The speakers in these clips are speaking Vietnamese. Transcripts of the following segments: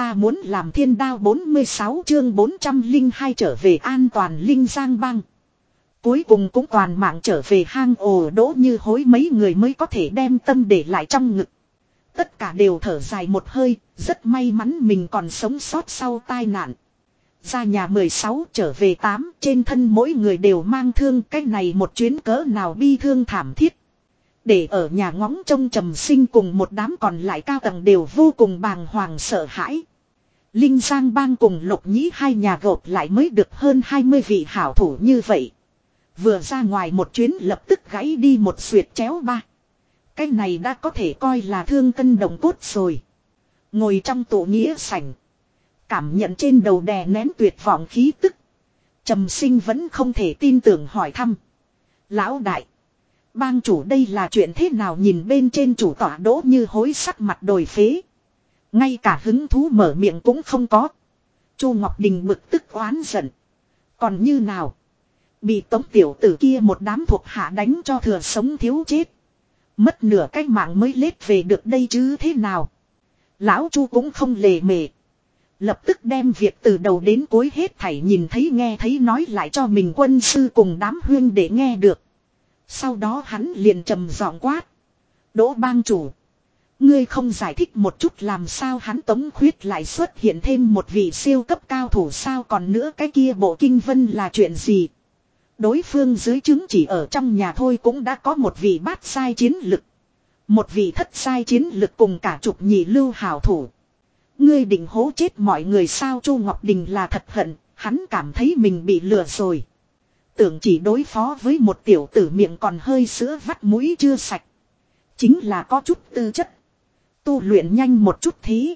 ta muốn làm thiên đao 46 chương 402 trở về an toàn linh giang băng. Cuối cùng cũng toàn mạng trở về hang ổ đỗ như hối mấy người mới có thể đem tâm để lại trong ngực. Tất cả đều thở dài một hơi, rất may mắn mình còn sống sót sau tai nạn. Ra nhà 16 trở về 8 trên thân mỗi người đều mang thương cái này một chuyến cỡ nào bi thương thảm thiết. Để ở nhà ngóng trông trầm sinh cùng một đám còn lại cao tầng đều vô cùng bàng hoàng sợ hãi. Linh Giang bang cùng lục nhĩ hai nhà gộp lại mới được hơn 20 vị hảo thủ như vậy. Vừa ra ngoài một chuyến lập tức gãy đi một suyệt chéo ba. Cái này đã có thể coi là thương cân đồng cốt rồi. Ngồi trong tổ nghĩa sảnh. Cảm nhận trên đầu đè nén tuyệt vọng khí tức. Trầm sinh vẫn không thể tin tưởng hỏi thăm. Lão đại. Bang chủ đây là chuyện thế nào nhìn bên trên chủ tỏa đỗ như hối sắc mặt đồi phế. Ngay cả hứng thú mở miệng cũng không có. Chu Ngọc Đình bực tức oán giận. Còn như nào? Bị tống tiểu tử kia một đám thuộc hạ đánh cho thừa sống thiếu chết. Mất nửa cách mạng mới lết về được đây chứ thế nào? Lão Chu cũng không lề mề. Lập tức đem việc từ đầu đến cuối hết thảy nhìn thấy nghe thấy nói lại cho mình quân sư cùng đám huyên để nghe được. Sau đó hắn liền trầm giọng quát. Đỗ bang chủ. Ngươi không giải thích một chút làm sao hắn tống khuyết lại xuất hiện thêm một vị siêu cấp cao thủ sao còn nữa cái kia bộ kinh vân là chuyện gì. Đối phương dưới chứng chỉ ở trong nhà thôi cũng đã có một vị bát sai chiến lực. Một vị thất sai chiến lực cùng cả chục nhị lưu hào thủ. Ngươi định hố chết mọi người sao Chu Ngọc Đình là thật hận, hắn cảm thấy mình bị lừa rồi. Tưởng chỉ đối phó với một tiểu tử miệng còn hơi sữa vắt mũi chưa sạch. Chính là có chút tư chất. Tu luyện nhanh một chút thế.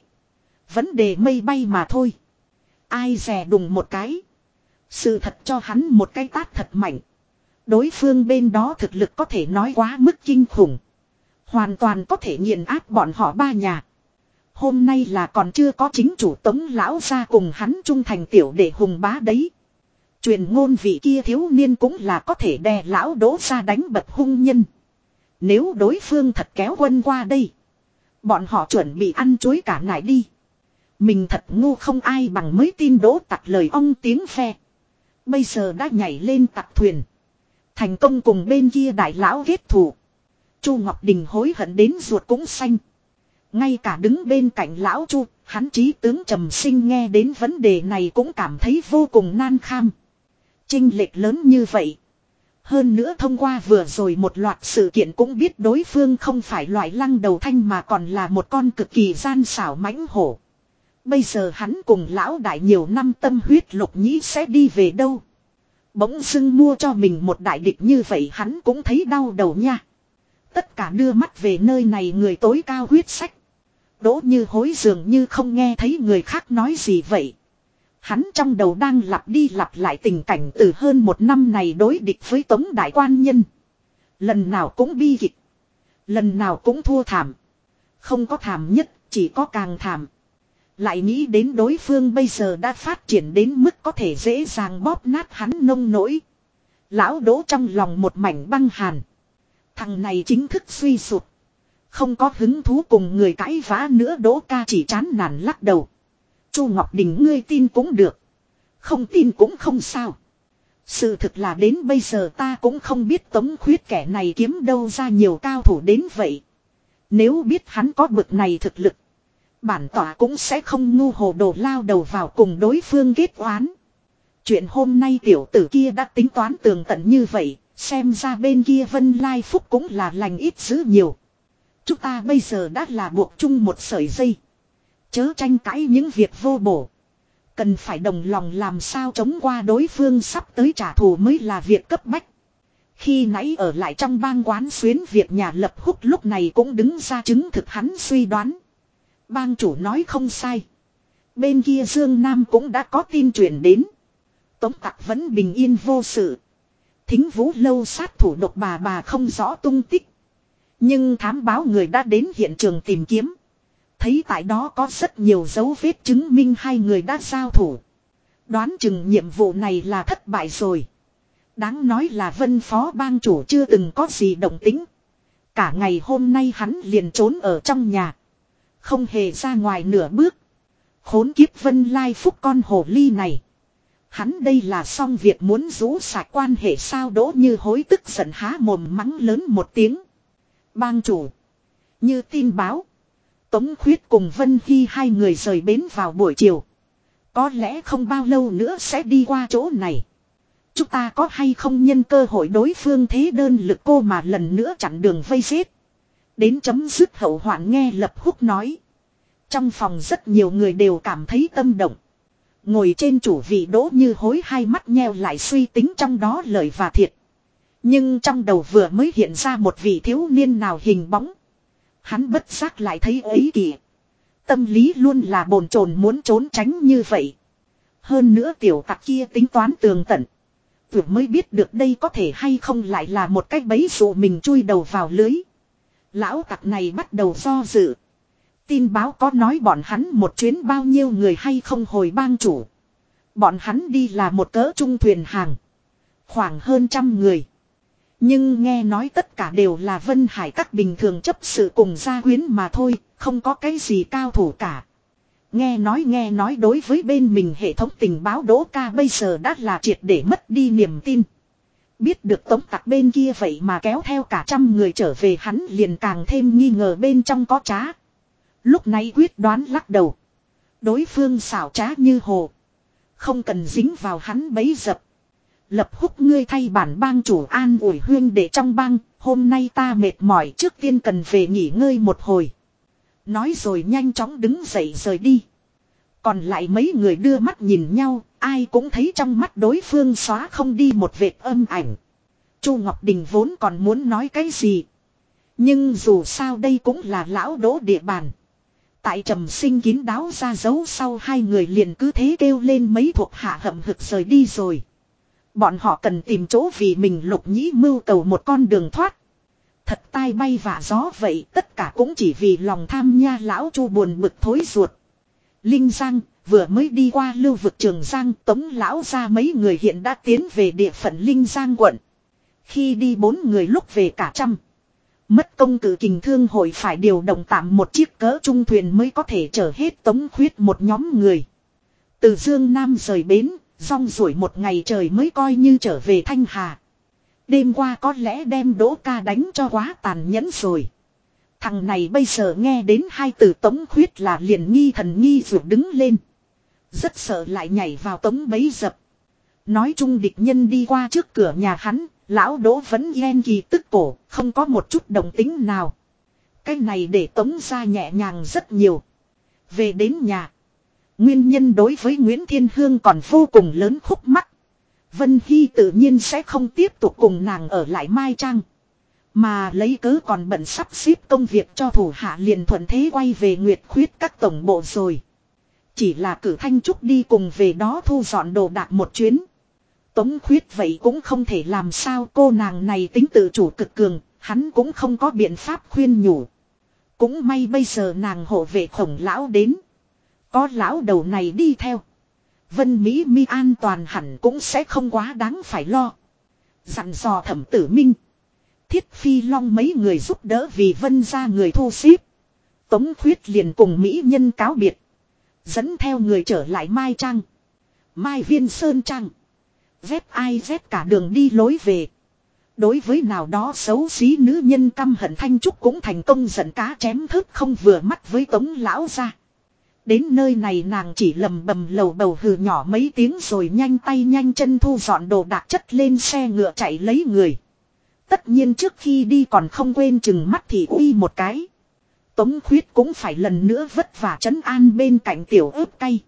Vấn đề mây bay mà thôi. Ai rè đùng một cái. Sự thật cho hắn một cái tát thật mạnh. Đối phương bên đó thực lực có thể nói quá mức kinh khủng. Hoàn toàn có thể nghiền áp bọn họ ba nhà. Hôm nay là còn chưa có chính chủ tống lão ra cùng hắn trung thành tiểu để hùng bá đấy. Truyền ngôn vị kia thiếu niên cũng là có thể đè lão đỗ ra đánh bật hung nhân. Nếu đối phương thật kéo quân qua đây. Bọn họ chuẩn bị ăn chuối cả nải đi. Mình thật ngu không ai bằng mới tin đỗ tặc lời ông tiếng phe. Bây giờ đã nhảy lên tặc thuyền. Thành công cùng bên kia đại lão ghét thủ. Chu Ngọc Đình hối hận đến ruột cũng xanh. Ngay cả đứng bên cạnh lão Chu, hắn trí tướng trầm sinh nghe đến vấn đề này cũng cảm thấy vô cùng nan kham. Trinh lệch lớn như vậy. Hơn nữa thông qua vừa rồi một loạt sự kiện cũng biết đối phương không phải loại lăng đầu thanh mà còn là một con cực kỳ gian xảo mãnh hổ. Bây giờ hắn cùng lão đại nhiều năm tâm huyết lục nhĩ sẽ đi về đâu. Bỗng dưng mua cho mình một đại địch như vậy hắn cũng thấy đau đầu nha. Tất cả đưa mắt về nơi này người tối cao huyết sách. Đỗ như hối dường như không nghe thấy người khác nói gì vậy. Hắn trong đầu đang lặp đi lặp lại tình cảnh từ hơn một năm này đối địch với tống đại quan nhân. Lần nào cũng bi kịch. Lần nào cũng thua thảm. Không có thảm nhất, chỉ có càng thảm. Lại nghĩ đến đối phương bây giờ đã phát triển đến mức có thể dễ dàng bóp nát hắn nông nỗi. Lão đỗ trong lòng một mảnh băng hàn. Thằng này chính thức suy sụt. Không có hứng thú cùng người cãi vã nữa đỗ ca chỉ chán nản lắc đầu. Chu Ngọc Đình ngươi tin cũng được. Không tin cũng không sao. Sự thực là đến bây giờ ta cũng không biết tống khuyết kẻ này kiếm đâu ra nhiều cao thủ đến vậy. Nếu biết hắn có bực này thực lực. Bản tỏa cũng sẽ không ngu hồ đồ lao đầu vào cùng đối phương kết oán. Chuyện hôm nay tiểu tử kia đã tính toán tường tận như vậy. Xem ra bên kia Vân Lai Phúc cũng là lành ít dữ nhiều. Chúng ta bây giờ đã là buộc chung một sợi dây. Chớ tranh cãi những việc vô bổ. Cần phải đồng lòng làm sao chống qua đối phương sắp tới trả thù mới là việc cấp bách. Khi nãy ở lại trong bang quán xuyến việc nhà lập húc lúc này cũng đứng ra chứng thực hắn suy đoán. Bang chủ nói không sai. Bên kia Dương Nam cũng đã có tin truyền đến. Tống tặc vẫn bình yên vô sự. Thính vũ lâu sát thủ độc bà bà không rõ tung tích. Nhưng thám báo người đã đến hiện trường tìm kiếm. Thấy tại đó có rất nhiều dấu vết chứng minh hai người đã giao thủ. Đoán chừng nhiệm vụ này là thất bại rồi. Đáng nói là vân phó bang chủ chưa từng có gì động tính. Cả ngày hôm nay hắn liền trốn ở trong nhà. Không hề ra ngoài nửa bước. Khốn kiếp vân lai phúc con hồ ly này. Hắn đây là xong việc muốn rũ sạch quan hệ sao đỗ như hối tức giận há mồm mắng lớn một tiếng. Bang chủ. Như tin báo. Tống khuyết cùng Vân Hy hai người rời bến vào buổi chiều. Có lẽ không bao lâu nữa sẽ đi qua chỗ này. Chúng ta có hay không nhân cơ hội đối phương thế đơn lực cô mà lần nữa chặn đường vây giết. Đến chấm dứt hậu hoạn nghe lập húc nói. Trong phòng rất nhiều người đều cảm thấy tâm động. Ngồi trên chủ vị đỗ như hối hai mắt nheo lại suy tính trong đó lời và thiệt. Nhưng trong đầu vừa mới hiện ra một vị thiếu niên nào hình bóng. Hắn bất giác lại thấy ấy kỳ. Tâm lý luôn là bồn chồn muốn trốn tránh như vậy. Hơn nữa tiểu tặc kia tính toán tường tận. Vừa mới biết được đây có thể hay không lại là một cách bấy dụ mình chui đầu vào lưới. Lão tặc này bắt đầu do dự. Tin báo có nói bọn hắn một chuyến bao nhiêu người hay không hồi bang chủ. Bọn hắn đi là một cỡ trung thuyền hàng. Khoảng hơn trăm người. Nhưng nghe nói tất cả đều là Vân Hải các bình thường chấp sự cùng gia quyến mà thôi, không có cái gì cao thủ cả. Nghe nói nghe nói đối với bên mình hệ thống tình báo đỗ ca bây giờ đã là triệt để mất đi niềm tin. Biết được tống tặc bên kia vậy mà kéo theo cả trăm người trở về hắn liền càng thêm nghi ngờ bên trong có trá. Lúc này quyết đoán lắc đầu. Đối phương xảo trá như hồ. Không cần dính vào hắn bấy dập. Lập húc ngươi thay bản bang chủ an ủi huyên để trong bang, hôm nay ta mệt mỏi trước tiên cần về nghỉ ngơi một hồi. Nói rồi nhanh chóng đứng dậy rời đi. Còn lại mấy người đưa mắt nhìn nhau, ai cũng thấy trong mắt đối phương xóa không đi một vệt âm ảnh. Chu Ngọc Đình vốn còn muốn nói cái gì. Nhưng dù sao đây cũng là lão đỗ địa bàn. Tại trầm sinh kín đáo ra dấu sau hai người liền cứ thế kêu lên mấy thuộc hạ hậm hực rời đi rồi. Bọn họ cần tìm chỗ vì mình lục nhĩ mưu cầu một con đường thoát. Thật tai bay vả gió vậy tất cả cũng chỉ vì lòng tham nha lão chu buồn bực thối ruột. Linh Giang vừa mới đi qua lưu vực trường Giang tống lão ra mấy người hiện đã tiến về địa phận Linh Giang quận. Khi đi bốn người lúc về cả trăm. Mất công cử kình thương hội phải điều động tạm một chiếc cỡ trung thuyền mới có thể chở hết tống khuyết một nhóm người. Từ Dương Nam rời bến, rong rồi một ngày trời mới coi như trở về Thanh Hà. Đêm qua có lẽ đem Đỗ ca đánh cho quá tàn nhẫn rồi. Thằng này bây giờ nghe đến hai từ tống khuyết là liền nghi thần nghi ruột đứng lên. Rất sợ lại nhảy vào tống bấy dập. Nói chung địch nhân đi qua trước cửa nhà hắn, lão đỗ vẫn ghen kỳ tức cổ, không có một chút đồng tính nào. Cái này để tống ra nhẹ nhàng rất nhiều. Về đến nhà. Nguyên nhân đối với Nguyễn Thiên Hương còn vô cùng lớn khúc mắc. Vân Hy tự nhiên sẽ không tiếp tục cùng nàng ở lại Mai Trang. Mà lấy cớ còn bận sắp xếp công việc cho thủ hạ liền thuận thế quay về Nguyệt Khuyết các tổng bộ rồi. Chỉ là cử Thanh Trúc đi cùng về đó thu dọn đồ đạc một chuyến. Tống Khuyết vậy cũng không thể làm sao cô nàng này tính tự chủ cực cường, hắn cũng không có biện pháp khuyên nhủ. Cũng may bây giờ nàng hộ vệ khổng lão đến. Có lão đầu này đi theo. Vân Mỹ mi an toàn hẳn cũng sẽ không quá đáng phải lo. Dặn dò thẩm tử minh. Thiết phi long mấy người giúp đỡ vì vân ra người thu xếp. Tống khuyết liền cùng Mỹ nhân cáo biệt. Dẫn theo người trở lại Mai Trang. Mai Viên Sơn Trang. dép ai dép cả đường đi lối về. Đối với nào đó xấu xí nữ nhân căm hận thanh trúc cũng thành công giận cá chém thớt không vừa mắt với tống lão ra. Đến nơi này nàng chỉ lầm bầm lầu bầu hừ nhỏ mấy tiếng rồi nhanh tay nhanh chân thu dọn đồ đạc chất lên xe ngựa chạy lấy người. Tất nhiên trước khi đi còn không quên chừng mắt thì uy một cái. Tống khuyết cũng phải lần nữa vất vả chấn an bên cạnh tiểu ớt cay.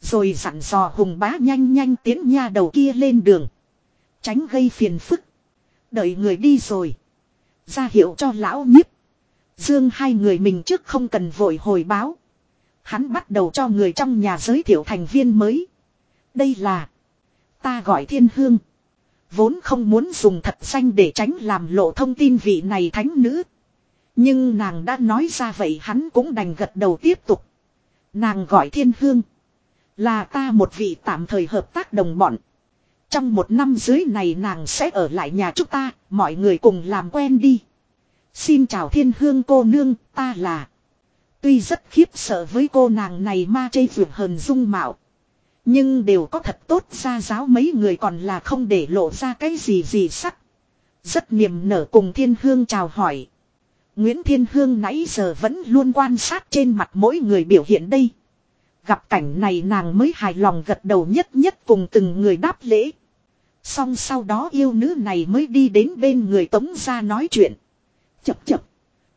Rồi dặn dò hùng bá nhanh nhanh tiến nha đầu kia lên đường. Tránh gây phiền phức. Đợi người đi rồi. Ra hiệu cho lão nhiếp. Dương hai người mình trước không cần vội hồi báo. Hắn bắt đầu cho người trong nhà giới thiệu thành viên mới. Đây là. Ta gọi thiên hương. Vốn không muốn dùng thật danh để tránh làm lộ thông tin vị này thánh nữ. Nhưng nàng đã nói ra vậy hắn cũng đành gật đầu tiếp tục. Nàng gọi thiên hương. Là ta một vị tạm thời hợp tác đồng bọn. Trong một năm dưới này nàng sẽ ở lại nhà chúng ta, mọi người cùng làm quen đi. Xin chào thiên hương cô nương, ta là. Tuy rất khiếp sợ với cô nàng này ma chê vượt hờn dung mạo. Nhưng đều có thật tốt ra giáo mấy người còn là không để lộ ra cái gì gì sắc. Rất niềm nở cùng thiên hương chào hỏi. Nguyễn Thiên Hương nãy giờ vẫn luôn quan sát trên mặt mỗi người biểu hiện đây. Gặp cảnh này nàng mới hài lòng gật đầu nhất nhất cùng từng người đáp lễ. Xong sau đó yêu nữ này mới đi đến bên người Tống ra nói chuyện. Chập chập.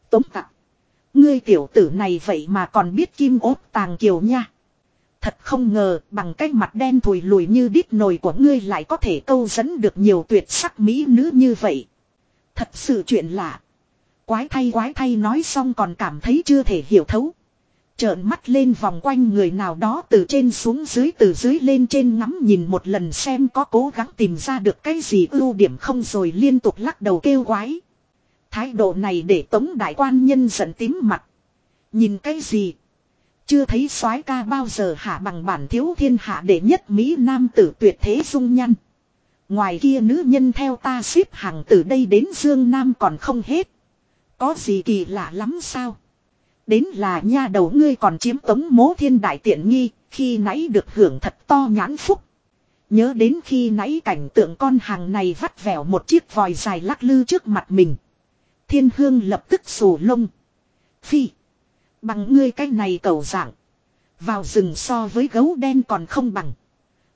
Tống tặng. Ngươi tiểu tử này vậy mà còn biết kim ốt tàng kiều nha. Thật không ngờ, bằng cái mặt đen thùi lùi như đít nồi của ngươi lại có thể câu dẫn được nhiều tuyệt sắc mỹ nữ như vậy. Thật sự chuyện lạ. Quái thay quái thay nói xong còn cảm thấy chưa thể hiểu thấu. Trợn mắt lên vòng quanh người nào đó từ trên xuống dưới từ dưới lên trên ngắm nhìn một lần xem có cố gắng tìm ra được cái gì ưu điểm không rồi liên tục lắc đầu kêu quái. Thái độ này để tống đại quan nhân giận tím mặt. Nhìn cái gì? Chưa thấy soái ca bao giờ hạ bằng bản thiếu thiên hạ để nhất Mỹ Nam tử tuyệt thế dung nhăn. Ngoài kia nữ nhân theo ta xếp hàng từ đây đến Dương Nam còn không hết. Có gì kỳ lạ lắm sao? Đến là nha đầu ngươi còn chiếm tống mố thiên đại tiện nghi, khi nãy được hưởng thật to nhãn phúc. Nhớ đến khi nãy cảnh tượng con hàng này vắt vẻo một chiếc vòi dài lắc lư trước mặt mình. Thiên hương lập tức sổ lông. Phi. Bằng ngươi cái này cầu dạng. Vào rừng so với gấu đen còn không bằng.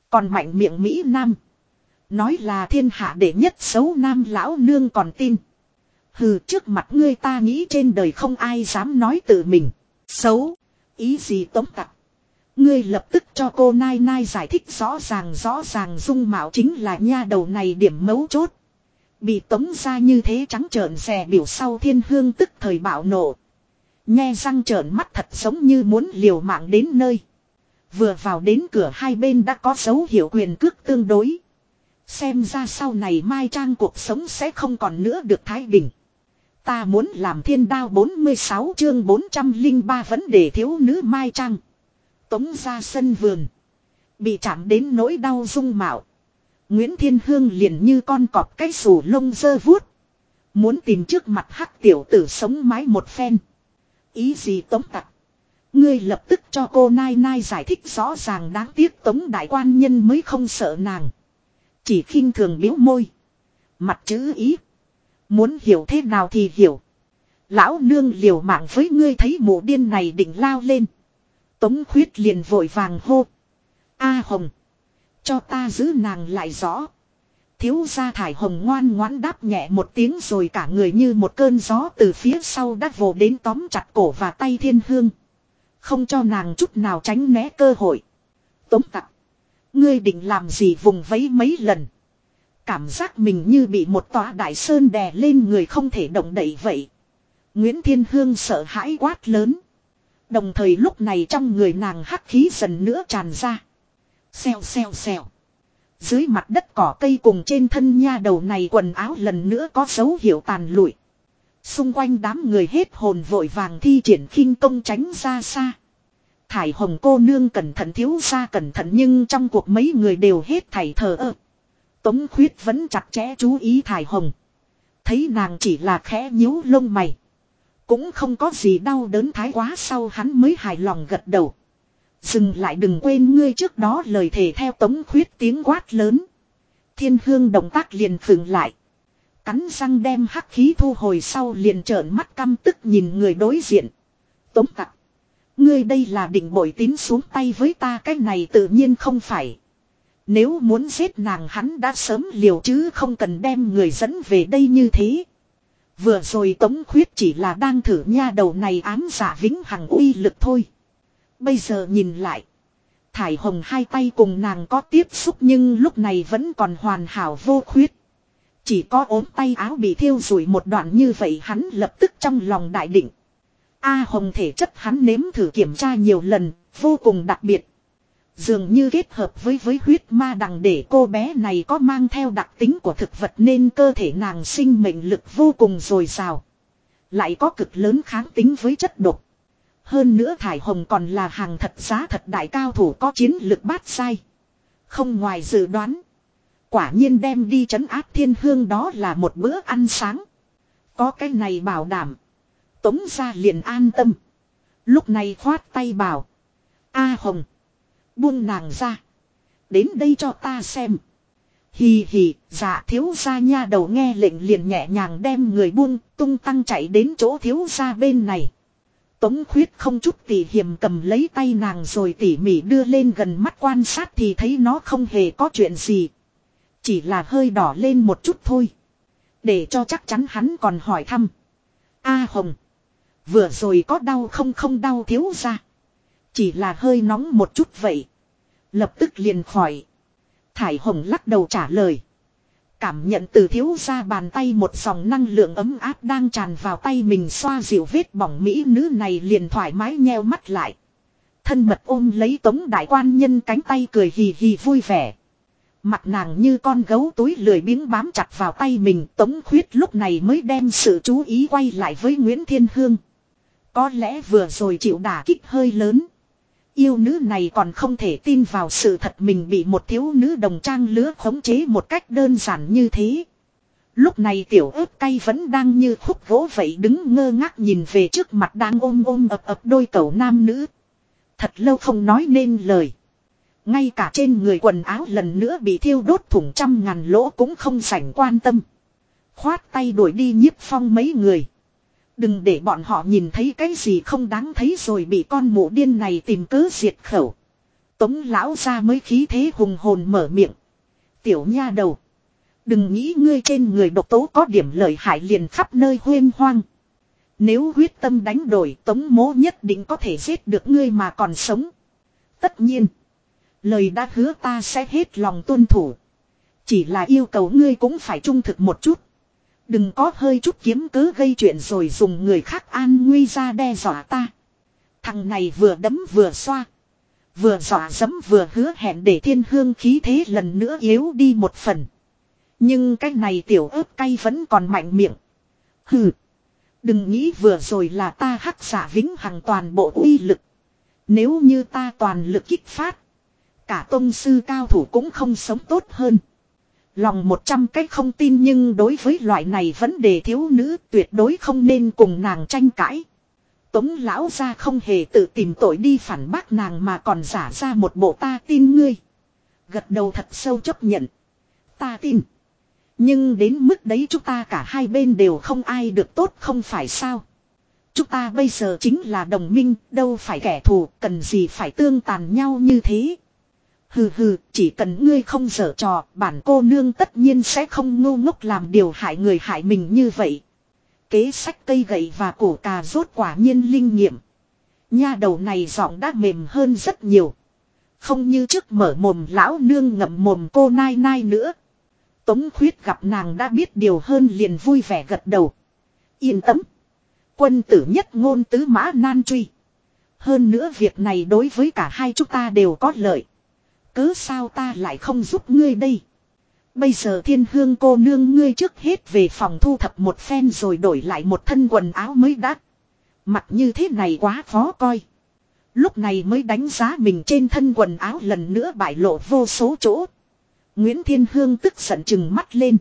Còn mạnh miệng Mỹ Nam. Nói là thiên hạ đệ nhất xấu nam lão nương còn tin. Hừ, trước mặt ngươi ta nghĩ trên đời không ai dám nói tự mình. Xấu. Ý gì tống tặc. Ngươi lập tức cho cô Nai Nai giải thích rõ ràng rõ ràng dung mạo chính là nha đầu này điểm mấu chốt. Bị tống ra như thế trắng trợn xè biểu sau thiên hương tức thời bạo nổ Nghe răng trợn mắt thật giống như muốn liều mạng đến nơi. Vừa vào đến cửa hai bên đã có dấu hiệu quyền cước tương đối. Xem ra sau này Mai Trang cuộc sống sẽ không còn nữa được thái bình. Ta muốn làm thiên đao 46 chương 403 vấn đề thiếu nữ Mai Trang. Tống ra sân vườn. Bị chạm đến nỗi đau dung mạo. Nguyễn Thiên Hương liền như con cọp cái sù lông dơ vuốt. Muốn tìm trước mặt hắc tiểu tử sống mái một phen. Ý gì tống tặc. Ngươi lập tức cho cô Nai Nai giải thích rõ ràng đáng tiếc tống đại quan nhân mới không sợ nàng. Chỉ khinh thường biếu môi. Mặt chữ ý. Muốn hiểu thế nào thì hiểu. Lão nương liều mạng với ngươi thấy mụ điên này định lao lên. Tống khuyết liền vội vàng hô. A hồng. Cho ta giữ nàng lại rõ. Thiếu gia thải hồng ngoan ngoãn đáp nhẹ một tiếng rồi cả người như một cơn gió từ phía sau đã vồ đến tóm chặt cổ và tay thiên hương. Không cho nàng chút nào tránh né cơ hội. Tống tặc. Ngươi định làm gì vùng vẫy mấy lần. Cảm giác mình như bị một tòa đại sơn đè lên người không thể động đậy vậy. Nguyễn Thiên Hương sợ hãi quát lớn. Đồng thời lúc này trong người nàng hắc khí dần nữa tràn ra. Xèo xèo xèo. Dưới mặt đất cỏ cây cùng trên thân nha đầu này quần áo lần nữa có dấu hiệu tàn lụi. Xung quanh đám người hết hồn vội vàng thi triển khinh công tránh ra xa. Thải hồng cô nương cẩn thận thiếu ra cẩn thận nhưng trong cuộc mấy người đều hết thảy thờ ơ. Tống khuyết vẫn chặt chẽ chú ý thải hồng. Thấy nàng chỉ là khẽ nhíu lông mày. Cũng không có gì đau đớn thái quá sau hắn mới hài lòng gật đầu. Dừng lại đừng quên ngươi trước đó lời thề theo tống khuyết tiếng quát lớn. Thiên hương động tác liền khựng lại. Cắn răng đem hắc khí thu hồi sau liền trợn mắt căm tức nhìn người đối diện. Tống tặc. Ngươi đây là định bội tín xuống tay với ta, cái này tự nhiên không phải. Nếu muốn giết nàng hắn đã sớm liều chứ không cần đem người dẫn về đây như thế. Vừa rồi Tống Khuyết chỉ là đang thử nha đầu này ám giả vĩnh hằng uy lực thôi. Bây giờ nhìn lại. Thải Hồng hai tay cùng nàng có tiếp xúc nhưng lúc này vẫn còn hoàn hảo vô khuyết. Chỉ có ốm tay áo bị thiêu rủi một đoạn như vậy hắn lập tức trong lòng đại định. A Hồng thể chất hắn nếm thử kiểm tra nhiều lần, vô cùng đặc biệt. Dường như kết hợp với với huyết ma đằng để cô bé này có mang theo đặc tính của thực vật nên cơ thể nàng sinh mệnh lực vô cùng dồi dào. Lại có cực lớn kháng tính với chất độc. Hơn nữa Thải Hồng còn là hàng thật giá thật đại cao thủ có chiến lực bát sai. Không ngoài dự đoán. Quả nhiên đem đi trấn áp thiên hương đó là một bữa ăn sáng. Có cái này bảo đảm. Tống ra liền an tâm. Lúc này khoát tay bảo. A Hồng. Buông nàng ra. Đến đây cho ta xem. Hì hì, dạ thiếu gia nha đầu nghe lệnh liền nhẹ nhàng đem người buông tung tăng chạy đến chỗ thiếu gia bên này. Tống khuyết không chút tỉ hiểm cầm lấy tay nàng rồi tỉ mỉ đưa lên gần mắt quan sát thì thấy nó không hề có chuyện gì. Chỉ là hơi đỏ lên một chút thôi. Để cho chắc chắn hắn còn hỏi thăm. A Hồng. Vừa rồi có đau không không đau thiếu ra. Chỉ là hơi nóng một chút vậy. Lập tức liền khỏi. Thải Hồng lắc đầu trả lời. Cảm nhận từ thiếu ra bàn tay một dòng năng lượng ấm áp đang tràn vào tay mình xoa dịu vết bỏng mỹ nữ này liền thoải mái nheo mắt lại. Thân mật ôm lấy tống đại quan nhân cánh tay cười hì hì vui vẻ. Mặt nàng như con gấu túi lười biếng bám chặt vào tay mình, tống khuyết lúc này mới đem sự chú ý quay lại với Nguyễn Thiên Hương. Có lẽ vừa rồi chịu đả kích hơi lớn. Yêu nữ này còn không thể tin vào sự thật mình bị một thiếu nữ đồng trang lứa khống chế một cách đơn giản như thế. Lúc này tiểu ớt cay vẫn đang như khúc gỗ vậy đứng ngơ ngác nhìn về trước mặt đang ôm ôm ập ập đôi cậu nam nữ. Thật lâu không nói nên lời. Ngay cả trên người quần áo lần nữa bị thiêu đốt thủng trăm ngàn lỗ cũng không sảnh quan tâm. Khoát tay đuổi đi nhiếp phong mấy người. Đừng để bọn họ nhìn thấy cái gì không đáng thấy rồi bị con mụ điên này tìm cớ diệt khẩu. Tống lão ra mới khí thế hùng hồn mở miệng. Tiểu nha đầu. Đừng nghĩ ngươi trên người độc tố có điểm lợi hại liền khắp nơi huyên hoang. Nếu huyết tâm đánh đổi, tống mố nhất định có thể giết được ngươi mà còn sống. Tất nhiên. Lời đã hứa ta sẽ hết lòng tuân thủ. Chỉ là yêu cầu ngươi cũng phải trung thực một chút. Đừng có hơi chút kiếm cớ gây chuyện rồi dùng người khác an nguy ra đe dọa ta. Thằng này vừa đấm vừa xoa. Vừa dọa dẫm vừa hứa hẹn để thiên hương khí thế lần nữa yếu đi một phần. Nhưng cái này tiểu ớt cay vẫn còn mạnh miệng. Hừ. Đừng nghĩ vừa rồi là ta hắc giả vĩnh hằng toàn bộ uy lực. Nếu như ta toàn lực kích phát. Cả tôn sư cao thủ cũng không sống tốt hơn. Lòng một trăm cách không tin nhưng đối với loại này vấn đề thiếu nữ tuyệt đối không nên cùng nàng tranh cãi. Tống lão ra không hề tự tìm tội đi phản bác nàng mà còn giả ra một bộ ta tin ngươi. Gật đầu thật sâu chấp nhận. Ta tin. Nhưng đến mức đấy chúng ta cả hai bên đều không ai được tốt không phải sao. Chúng ta bây giờ chính là đồng minh, đâu phải kẻ thù, cần gì phải tương tàn nhau như thế. Hừ hừ, chỉ cần ngươi không dở trò, bản cô nương tất nhiên sẽ không ngu ngốc làm điều hại người hại mình như vậy. Kế sách cây gậy và cổ cà rốt quả nhiên linh nghiệm. Nha đầu này giọng đã mềm hơn rất nhiều. Không như trước mở mồm lão nương ngậm mồm cô nai nai nữa. Tống khuyết gặp nàng đã biết điều hơn liền vui vẻ gật đầu. Yên tâm. Quân tử nhất ngôn tứ mã nan truy. Hơn nữa việc này đối với cả hai chúng ta đều có lợi. Cớ sao ta lại không giúp ngươi đây. Bây giờ thiên hương cô nương ngươi trước hết về phòng thu thập một phen rồi đổi lại một thân quần áo mới đắt. Mặt như thế này quá khó coi. Lúc này mới đánh giá mình trên thân quần áo lần nữa bại lộ vô số chỗ. Nguyễn Thiên Hương tức giận chừng mắt lên.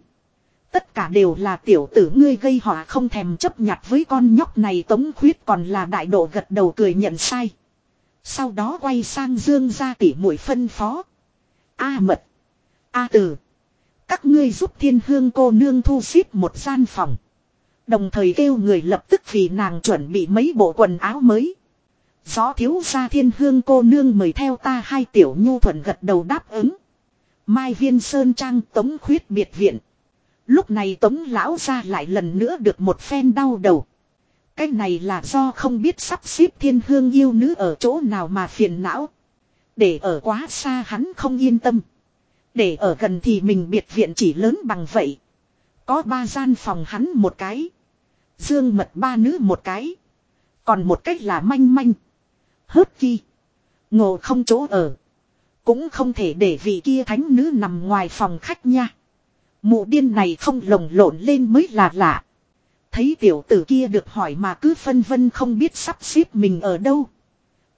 Tất cả đều là tiểu tử ngươi gây họa không thèm chấp nhặt với con nhóc này tống khuyết còn là đại độ gật đầu cười nhận sai. Sau đó quay sang dương ra tỉ mũi phân phó. A mật. A tử. Các ngươi giúp thiên hương cô nương thu xếp một gian phòng. Đồng thời kêu người lập tức vì nàng chuẩn bị mấy bộ quần áo mới. Gió thiếu ra thiên hương cô nương mời theo ta hai tiểu nhu thuận gật đầu đáp ứng. Mai viên sơn trang tống khuyết biệt viện. Lúc này tống lão ra lại lần nữa được một phen đau đầu. Cái này là do không biết sắp xếp thiên hương yêu nữ ở chỗ nào mà phiền não. Để ở quá xa hắn không yên tâm. Để ở gần thì mình biệt viện chỉ lớn bằng vậy. Có ba gian phòng hắn một cái. Dương mật ba nữ một cái. Còn một cách là manh manh. Hớt chi. Ngộ không chỗ ở. Cũng không thể để vị kia thánh nữ nằm ngoài phòng khách nha. Mụ điên này không lồng lộn lên mới là lạ. Thấy tiểu tử kia được hỏi mà cứ phân vân không biết sắp xếp mình ở đâu.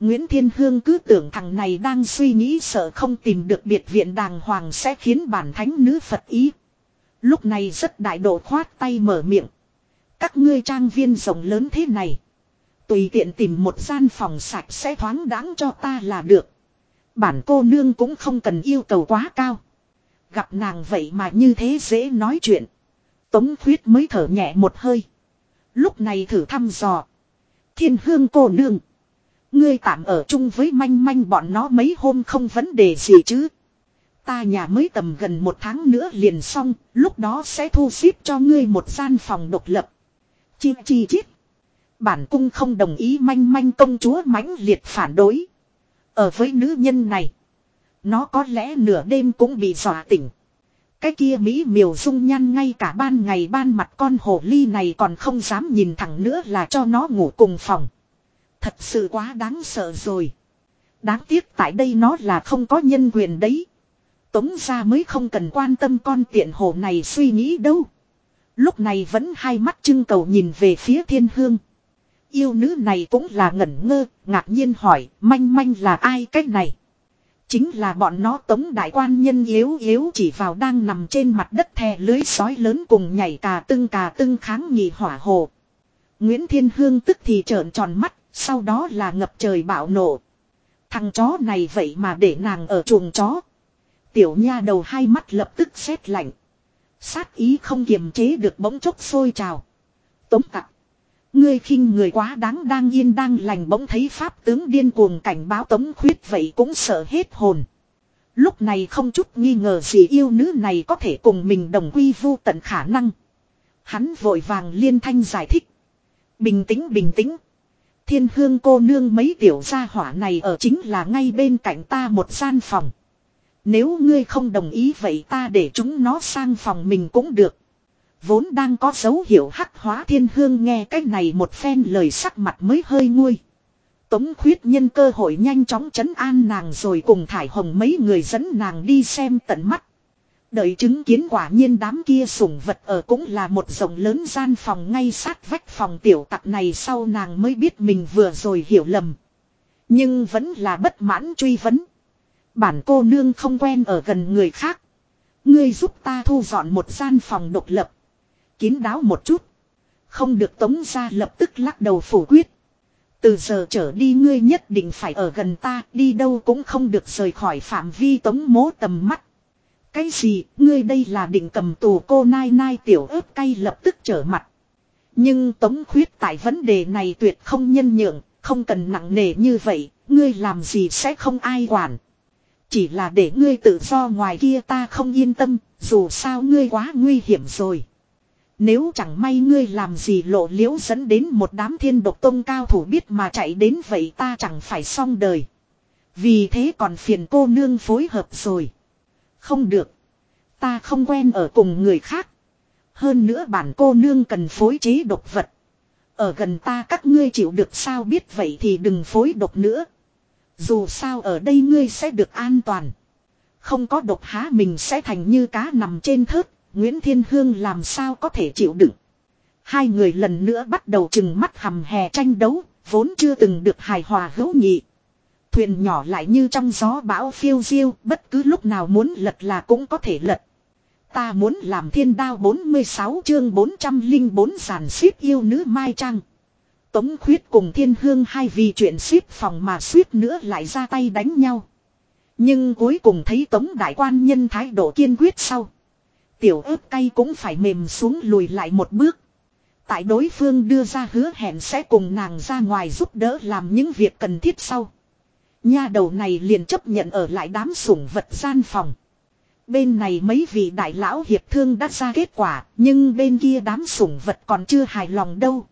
Nguyễn Thiên Hương cứ tưởng thằng này đang suy nghĩ sợ không tìm được biệt viện đàng hoàng sẽ khiến bản thánh nữ Phật ý. Lúc này rất đại độ khoát tay mở miệng. Các ngươi trang viên rộng lớn thế này. Tùy tiện tìm một gian phòng sạch sẽ thoáng đáng cho ta là được. Bản cô nương cũng không cần yêu cầu quá cao. Gặp nàng vậy mà như thế dễ nói chuyện. Tống khuyết mới thở nhẹ một hơi. Lúc này thử thăm dò. Thiên hương cô nương. Ngươi tạm ở chung với manh manh bọn nó mấy hôm không vấn đề gì chứ. Ta nhà mới tầm gần một tháng nữa liền xong, lúc đó sẽ thu xếp cho ngươi một gian phòng độc lập. Chi chi chít. Bản cung không đồng ý manh manh công chúa mãnh liệt phản đối. Ở với nữ nhân này. Nó có lẽ nửa đêm cũng bị dọa tỉnh. Cái kia Mỹ miều dung nhan ngay cả ban ngày ban mặt con hồ ly này còn không dám nhìn thẳng nữa là cho nó ngủ cùng phòng. Thật sự quá đáng sợ rồi. Đáng tiếc tại đây nó là không có nhân quyền đấy. Tống ra mới không cần quan tâm con tiện hồ này suy nghĩ đâu. Lúc này vẫn hai mắt trưng cầu nhìn về phía thiên hương. Yêu nữ này cũng là ngẩn ngơ, ngạc nhiên hỏi, manh manh là ai cách này? Chính là bọn nó tống đại quan nhân yếu yếu chỉ vào đang nằm trên mặt đất thè lưới sói lớn cùng nhảy cà tưng cà tưng kháng nghị hỏa hồ. Nguyễn Thiên Hương tức thì trợn tròn mắt, sau đó là ngập trời bạo nổ. Thằng chó này vậy mà để nàng ở chuồng chó. Tiểu nha đầu hai mắt lập tức xét lạnh. Sát ý không kiềm chế được bỗng chốc sôi trào. Tống tặc. Ngươi khinh người quá đáng đang yên đang lành bỗng thấy pháp tướng điên cuồng cảnh báo tống khuyết vậy cũng sợ hết hồn. Lúc này không chút nghi ngờ gì yêu nữ này có thể cùng mình đồng quy vu tận khả năng. Hắn vội vàng liên thanh giải thích. Bình tĩnh bình tĩnh. Thiên hương cô nương mấy tiểu gia hỏa này ở chính là ngay bên cạnh ta một gian phòng. Nếu ngươi không đồng ý vậy ta để chúng nó sang phòng mình cũng được. Vốn đang có dấu hiệu hắc hóa thiên hương nghe cách này một phen lời sắc mặt mới hơi nguôi. Tống khuyết nhân cơ hội nhanh chóng chấn an nàng rồi cùng thải hồng mấy người dẫn nàng đi xem tận mắt. Đợi chứng kiến quả nhiên đám kia sủng vật ở cũng là một rộng lớn gian phòng ngay sát vách phòng tiểu tặc này sau nàng mới biết mình vừa rồi hiểu lầm. Nhưng vẫn là bất mãn truy vấn. Bản cô nương không quen ở gần người khác. Ngươi giúp ta thu dọn một gian phòng độc lập. Kín đáo một chút. Không được tống ra lập tức lắc đầu phủ quyết. Từ giờ trở đi ngươi nhất định phải ở gần ta, đi đâu cũng không được rời khỏi phạm vi tống mố tầm mắt. Cái gì, ngươi đây là định cầm tù cô nai nai tiểu ớt cay lập tức trở mặt. Nhưng tống khuyết tại vấn đề này tuyệt không nhân nhượng, không cần nặng nề như vậy, ngươi làm gì sẽ không ai quản. Chỉ là để ngươi tự do ngoài kia ta không yên tâm, dù sao ngươi quá nguy hiểm rồi. Nếu chẳng may ngươi làm gì lộ liễu dẫn đến một đám thiên độc tông cao thủ biết mà chạy đến vậy ta chẳng phải xong đời. Vì thế còn phiền cô nương phối hợp rồi. Không được. Ta không quen ở cùng người khác. Hơn nữa bản cô nương cần phối chế độc vật. Ở gần ta các ngươi chịu được sao biết vậy thì đừng phối độc nữa. Dù sao ở đây ngươi sẽ được an toàn. Không có độc há mình sẽ thành như cá nằm trên thớt. Nguyễn Thiên Hương làm sao có thể chịu đựng. Hai người lần nữa bắt đầu chừng mắt hầm hè tranh đấu, vốn chưa từng được hài hòa hữu nhị. Thuyền nhỏ lại như trong gió bão phiêu diêu, bất cứ lúc nào muốn lật là cũng có thể lật. Ta muốn làm thiên đao 46 chương 404 giàn xếp yêu nữ Mai Trăng. Tống khuyết cùng thiên hương hai vì chuyện xếp phòng mà suýt nữa lại ra tay đánh nhau. Nhưng cuối cùng thấy tống đại quan nhân thái độ kiên quyết sau. Tiểu ớt cay cũng phải mềm xuống lùi lại một bước. Tại đối phương đưa ra hứa hẹn sẽ cùng nàng ra ngoài giúp đỡ làm những việc cần thiết sau. Nha đầu này liền chấp nhận ở lại đám sủng vật gian phòng. Bên này mấy vị đại lão hiệp thương đã ra kết quả, nhưng bên kia đám sủng vật còn chưa hài lòng đâu.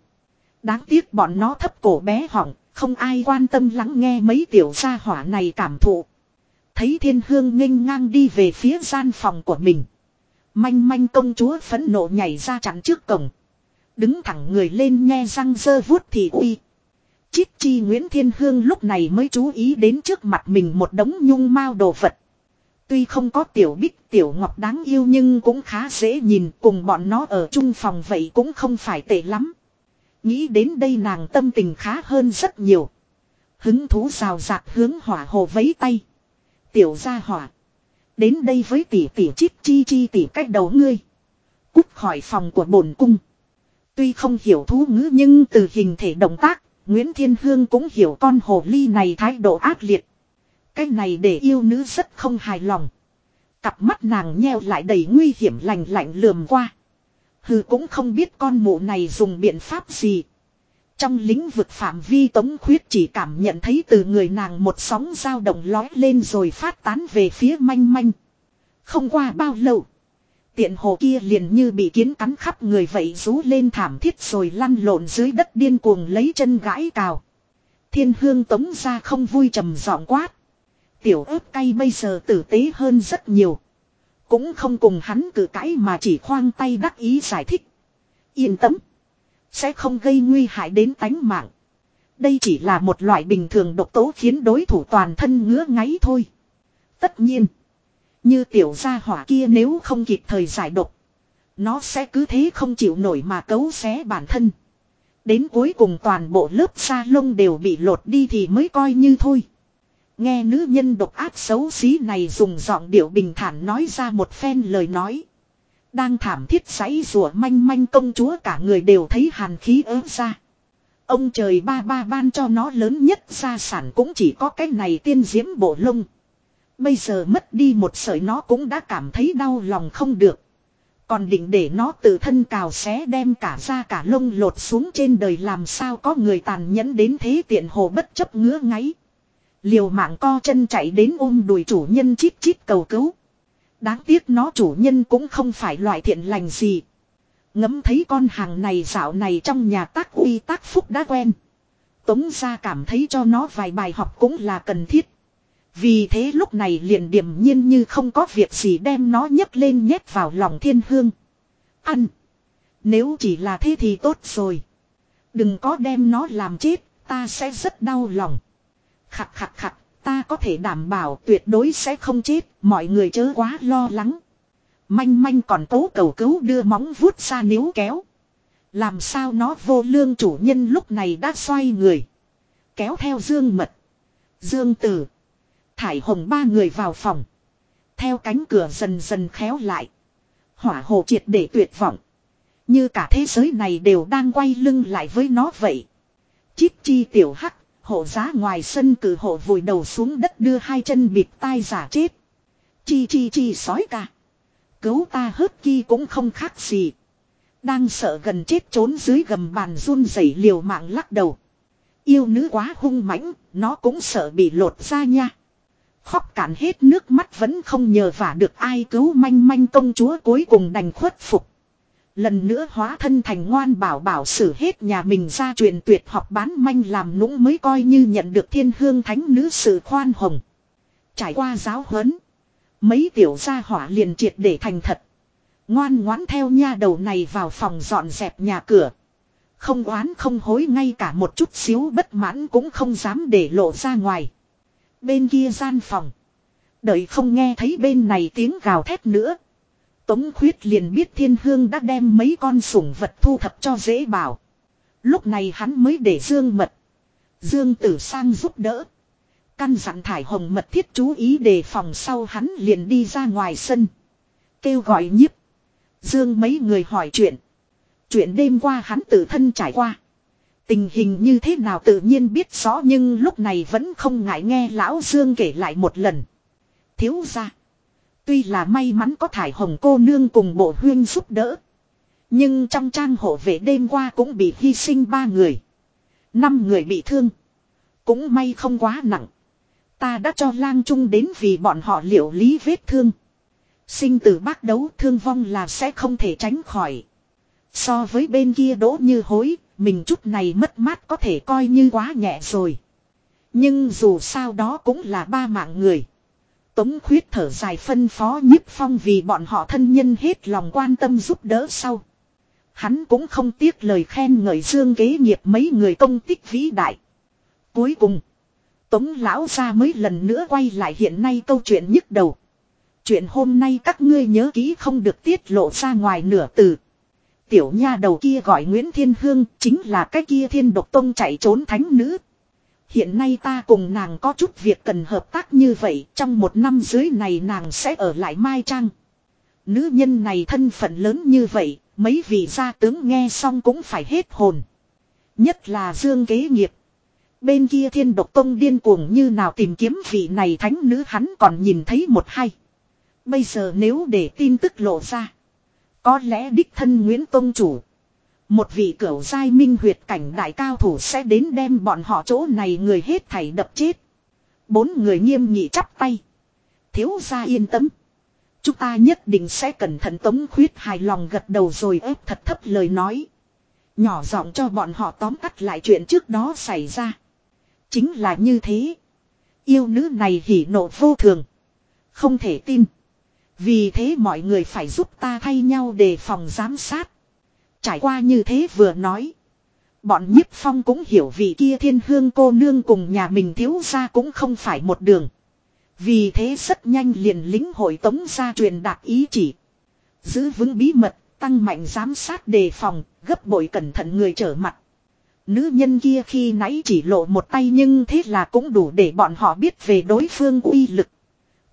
Đáng tiếc bọn nó thấp cổ bé họng, không ai quan tâm lắng nghe mấy tiểu gia hỏa này cảm thụ. Thấy thiên hương nghênh ngang đi về phía gian phòng của mình. Manh manh công chúa phẫn nộ nhảy ra chắn trước cổng. Đứng thẳng người lên nghe răng dơ vuốt thì uy. Chít chi Nguyễn Thiên Hương lúc này mới chú ý đến trước mặt mình một đống nhung mao đồ vật. Tuy không có tiểu bích, tiểu ngọc đáng yêu nhưng cũng khá dễ nhìn, cùng bọn nó ở chung phòng vậy cũng không phải tệ lắm. Nghĩ đến đây nàng tâm tình khá hơn rất nhiều. Hứng thú rào rạc hướng hỏa hồ vấy tay. Tiểu ra hỏa. Đến đây với tỷ tỷ chít chi chi tỷ cách đầu ngươi. Cút khỏi phòng của bổn cung. Tuy không hiểu thú ngữ nhưng từ hình thể động tác, Nguyễn Thiên Hương cũng hiểu con hồ ly này thái độ ác liệt. Cái này để yêu nữ rất không hài lòng. Cặp mắt nàng nheo lại đầy nguy hiểm lạnh lạnh lườm qua. Hừ cũng không biết con mụ này dùng biện pháp gì. Trong lĩnh vực phạm vi tống khuyết chỉ cảm nhận thấy từ người nàng một sóng dao động lói lên rồi phát tán về phía manh manh. Không qua bao lâu. Tiện hồ kia liền như bị kiến cắn khắp người vậy rú lên thảm thiết rồi lăn lộn dưới đất điên cuồng lấy chân gãi cào. Thiên hương tống ra không vui trầm giọng quát. Tiểu ớt cay bây giờ tử tế hơn rất nhiều. Cũng không cùng hắn cử cãi mà chỉ khoang tay đắc ý giải thích. Yên tâm. Sẽ không gây nguy hại đến tánh mạng. Đây chỉ là một loại bình thường độc tố khiến đối thủ toàn thân ngứa ngáy thôi. Tất nhiên. Như tiểu gia hỏa kia nếu không kịp thời giải độc. Nó sẽ cứ thế không chịu nổi mà cấu xé bản thân. Đến cuối cùng toàn bộ lớp da lông đều bị lột đi thì mới coi như thôi. Nghe nữ nhân độc ác xấu xí này dùng giọng điệu bình thản nói ra một phen lời nói. Đang thảm thiết giấy rùa manh manh công chúa cả người đều thấy hàn khí ớt ra. Ông trời ba ba ban cho nó lớn nhất gia sản cũng chỉ có cái này tiên diễm bộ lông. Bây giờ mất đi một sợi nó cũng đã cảm thấy đau lòng không được. Còn định để nó tự thân cào xé đem cả da cả lông lột xuống trên đời làm sao có người tàn nhẫn đến thế tiện hồ bất chấp ngứa ngáy. Liều mạng co chân chạy đến ôm đùi chủ nhân chít chít cầu cứu. Đáng tiếc nó chủ nhân cũng không phải loại thiện lành gì. Ngấm thấy con hàng này dạo này trong nhà tác uy tác phúc đã quen. Tống ra cảm thấy cho nó vài bài học cũng là cần thiết. Vì thế lúc này liền điềm nhiên như không có việc gì đem nó nhấc lên nhét vào lòng thiên hương. Ăn. Nếu chỉ là thế thì tốt rồi. Đừng có đem nó làm chết, ta sẽ rất đau lòng. Khặt khặt khặt, ta có thể đảm bảo tuyệt đối sẽ không chết, mọi người chớ quá lo lắng. Manh manh còn tố cầu cứu đưa móng vuốt ra níu kéo. Làm sao nó vô lương chủ nhân lúc này đã xoay người. Kéo theo dương mật. Dương tử. Thải hồng ba người vào phòng. Theo cánh cửa dần dần khéo lại. Hỏa hồ triệt để tuyệt vọng. Như cả thế giới này đều đang quay lưng lại với nó vậy. Chít chi tiểu hắc, hộ giá ngoài sân cử hộ vùi đầu xuống đất đưa hai chân bịt tai giả chết. Chi chi chi sói cả Cứu ta hớt chi cũng không khác gì. Đang sợ gần chết trốn dưới gầm bàn run rẩy liều mạng lắc đầu. Yêu nữ quá hung mãnh, nó cũng sợ bị lột ra nha. Khóc cạn hết nước mắt vẫn không nhờ vả được ai cứu manh manh công chúa cuối cùng đành khuất phục. Lần nữa hóa thân thành ngoan bảo bảo xử hết nhà mình ra truyền tuyệt học bán manh làm nũng mới coi như nhận được thiên hương thánh nữ sự khoan hồng. Trải qua giáo huấn. Mấy tiểu gia hỏa liền triệt để thành thật. Ngoan ngoãn theo nha đầu này vào phòng dọn dẹp nhà cửa. Không oán không hối ngay cả một chút xíu bất mãn cũng không dám để lộ ra ngoài. Bên kia gian phòng. Đợi không nghe thấy bên này tiếng gào thét nữa. Tống khuyết liền biết thiên hương đã đem mấy con sủng vật thu thập cho dễ bảo. Lúc này hắn mới để dương mật. Dương tử sang giúp đỡ. Căn dặn thải hồng mật thiết chú ý đề phòng sau hắn liền đi ra ngoài sân. Kêu gọi nhiếp. Dương mấy người hỏi chuyện. Chuyện đêm qua hắn tự thân trải qua. Tình hình như thế nào tự nhiên biết rõ nhưng lúc này vẫn không ngại nghe lão Dương kể lại một lần. Thiếu ra. Tuy là may mắn có thải hồng cô nương cùng bộ huyên giúp đỡ. Nhưng trong trang hộ vệ đêm qua cũng bị hy sinh ba người. Năm người bị thương. Cũng may không quá nặng. Ta đã cho lang trung đến vì bọn họ liệu lý vết thương. Sinh tử bác đấu thương vong là sẽ không thể tránh khỏi. So với bên kia đỗ như hối, mình chút này mất mát có thể coi như quá nhẹ rồi. Nhưng dù sao đó cũng là ba mạng người. Tống khuyết thở dài phân phó nhiếp phong vì bọn họ thân nhân hết lòng quan tâm giúp đỡ sau. Hắn cũng không tiếc lời khen ngợi dương kế nghiệp mấy người công tích vĩ đại. Cuối cùng, Tống lão ra mới lần nữa quay lại hiện nay câu chuyện nhức đầu. Chuyện hôm nay các ngươi nhớ kỹ không được tiết lộ ra ngoài nửa từ. Tiểu nha đầu kia gọi Nguyễn Thiên Hương chính là cái kia thiên độc tông chạy trốn thánh nữ. Hiện nay ta cùng nàng có chút việc cần hợp tác như vậy, trong một năm dưới này nàng sẽ ở lại Mai Trang. Nữ nhân này thân phận lớn như vậy, mấy vị gia tướng nghe xong cũng phải hết hồn. Nhất là Dương Kế Nghiệp, Bên kia thiên độc tông điên cuồng như nào tìm kiếm vị này thánh nữ hắn còn nhìn thấy một hai. Bây giờ nếu để tin tức lộ ra. Có lẽ đích thân Nguyễn Tông Chủ. Một vị cửu giai minh huyệt cảnh đại cao thủ sẽ đến đem bọn họ chỗ này người hết thảy đập chết. Bốn người nghiêm nghị chắp tay. Thiếu gia yên tâm. Chúng ta nhất định sẽ cẩn thận tống khuyết hài lòng gật đầu rồi ép thật thấp lời nói. Nhỏ giọng cho bọn họ tóm tắt lại chuyện trước đó xảy ra. Chính là như thế. Yêu nữ này hỉ nộ vô thường. Không thể tin. Vì thế mọi người phải giúp ta thay nhau đề phòng giám sát. Trải qua như thế vừa nói. Bọn nhiếp phong cũng hiểu vì kia thiên hương cô nương cùng nhà mình thiếu ra cũng không phải một đường. Vì thế rất nhanh liền lính hội tống ra truyền đạt ý chỉ. Giữ vững bí mật, tăng mạnh giám sát đề phòng, gấp bội cẩn thận người trở mặt. Nữ nhân kia khi nãy chỉ lộ một tay nhưng thế là cũng đủ để bọn họ biết về đối phương uy lực.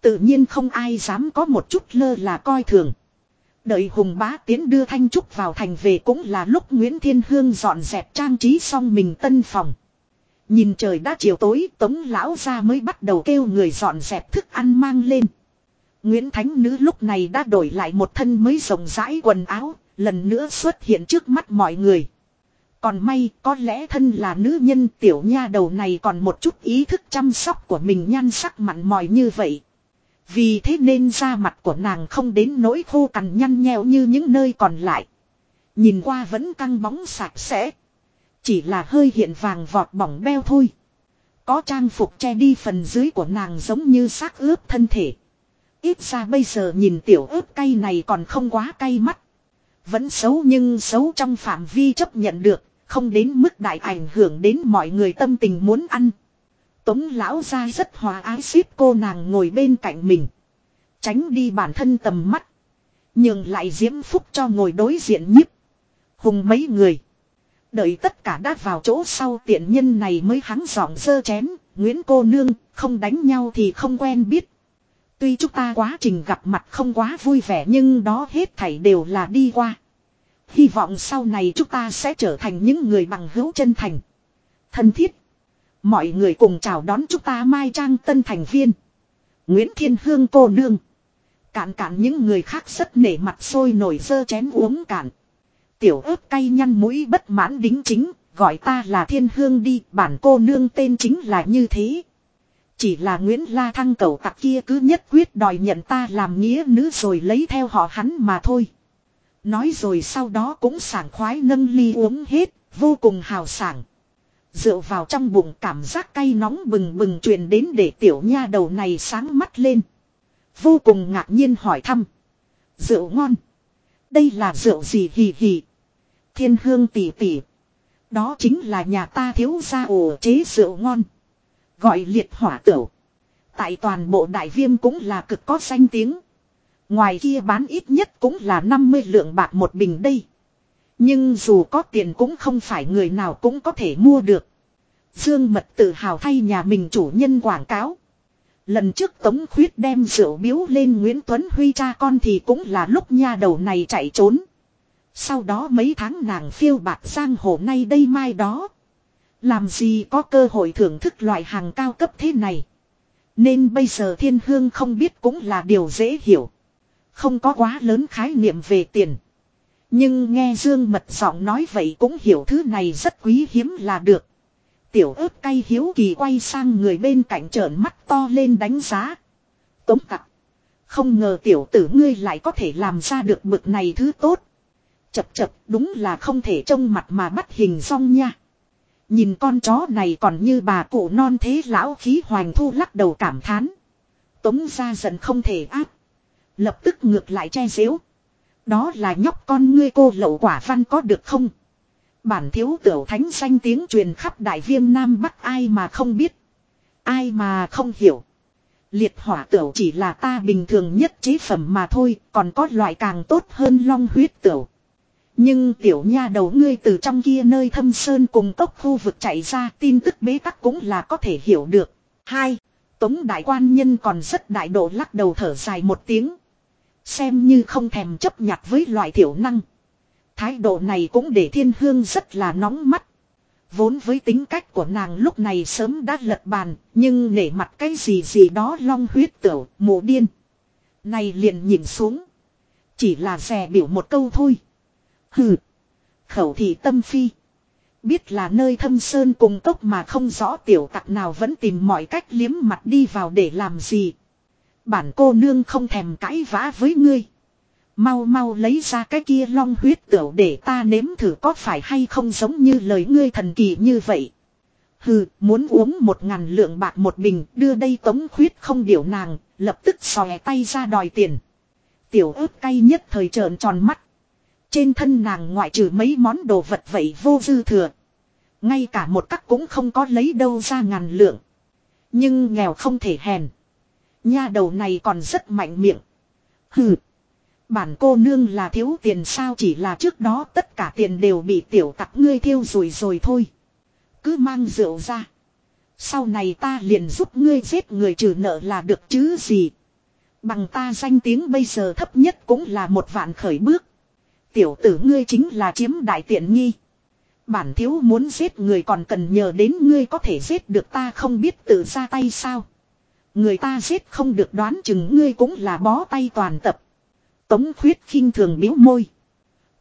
Tự nhiên không ai dám có một chút lơ là coi thường. Đợi Hùng Bá Tiến đưa Thanh Trúc vào thành về cũng là lúc Nguyễn Thiên Hương dọn dẹp trang trí xong mình tân phòng. Nhìn trời đã chiều tối tống lão ra mới bắt đầu kêu người dọn dẹp thức ăn mang lên. Nguyễn Thánh Nữ lúc này đã đổi lại một thân mới rộng rãi quần áo, lần nữa xuất hiện trước mắt mọi người. Còn may có lẽ thân là nữ nhân tiểu nha đầu này còn một chút ý thức chăm sóc của mình nhan sắc mặn mòi như vậy. Vì thế nên da mặt của nàng không đến nỗi khô cằn nhăn nheo như những nơi còn lại. Nhìn qua vẫn căng bóng sạch sẽ. Chỉ là hơi hiện vàng vọt bỏng beo thôi. Có trang phục che đi phần dưới của nàng giống như xác ướp thân thể. Ít ra bây giờ nhìn tiểu ướp cay này còn không quá cay mắt. Vẫn xấu nhưng xấu trong phạm vi chấp nhận được, không đến mức đại ảnh hưởng đến mọi người tâm tình muốn ăn. Tống lão ra rất hòa ái xếp cô nàng ngồi bên cạnh mình. Tránh đi bản thân tầm mắt. Nhưng lại diễm phúc cho ngồi đối diện nhiếp. Hùng mấy người. Đợi tất cả đã vào chỗ sau tiện nhân này mới hắn giọng sơ chén. Nguyễn cô nương, không đánh nhau thì không quen biết. Tuy chúng ta quá trình gặp mặt không quá vui vẻ nhưng đó hết thảy đều là đi qua. Hy vọng sau này chúng ta sẽ trở thành những người bằng hữu chân thành. Thân thiết. Mọi người cùng chào đón chúng ta Mai Trang tân thành viên. Nguyễn Thiên Hương cô nương. Cạn cạn những người khác rất nể mặt sôi nổi dơ chén uống cạn. Tiểu ớt cay nhăn mũi bất mãn đính chính, gọi ta là Thiên Hương đi, bản cô nương tên chính là như thế. Chỉ là Nguyễn La Thăng cầu tặc kia cứ nhất quyết đòi nhận ta làm nghĩa nữ rồi lấy theo họ hắn mà thôi. Nói rồi sau đó cũng sảng khoái nâng ly uống hết, vô cùng hào sảng. Rượu vào trong bụng cảm giác cay nóng bừng bừng truyền đến để tiểu nha đầu này sáng mắt lên. Vô cùng ngạc nhiên hỏi thăm. Rượu ngon. Đây là rượu gì hì hì. Thiên hương tỷ tỷ. Đó chính là nhà ta thiếu gia ổ chế rượu ngon. Gọi liệt hỏa tửu. Tại toàn bộ đại viêm cũng là cực có danh tiếng. Ngoài kia bán ít nhất cũng là 50 lượng bạc một bình đây. Nhưng dù có tiền cũng không phải người nào cũng có thể mua được. Dương Mật tự hào thay nhà mình chủ nhân quảng cáo. Lần trước Tống Khuyết đem rượu biếu lên Nguyễn Tuấn Huy cha con thì cũng là lúc nha đầu này chạy trốn. Sau đó mấy tháng nàng phiêu bạc sang hồ nay đây mai đó. Làm gì có cơ hội thưởng thức loại hàng cao cấp thế này. Nên bây giờ thiên hương không biết cũng là điều dễ hiểu. Không có quá lớn khái niệm về tiền. Nhưng nghe Dương Mật giọng nói vậy cũng hiểu thứ này rất quý hiếm là được. Tiểu ớt cay hiếu kỳ quay sang người bên cạnh trợn mắt to lên đánh giá. Tống cặp. Không ngờ tiểu tử ngươi lại có thể làm ra được bực này thứ tốt. Chập chập, đúng là không thể trông mặt mà bắt hình xong nha. Nhìn con chó này còn như bà cụ non thế lão khí hoành thu lắc đầu cảm thán. Tống ra giận không thể áp. Lập tức ngược lại che xếu. Đó là nhóc con ngươi cô lậu quả văn có được không? Bản thiếu tiểu thánh danh tiếng truyền khắp đại viêm Nam Bắc ai mà không biết. Ai mà không hiểu. Liệt hỏa tiểu chỉ là ta bình thường nhất chế phẩm mà thôi, còn có loại càng tốt hơn long huyết tiểu. Nhưng tiểu nha đầu ngươi từ trong kia nơi thâm sơn cùng tốc khu vực chạy ra tin tức bế tắc cũng là có thể hiểu được. Hai, Tống đại quan nhân còn rất đại độ lắc đầu thở dài một tiếng. Xem như không thèm chấp nhặt với loại thiểu năng. Thái độ này cũng để thiên hương rất là nóng mắt. Vốn với tính cách của nàng lúc này sớm đã lật bàn, nhưng nể mặt cái gì gì đó long huyết tửu, mù điên. Này liền nhìn xuống. Chỉ là rè biểu một câu thôi. Hừ. Khẩu thị tâm phi. Biết là nơi thâm sơn cùng cốc mà không rõ tiểu tặc nào vẫn tìm mọi cách liếm mặt đi vào để làm gì. Bản cô nương không thèm cãi vã với ngươi. Mau mau lấy ra cái kia long huyết tửu để ta nếm thử có phải hay không giống như lời ngươi thần kỳ như vậy. Hừ, muốn uống một ngàn lượng bạc một bình, đưa đây tống khuyết không điều nàng, lập tức xòe tay ra đòi tiền. Tiểu ớt cay nhất thời trợn tròn mắt. Trên thân nàng ngoại trừ mấy món đồ vật vậy vô dư thừa. Ngay cả một cắc cũng không có lấy đâu ra ngàn lượng. Nhưng nghèo không thể hèn. Nha đầu này còn rất mạnh miệng. Hừ. Bản cô nương là thiếu tiền sao chỉ là trước đó tất cả tiền đều bị tiểu tặc ngươi thiêu rồi rồi thôi. Cứ mang rượu ra. Sau này ta liền giúp ngươi giết người trừ nợ là được chứ gì. Bằng ta danh tiếng bây giờ thấp nhất cũng là một vạn khởi bước. Tiểu tử ngươi chính là chiếm đại tiện nghi. Bản thiếu muốn giết người còn cần nhờ đến ngươi có thể giết được ta không biết tự ra tay sao. Người ta giết không được đoán chừng ngươi cũng là bó tay toàn tập. Tống khuyết khinh thường biếu môi.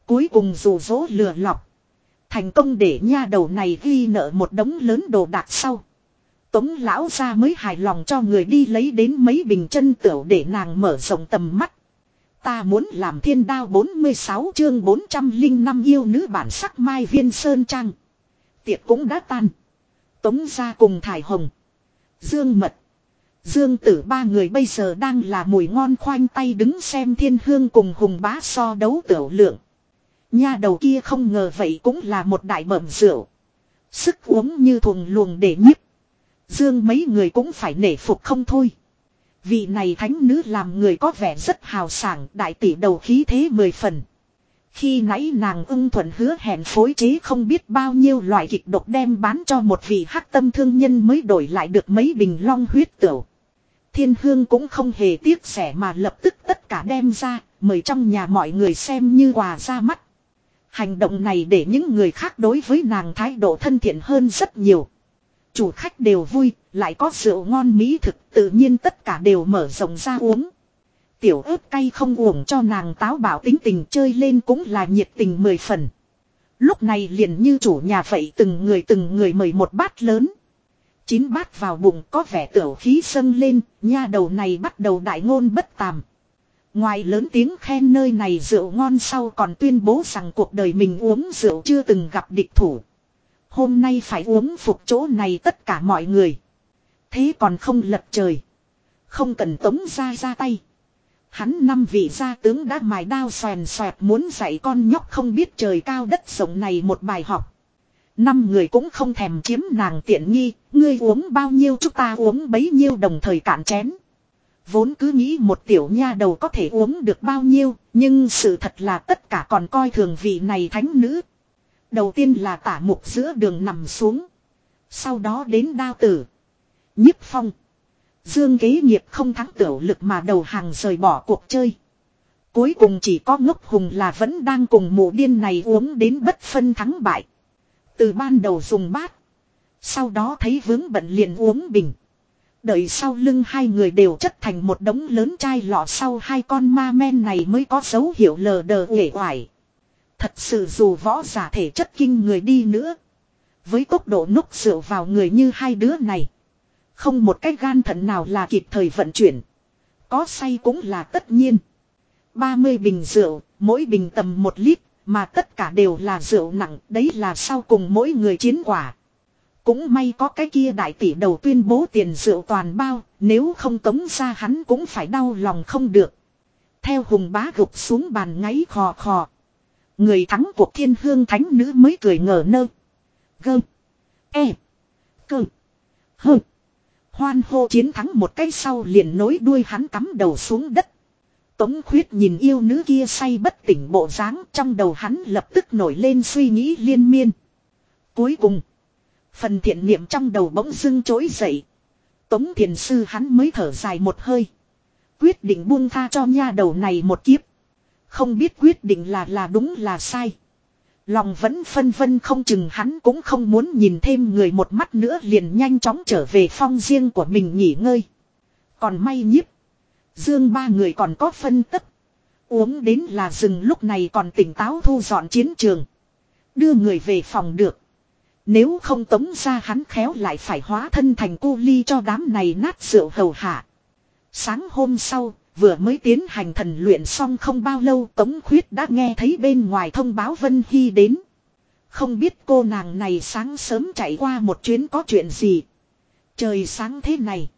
Cuối cùng dù dỗ lừa lọc. Thành công để nha đầu này ghi nợ một đống lớn đồ đạc sau. Tống lão ra mới hài lòng cho người đi lấy đến mấy bình chân tửu để nàng mở rộng tầm mắt. Ta muốn làm thiên đao 46 chương 405 yêu nữ bản sắc mai viên sơn trang. Tiệc cũng đã tan. Tống ra cùng thải hồng. Dương mật. Dương tử ba người bây giờ đang là mùi ngon khoanh tay đứng xem thiên hương cùng hùng bá so đấu tiểu lượng. Nha đầu kia không ngờ vậy cũng là một đại bẩm rượu. Sức uống như thuồng luồng để nhiếp. Dương mấy người cũng phải nể phục không thôi. Vị này thánh nữ làm người có vẻ rất hào sảng, đại tỷ đầu khí thế mười phần. Khi nãy nàng ưng thuận hứa hẹn phối chế không biết bao nhiêu loại kịch độc đem bán cho một vị hắc tâm thương nhân mới đổi lại được mấy bình long huyết tửu. Thiên hương cũng không hề tiếc rẻ mà lập tức tất cả đem ra, mời trong nhà mọi người xem như quà ra mắt. Hành động này để những người khác đối với nàng thái độ thân thiện hơn rất nhiều. Chủ khách đều vui, lại có rượu ngon mỹ thực tự nhiên tất cả đều mở rộng ra uống. Tiểu ớt cay không uổng cho nàng táo bảo tính tình chơi lên cũng là nhiệt tình mười phần. Lúc này liền như chủ nhà vậy từng người từng người mời một bát lớn. Chín bát vào bụng có vẻ tiểu khí sân lên, nha đầu này bắt đầu đại ngôn bất tàm. Ngoài lớn tiếng khen nơi này rượu ngon sau còn tuyên bố rằng cuộc đời mình uống rượu chưa từng gặp địch thủ. Hôm nay phải uống phục chỗ này tất cả mọi người. Thế còn không lật trời. Không cần tống ra ra tay. Hắn năm vị gia tướng đã mài đao xoèn xoẹt muốn dạy con nhóc không biết trời cao đất rộng này một bài học. Năm người cũng không thèm chiếm nàng tiện nghi, ngươi uống bao nhiêu chúng ta uống bấy nhiêu đồng thời cạn chén. Vốn cứ nghĩ một tiểu nha đầu có thể uống được bao nhiêu, nhưng sự thật là tất cả còn coi thường vị này thánh nữ. Đầu tiên là tả mục giữa đường nằm xuống. Sau đó đến đao tử. nhiếp phong. Dương kế nghiệp không thắng tiểu lực mà đầu hàng rời bỏ cuộc chơi. Cuối cùng chỉ có ngốc hùng là vẫn đang cùng mụ điên này uống đến bất phân thắng bại. Từ ban đầu dùng bát. Sau đó thấy vướng bận liền uống bình. Đợi sau lưng hai người đều chất thành một đống lớn chai lọ sau hai con ma men này mới có dấu hiệu lờ đờ uể oải. Thật sự dù võ giả thể chất kinh người đi nữa. Với tốc độ núc rượu vào người như hai đứa này. Không một cái gan thận nào là kịp thời vận chuyển. Có say cũng là tất nhiên. 30 bình rượu, mỗi bình tầm một lít, mà tất cả đều là rượu nặng, đấy là sau cùng mỗi người chiến quả. Cũng may có cái kia đại tỷ đầu tuyên bố tiền rượu toàn bao, nếu không tống ra hắn cũng phải đau lòng không được. Theo hùng bá gục xuống bàn ngáy khò khò. Người thắng cuộc thiên hương thánh nữ mới cười ngờ nơ. Gơ. E. Cơ. Hơ. Hoan hô chiến thắng một cái sau liền nối đuôi hắn cắm đầu xuống đất. Tống khuyết nhìn yêu nữ kia say bất tỉnh bộ dáng, trong đầu hắn lập tức nổi lên suy nghĩ liên miên. Cuối cùng. Phần thiện niệm trong đầu bỗng dưng trỗi dậy. Tống thiền sư hắn mới thở dài một hơi. Quyết định buông tha cho nha đầu này một kiếp. Không biết quyết định là là đúng là sai. Lòng vẫn phân vân không chừng hắn cũng không muốn nhìn thêm người một mắt nữa liền nhanh chóng trở về phong riêng của mình nghỉ ngơi. Còn may nhiếp. Dương ba người còn có phân tất. Uống đến là rừng lúc này còn tỉnh táo thu dọn chiến trường. Đưa người về phòng được. Nếu không tống ra hắn khéo lại phải hóa thân thành cu ly cho đám này nát rượu hầu hạ. Sáng hôm sau, vừa mới tiến hành thần luyện xong không bao lâu Tống Khuyết đã nghe thấy bên ngoài thông báo Vân Hy đến. Không biết cô nàng này sáng sớm chạy qua một chuyến có chuyện gì. Trời sáng thế này.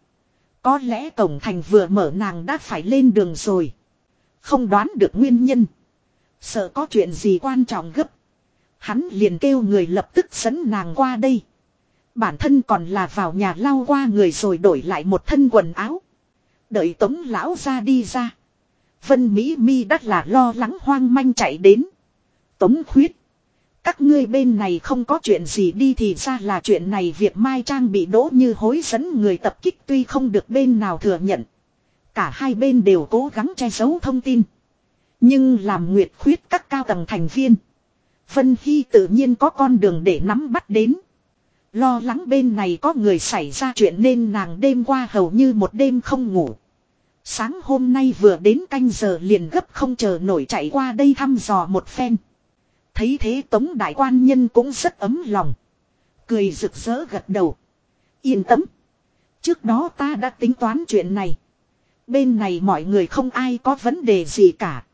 Có lẽ cổng thành vừa mở nàng đã phải lên đường rồi. Không đoán được nguyên nhân. Sợ có chuyện gì quan trọng gấp. Hắn liền kêu người lập tức dẫn nàng qua đây. Bản thân còn là vào nhà lau qua người rồi đổi lại một thân quần áo. Đợi tống lão ra đi ra. Vân Mỹ mi đắt là lo lắng hoang manh chạy đến. Tống khuyết. Các ngươi bên này không có chuyện gì đi thì ra là chuyện này việc Mai Trang bị đỗ như hối dẫn người tập kích tuy không được bên nào thừa nhận. Cả hai bên đều cố gắng che giấu thông tin. Nhưng làm nguyệt khuyết các cao tầng thành viên. Vân Hy tự nhiên có con đường để nắm bắt đến. Lo lắng bên này có người xảy ra chuyện nên nàng đêm qua hầu như một đêm không ngủ. Sáng hôm nay vừa đến canh giờ liền gấp không chờ nổi chạy qua đây thăm dò một phen. Thấy thế tống đại quan nhân cũng rất ấm lòng. Cười rực rỡ gật đầu. Yên tâm. Trước đó ta đã tính toán chuyện này. Bên này mọi người không ai có vấn đề gì cả.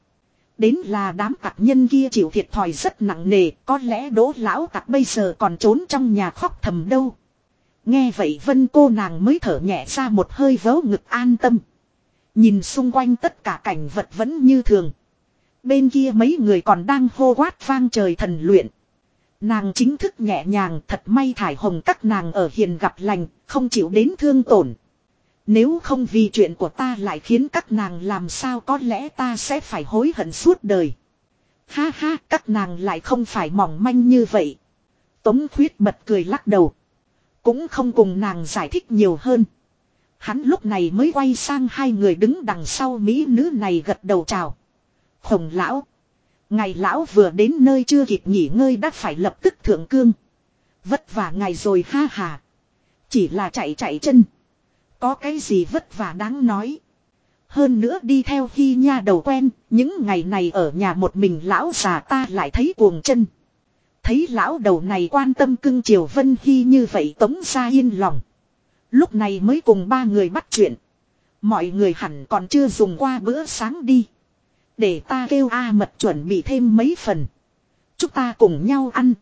Đến là đám tạc nhân kia chịu thiệt thòi rất nặng nề, có lẽ đỗ lão tặc bây giờ còn trốn trong nhà khóc thầm đâu. Nghe vậy vân cô nàng mới thở nhẹ ra một hơi vớ ngực an tâm. Nhìn xung quanh tất cả cảnh vật vẫn như thường. Bên kia mấy người còn đang hô quát vang trời thần luyện. Nàng chính thức nhẹ nhàng thật may thải hồng các nàng ở hiền gặp lành, không chịu đến thương tổn. Nếu không vì chuyện của ta lại khiến các nàng làm sao có lẽ ta sẽ phải hối hận suốt đời. Ha ha, các nàng lại không phải mỏng manh như vậy. Tống khuyết bật cười lắc đầu. Cũng không cùng nàng giải thích nhiều hơn. Hắn lúc này mới quay sang hai người đứng đằng sau mỹ nữ này gật đầu chào. Khổng lão. Ngày lão vừa đến nơi chưa kịp nghỉ ngơi đã phải lập tức thượng cương. Vất vả ngày rồi ha hà. Chỉ là chạy chạy chân. Có cái gì vất vả đáng nói. Hơn nữa đi theo khi nha đầu quen, những ngày này ở nhà một mình lão già ta lại thấy cuồng chân. Thấy lão đầu này quan tâm cưng chiều Vân Hy như vậy tống ra yên lòng. Lúc này mới cùng ba người bắt chuyện. Mọi người hẳn còn chưa dùng qua bữa sáng đi. Để ta kêu A mật chuẩn bị thêm mấy phần. Chúng ta cùng nhau ăn.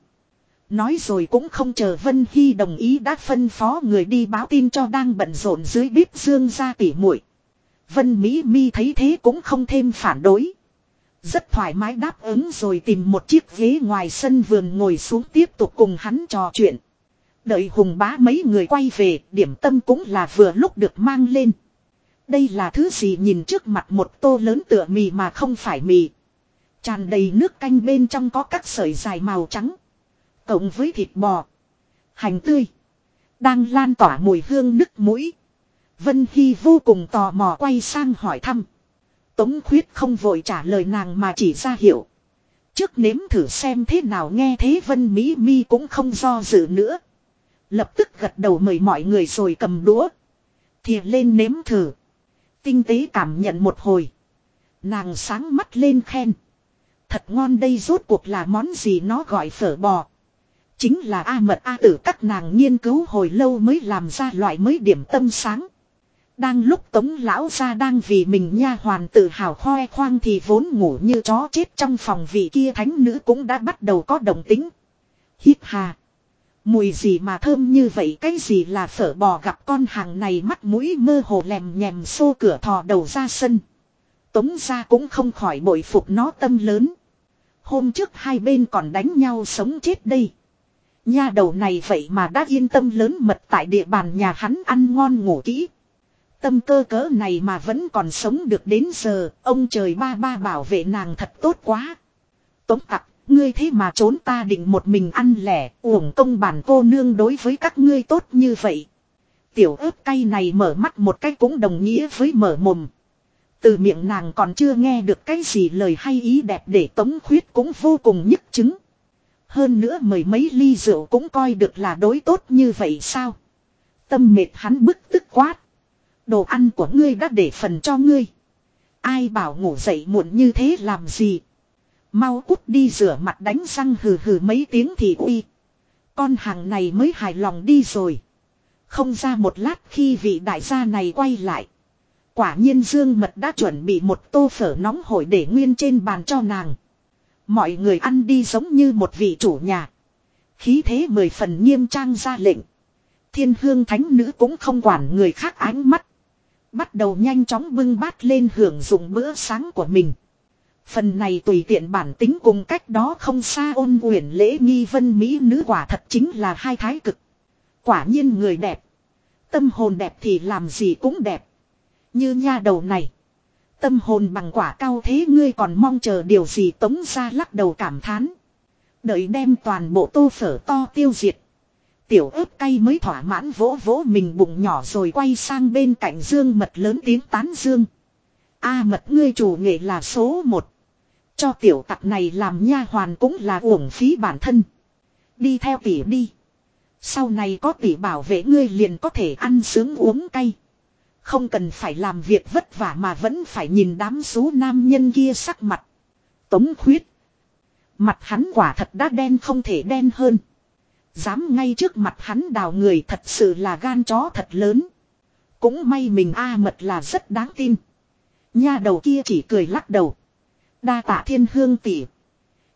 Nói rồi cũng không chờ Vân Hy đồng ý đã phân phó người đi báo tin cho đang bận rộn dưới bếp dương ra tỉ muội. Vân Mỹ Mi thấy thế cũng không thêm phản đối. Rất thoải mái đáp ứng rồi tìm một chiếc ghế ngoài sân vườn ngồi xuống tiếp tục cùng hắn trò chuyện. Đợi hùng bá mấy người quay về, điểm tâm cũng là vừa lúc được mang lên. Đây là thứ gì nhìn trước mặt một tô lớn tựa mì mà không phải mì. Tràn đầy nước canh bên trong có các sợi dài màu trắng. Cộng với thịt bò. Hành tươi. Đang lan tỏa mùi hương nức mũi. Vân Hy vô cùng tò mò quay sang hỏi thăm. Tống khuyết không vội trả lời nàng mà chỉ ra hiệu. Trước nếm thử xem thế nào nghe thế Vân Mỹ Mi cũng không do dự nữa. Lập tức gật đầu mời mọi người rồi cầm đũa. Thìa lên nếm thử. Tinh tế cảm nhận một hồi. Nàng sáng mắt lên khen. Thật ngon đây rốt cuộc là món gì nó gọi phở bò. Chính là A mật A tử các nàng nghiên cứu hồi lâu mới làm ra loại mới điểm tâm sáng. Đang lúc tống lão ra đang vì mình nha hoàn tự hào khoe khoang thì vốn ngủ như chó chết trong phòng vị kia thánh nữ cũng đã bắt đầu có đồng tính. Hít hà. Mùi gì mà thơm như vậy cái gì là phở bò gặp con hàng này mắt mũi mơ hồ lèm nhèm xô cửa thò đầu ra sân. Tống ra cũng không khỏi bội phục nó tâm lớn. Hôm trước hai bên còn đánh nhau sống chết đây. Nha đầu này vậy mà đã yên tâm lớn mật tại địa bàn nhà hắn ăn ngon ngủ kỹ. Tâm cơ cỡ này mà vẫn còn sống được đến giờ, ông trời ba ba bảo vệ nàng thật tốt quá. Tống tặc, ngươi thế mà trốn ta định một mình ăn lẻ, uổng công bản cô nương đối với các ngươi tốt như vậy. Tiểu ớt cay này mở mắt một cách cũng đồng nghĩa với mở mồm. Từ miệng nàng còn chưa nghe được cái gì lời hay ý đẹp để tống khuyết cũng vô cùng nhức chứng. Hơn nữa mời mấy ly rượu cũng coi được là đối tốt như vậy sao. Tâm mệt hắn bức tức quát. Đồ ăn của ngươi đã để phần cho ngươi. Ai bảo ngủ dậy muộn như thế làm gì. Mau cút đi rửa mặt đánh răng hừ hừ mấy tiếng thì uy. Con hàng này mới hài lòng đi rồi. Không ra một lát khi vị đại gia này quay lại. Quả nhiên Dương Mật đã chuẩn bị một tô phở nóng hổi để nguyên trên bàn cho nàng. Mọi người ăn đi giống như một vị chủ nhà. Khí thế mười phần nghiêm trang ra lệnh. Thiên hương thánh nữ cũng không quản người khác ánh mắt. Bắt đầu nhanh chóng bưng bát lên hưởng dụng bữa sáng của mình. Phần này tùy tiện bản tính cùng cách đó không xa ôn uyển lễ nghi vân mỹ nữ quả thật chính là hai thái cực. Quả nhiên người đẹp. Tâm hồn đẹp thì làm gì cũng đẹp. Như nha đầu này. Tâm hồn bằng quả cao thế ngươi còn mong chờ điều gì tống ra lắc đầu cảm thán. Đợi đem toàn bộ tô phở to tiêu diệt. Tiểu ớt cay mới thỏa mãn vỗ vỗ mình bụng nhỏ rồi quay sang bên cạnh dương mật lớn tiếng tán dương. A mật ngươi chủ nghệ là số một. Cho tiểu tặc này làm nha hoàn cũng là uổng phí bản thân. Đi theo tỷ đi. Sau này có tỷ bảo vệ ngươi liền có thể ăn sướng uống cay. Không cần phải làm việc vất vả mà vẫn phải nhìn đám số nam nhân kia sắc mặt. Tống khuyết. Mặt hắn quả thật đã đen không thể đen hơn. Dám ngay trước mặt hắn đào người thật sự là gan chó thật lớn. Cũng may mình A mật là rất đáng tin. Nha đầu kia chỉ cười lắc đầu. Đa tạ thiên hương tỷ.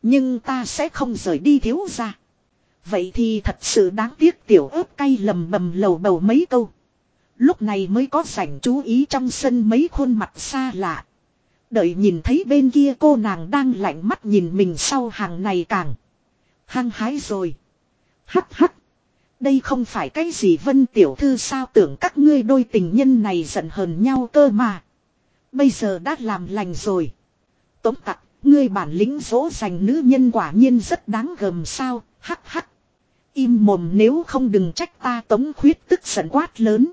Nhưng ta sẽ không rời đi thiếu ra. Vậy thì thật sự đáng tiếc tiểu ớt cay lầm bầm lầu bầu mấy câu. Lúc này mới có rảnh chú ý trong sân mấy khuôn mặt xa lạ. Đợi nhìn thấy bên kia cô nàng đang lạnh mắt nhìn mình sau hàng này càng. Hăng hái rồi. hắt hắt Đây không phải cái gì vân tiểu thư sao tưởng các ngươi đôi tình nhân này giận hờn nhau cơ mà. Bây giờ đã làm lành rồi. Tống tặc, ngươi bản lĩnh dỗ dành nữ nhân quả nhiên rất đáng gờm sao, hắc hắc. Im mồm nếu không đừng trách ta tống khuyết tức giận quát lớn.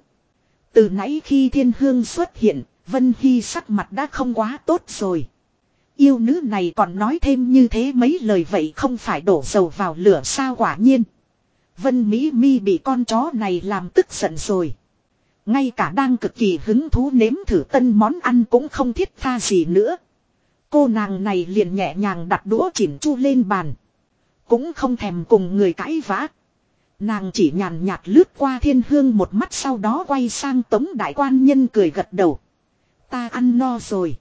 Từ nãy khi thiên hương xuất hiện, Vân Hy sắc mặt đã không quá tốt rồi. Yêu nữ này còn nói thêm như thế mấy lời vậy không phải đổ dầu vào lửa sao quả nhiên. Vân Mỹ Mi bị con chó này làm tức giận rồi. Ngay cả đang cực kỳ hứng thú nếm thử tân món ăn cũng không thiết tha gì nữa. Cô nàng này liền nhẹ nhàng đặt đũa chỉnh chu lên bàn. Cũng không thèm cùng người cãi vã. Nàng chỉ nhàn nhạt lướt qua thiên hương một mắt sau đó quay sang tống đại quan nhân cười gật đầu. Ta ăn no rồi.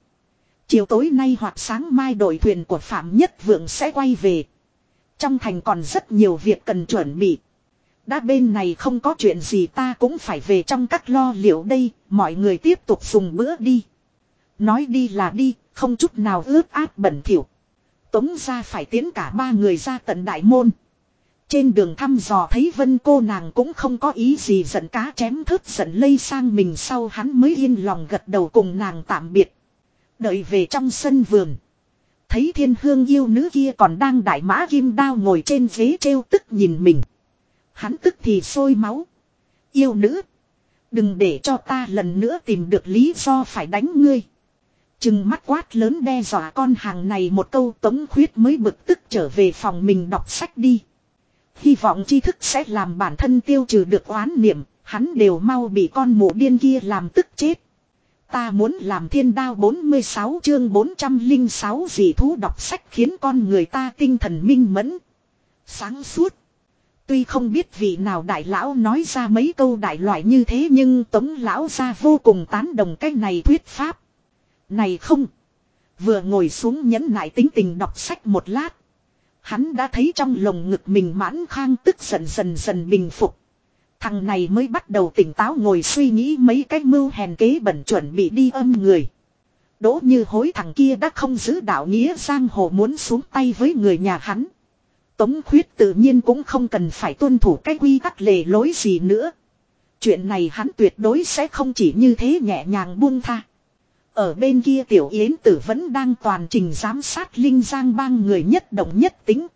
Chiều tối nay hoặc sáng mai đội thuyền của Phạm Nhất Vượng sẽ quay về. Trong thành còn rất nhiều việc cần chuẩn bị. Đã bên này không có chuyện gì ta cũng phải về trong các lo liệu đây, mọi người tiếp tục dùng bữa đi. Nói đi là đi, không chút nào ướt át bẩn thỉu. Tống ra phải tiến cả ba người ra tận đại môn. Trên đường thăm dò thấy vân cô nàng cũng không có ý gì giận cá chém thớt giận lây sang mình sau hắn mới yên lòng gật đầu cùng nàng tạm biệt. Đợi về trong sân vườn. Thấy thiên hương yêu nữ kia còn đang đại mã kim đao ngồi trên ghế trêu tức nhìn mình. Hắn tức thì sôi máu. Yêu nữ. Đừng để cho ta lần nữa tìm được lý do phải đánh ngươi. Chừng mắt quát lớn đe dọa con hàng này một câu tống khuyết mới bực tức trở về phòng mình đọc sách đi. Hy vọng tri thức sẽ làm bản thân tiêu trừ được oán niệm, hắn đều mau bị con mụ điên kia làm tức chết. Ta muốn làm thiên đao 46 chương 406 dị thú đọc sách khiến con người ta tinh thần minh mẫn. Sáng suốt. Tuy không biết vị nào đại lão nói ra mấy câu đại loại như thế nhưng tống lão ra vô cùng tán đồng cái này thuyết pháp. Này không. Vừa ngồi xuống nhẫn nại tính tình đọc sách một lát. Hắn đã thấy trong lồng ngực mình mãn khang tức dần dần dần bình phục. Thằng này mới bắt đầu tỉnh táo ngồi suy nghĩ mấy cái mưu hèn kế bẩn chuẩn bị đi âm người. Đỗ như hối thằng kia đã không giữ đạo nghĩa giang hồ muốn xuống tay với người nhà hắn. Tống khuyết tự nhiên cũng không cần phải tuân thủ cái quy tắc lề lối gì nữa. Chuyện này hắn tuyệt đối sẽ không chỉ như thế nhẹ nhàng buông tha. Ở bên kia tiểu yến tử vẫn đang toàn trình giám sát linh giang bang người nhất động nhất tính.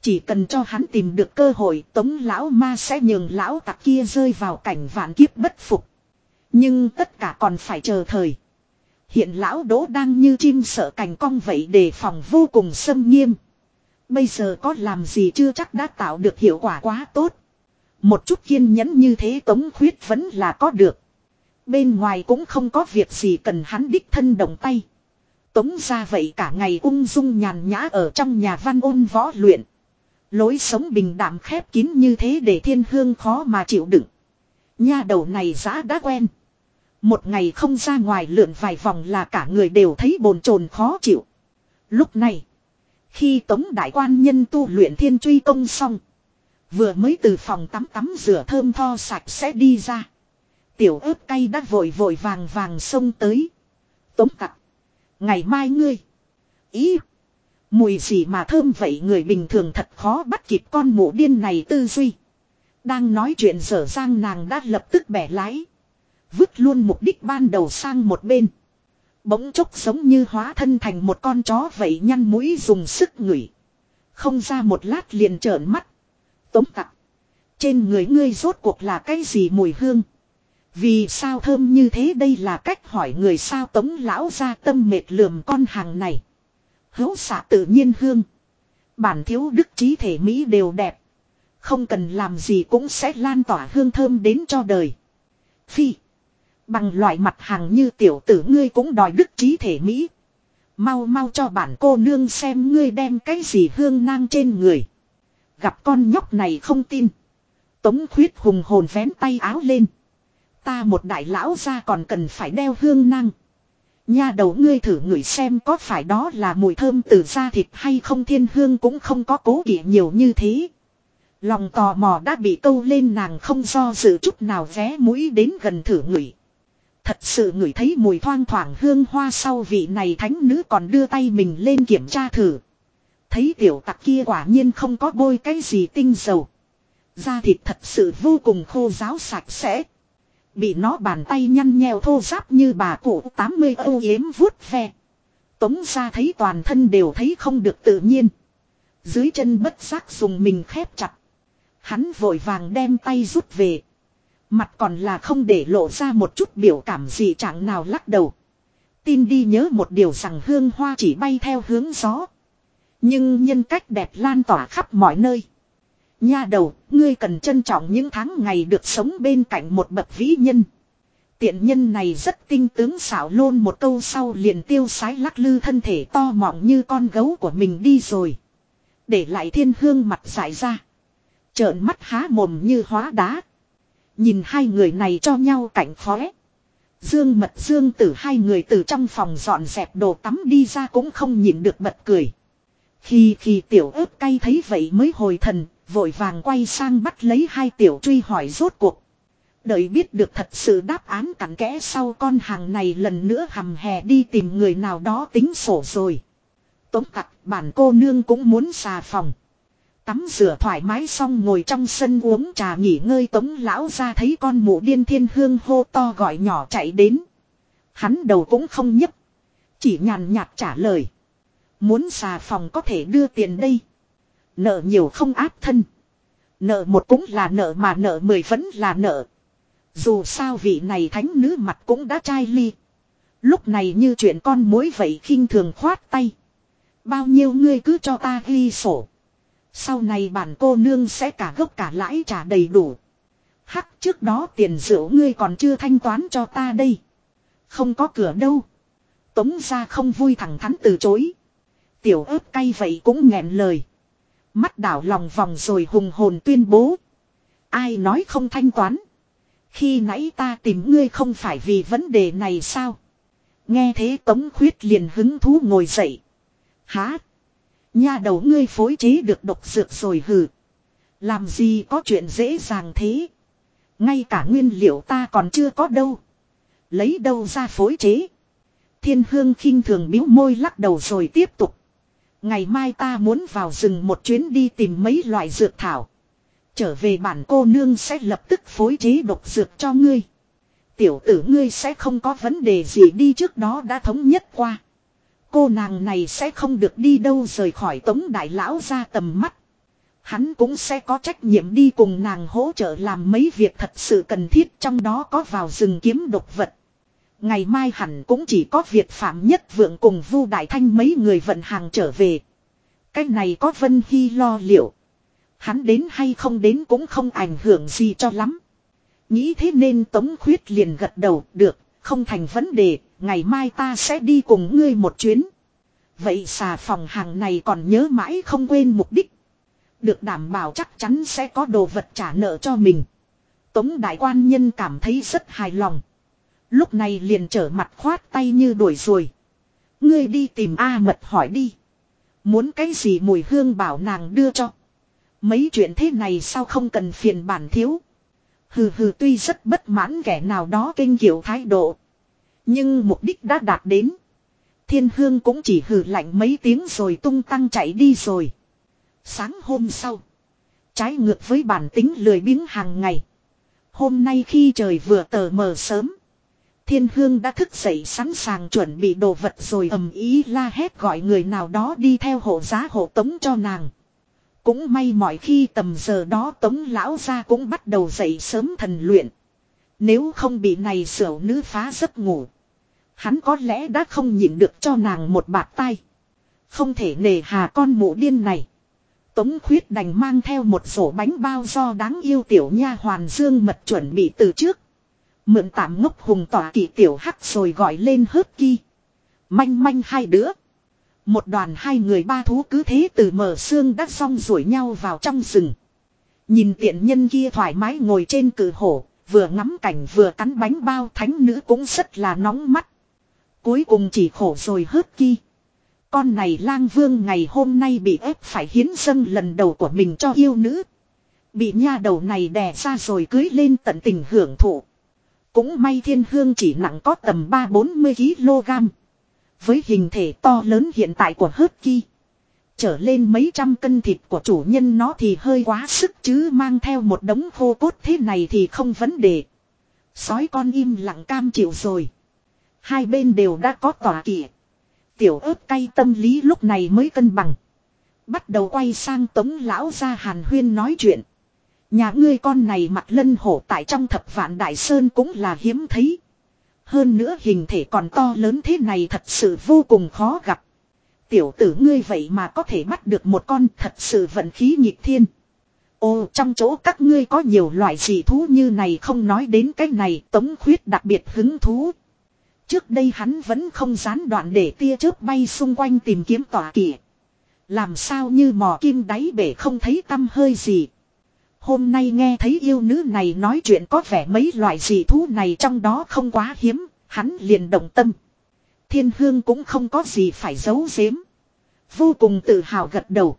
Chỉ cần cho hắn tìm được cơ hội, tống lão ma sẽ nhường lão tặc kia rơi vào cảnh vạn kiếp bất phục. Nhưng tất cả còn phải chờ thời. Hiện lão đỗ đang như chim sợ cành cong vậy đề phòng vô cùng xâm nghiêm. Bây giờ có làm gì chưa chắc đã tạo được hiệu quả quá tốt. Một chút kiên nhẫn như thế tống khuyết vẫn là có được. Bên ngoài cũng không có việc gì cần hắn đích thân động tay. Tống ra vậy cả ngày ung dung nhàn nhã ở trong nhà văn ôn võ luyện. Lối sống bình đạm khép kín như thế để thiên hương khó mà chịu đựng. Nha đầu này giã đã quen. Một ngày không ra ngoài lượn vài vòng là cả người đều thấy bồn chồn khó chịu. Lúc này, khi tống đại quan nhân tu luyện thiên truy công xong. Vừa mới từ phòng tắm tắm rửa thơm tho sạch sẽ đi ra. Tiểu ớt cay đã vội vội vàng vàng xông tới. Tống tặc. Ngày mai ngươi. Ý. Mùi gì mà thơm vậy người bình thường thật khó bắt kịp con mụ điên này tư duy. Đang nói chuyện dở dang nàng đã lập tức bẻ lái. Vứt luôn mục đích ban đầu sang một bên. Bỗng chốc giống như hóa thân thành một con chó vậy nhăn mũi dùng sức ngửi. Không ra một lát liền trợn mắt. Tống tặc. Trên người ngươi rốt cuộc là cái gì mùi hương. Vì sao thơm như thế đây là cách hỏi người sao tống lão ra tâm mệt lườm con hàng này. Hữu xạ tự nhiên hương. Bản thiếu đức trí thể Mỹ đều đẹp. Không cần làm gì cũng sẽ lan tỏa hương thơm đến cho đời. Phi. Bằng loại mặt hàng như tiểu tử ngươi cũng đòi đức trí thể Mỹ. Mau mau cho bản cô nương xem ngươi đem cái gì hương nang trên người. Gặp con nhóc này không tin. Tống khuyết hùng hồn vén tay áo lên. Ta một đại lão ra còn cần phải đeo hương năng, Nha đầu ngươi thử ngửi xem có phải đó là mùi thơm từ da thịt hay không thiên hương cũng không có cố kỵ nhiều như thế. Lòng tò mò đã bị câu lên nàng không do dự chút nào vé mũi đến gần thử ngửi. Thật sự ngửi thấy mùi thoang thoảng hương hoa sau vị này thánh nữ còn đưa tay mình lên kiểm tra thử. Thấy tiểu tặc kia quả nhiên không có bôi cái gì tinh dầu. Da thịt thật sự vô cùng khô ráo sạch sẽ. Bị nó bàn tay nhăn nheo thô giáp như bà cụ 80 âu yếm vuốt ve. Tống ra thấy toàn thân đều thấy không được tự nhiên. Dưới chân bất giác dùng mình khép chặt. Hắn vội vàng đem tay rút về. Mặt còn là không để lộ ra một chút biểu cảm gì chẳng nào lắc đầu. Tin đi nhớ một điều rằng hương hoa chỉ bay theo hướng gió. Nhưng nhân cách đẹp lan tỏa khắp mọi nơi. Nha đầu, ngươi cần trân trọng những tháng ngày được sống bên cạnh một bậc vĩ nhân. Tiện nhân này rất tinh tướng xảo lôn một câu sau liền tiêu sái lắc lư thân thể to mọng như con gấu của mình đi rồi. Để lại thiên hương mặt dại ra. Trợn mắt há mồm như hóa đá. Nhìn hai người này cho nhau cảnh khóe. Dương mật dương tử hai người từ trong phòng dọn dẹp đồ tắm đi ra cũng không nhìn được bật cười. Khi khi tiểu ớt cay thấy vậy mới hồi thần, vội vàng quay sang bắt lấy hai tiểu truy hỏi rốt cuộc. Đợi biết được thật sự đáp án cặn kẽ sau con hàng này lần nữa hầm hè đi tìm người nào đó tính sổ rồi. Tống tặc, bản cô nương cũng muốn xà phòng. Tắm rửa thoải mái xong ngồi trong sân uống trà nghỉ ngơi tống lão ra thấy con mụ điên thiên hương hô to gọi nhỏ chạy đến. Hắn đầu cũng không nhấp. Chỉ nhàn nhạt trả lời. Muốn xà phòng có thể đưa tiền đây. Nợ nhiều không áp thân. Nợ một cũng là nợ mà nợ mười vẫn là nợ. Dù sao vị này thánh nữ mặt cũng đã chai ly. Lúc này như chuyện con mối vậy khinh thường khoát tay. Bao nhiêu ngươi cứ cho ta ghi sổ. Sau này bản cô nương sẽ cả gốc cả lãi trả đầy đủ. Hắc, trước đó tiền rượu ngươi còn chưa thanh toán cho ta đây. Không có cửa đâu. Tống ra không vui thẳng thắn từ chối. Tiểu ớt cay vậy cũng nghẹn lời. Mắt đảo lòng vòng rồi hùng hồn tuyên bố. Ai nói không thanh toán. Khi nãy ta tìm ngươi không phải vì vấn đề này sao. Nghe thế tống khuyết liền hứng thú ngồi dậy. Há. nhà đầu ngươi phối chế được độc dược rồi hừ. Làm gì có chuyện dễ dàng thế. Ngay cả nguyên liệu ta còn chưa có đâu. Lấy đâu ra phối chế. Thiên hương khinh thường biếu môi lắc đầu rồi tiếp tục. Ngày mai ta muốn vào rừng một chuyến đi tìm mấy loại dược thảo. Trở về bản cô nương sẽ lập tức phối chế độc dược cho ngươi. Tiểu tử ngươi sẽ không có vấn đề gì đi trước đó đã thống nhất qua. Cô nàng này sẽ không được đi đâu rời khỏi tống đại lão ra tầm mắt. Hắn cũng sẽ có trách nhiệm đi cùng nàng hỗ trợ làm mấy việc thật sự cần thiết trong đó có vào rừng kiếm độc vật. Ngày mai hẳn cũng chỉ có việc Phạm Nhất Vượng cùng Vu Đại Thanh mấy người vận hàng trở về. Cái này có Vân Hy lo liệu. Hắn đến hay không đến cũng không ảnh hưởng gì cho lắm. Nghĩ thế nên Tống Khuyết liền gật đầu, được, không thành vấn đề, ngày mai ta sẽ đi cùng ngươi một chuyến. Vậy xà phòng hàng này còn nhớ mãi không quên mục đích. Được đảm bảo chắc chắn sẽ có đồ vật trả nợ cho mình. Tống đại quan nhân cảm thấy rất hài lòng. Lúc này liền trở mặt khoát tay như đuổi rồi. Ngươi đi tìm A mật hỏi đi. Muốn cái gì mùi hương bảo nàng đưa cho. Mấy chuyện thế này sao không cần phiền bản thiếu. Hừ hừ tuy rất bất mãn kẻ nào đó kinh kiểu thái độ. Nhưng mục đích đã đạt đến. Thiên hương cũng chỉ hừ lạnh mấy tiếng rồi tung tăng chạy đi rồi. Sáng hôm sau. Trái ngược với bản tính lười biếng hàng ngày. Hôm nay khi trời vừa tờ mờ sớm. Thiên hương đã thức dậy sẵn sàng chuẩn bị đồ vật rồi ầm ý la hét gọi người nào đó đi theo hộ giá hộ tống cho nàng. Cũng may mọi khi tầm giờ đó tống lão ra cũng bắt đầu dậy sớm thần luyện. Nếu không bị này sửa nữ phá giấc ngủ. Hắn có lẽ đã không nhịn được cho nàng một bạt tay. Không thể nề hà con mụ điên này. Tống khuyết đành mang theo một sổ bánh bao do đáng yêu tiểu nha hoàn dương mật chuẩn bị từ trước. Mượn tạm ngốc hùng tỏa kỳ tiểu hắc rồi gọi lên hớp ki. Manh manh hai đứa. Một đoàn hai người ba thú cứ thế từ mở xương đắt xong rủi nhau vào trong rừng. Nhìn tiện nhân kia thoải mái ngồi trên cử hổ, vừa ngắm cảnh vừa cắn bánh bao thánh nữ cũng rất là nóng mắt. Cuối cùng chỉ khổ rồi hớt ki. Con này lang vương ngày hôm nay bị ép phải hiến dâng lần đầu của mình cho yêu nữ. Bị nha đầu này đè ra rồi cưới lên tận tình hưởng thụ. Cũng may thiên hương chỉ nặng có tầm 3-40 kg. Với hình thể to lớn hiện tại của hớt kỳ. Trở lên mấy trăm cân thịt của chủ nhân nó thì hơi quá sức chứ mang theo một đống khô cốt thế này thì không vấn đề. Sói con im lặng cam chịu rồi. Hai bên đều đã có tỏa kỷ. Tiểu ớt cay tâm lý lúc này mới cân bằng. Bắt đầu quay sang tống lão ra hàn huyên nói chuyện. Nhà ngươi con này mặt lân hổ tại trong thập vạn đại sơn cũng là hiếm thấy. Hơn nữa hình thể còn to lớn thế này thật sự vô cùng khó gặp. Tiểu tử ngươi vậy mà có thể bắt được một con thật sự vận khí nhịp thiên. Ô, trong chỗ các ngươi có nhiều loại dị thú như này không nói đến cái này, tống khuyết đặc biệt hứng thú. Trước đây hắn vẫn không gián đoạn để tia chớp bay xung quanh tìm kiếm tỏa kỷ. Làm sao như mò kim đáy bể không thấy tâm hơi gì. Hôm nay nghe thấy yêu nữ này nói chuyện có vẻ mấy loại dị thú này trong đó không quá hiếm, hắn liền động tâm. Thiên hương cũng không có gì phải giấu giếm. Vô cùng tự hào gật đầu.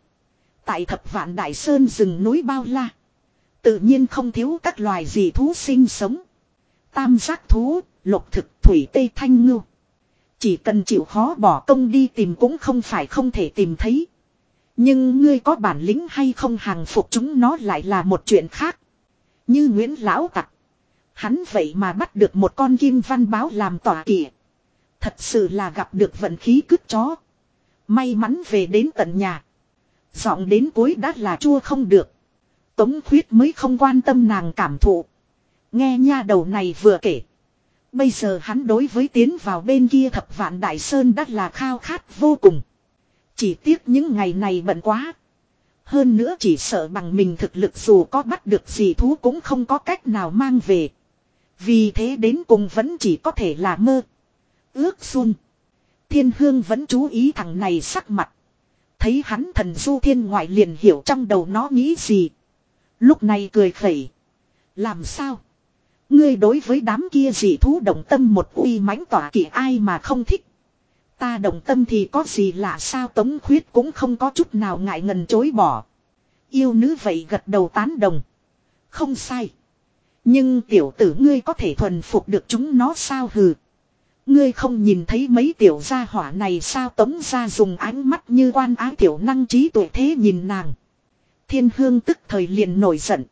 Tại thập vạn đại sơn rừng núi bao la. Tự nhiên không thiếu các loài dị thú sinh sống. Tam giác thú, lục thực, thủy tây thanh ngưu. Chỉ cần chịu khó bỏ công đi tìm cũng không phải không thể tìm thấy. Nhưng ngươi có bản lĩnh hay không hàng phục chúng nó lại là một chuyện khác. Như Nguyễn Lão Tặc. Hắn vậy mà bắt được một con kim văn báo làm tỏa kỵ. Thật sự là gặp được vận khí cứt chó. May mắn về đến tận nhà. Giọng đến cuối đã là chua không được. Tống khuyết mới không quan tâm nàng cảm thụ. Nghe nha đầu này vừa kể. Bây giờ hắn đối với tiến vào bên kia thập vạn đại sơn đã là khao khát vô cùng. Chỉ tiếc những ngày này bận quá. Hơn nữa chỉ sợ bằng mình thực lực dù có bắt được gì thú cũng không có cách nào mang về. Vì thế đến cùng vẫn chỉ có thể là mơ. Ước xuân. Thiên hương vẫn chú ý thằng này sắc mặt. Thấy hắn thần du thiên ngoại liền hiểu trong đầu nó nghĩ gì. Lúc này cười khẩy. Làm sao? Ngươi đối với đám kia dị thú động tâm một uy mãnh tỏa kỳ ai mà không thích. Ta động tâm thì có gì lạ sao tống khuyết cũng không có chút nào ngại ngần chối bỏ. Yêu nữ vậy gật đầu tán đồng. Không sai. Nhưng tiểu tử ngươi có thể thuần phục được chúng nó sao hừ. Ngươi không nhìn thấy mấy tiểu gia hỏa này sao tống ra dùng ánh mắt như quan ái tiểu năng trí tuổi thế nhìn nàng. Thiên hương tức thời liền nổi giận.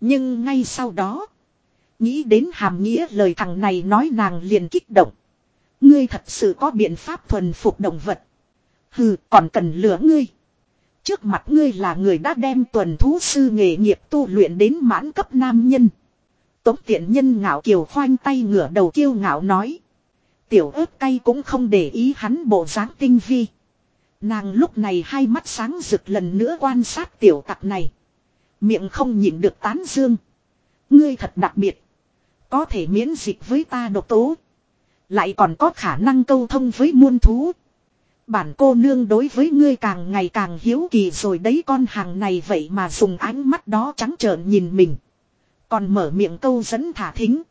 Nhưng ngay sau đó. Nghĩ đến hàm nghĩa lời thằng này nói nàng liền kích động. Ngươi thật sự có biện pháp thuần phục động vật. Hừ, còn cần lửa ngươi. Trước mặt ngươi là người đã đem tuần thú sư nghề nghiệp tu luyện đến mãn cấp nam nhân. Tống tiện nhân ngạo kiều khoanh tay ngửa đầu kiêu ngạo nói. Tiểu ớt cay cũng không để ý hắn bộ dáng tinh vi. Nàng lúc này hai mắt sáng rực lần nữa quan sát tiểu tặc này. Miệng không nhịn được tán dương. Ngươi thật đặc biệt. Có thể miễn dịch với ta độc tố. Lại còn có khả năng câu thông với muôn thú. Bản cô nương đối với ngươi càng ngày càng hiếu kỳ rồi đấy con hàng này vậy mà dùng ánh mắt đó trắng trợn nhìn mình. Còn mở miệng câu dẫn thả thính.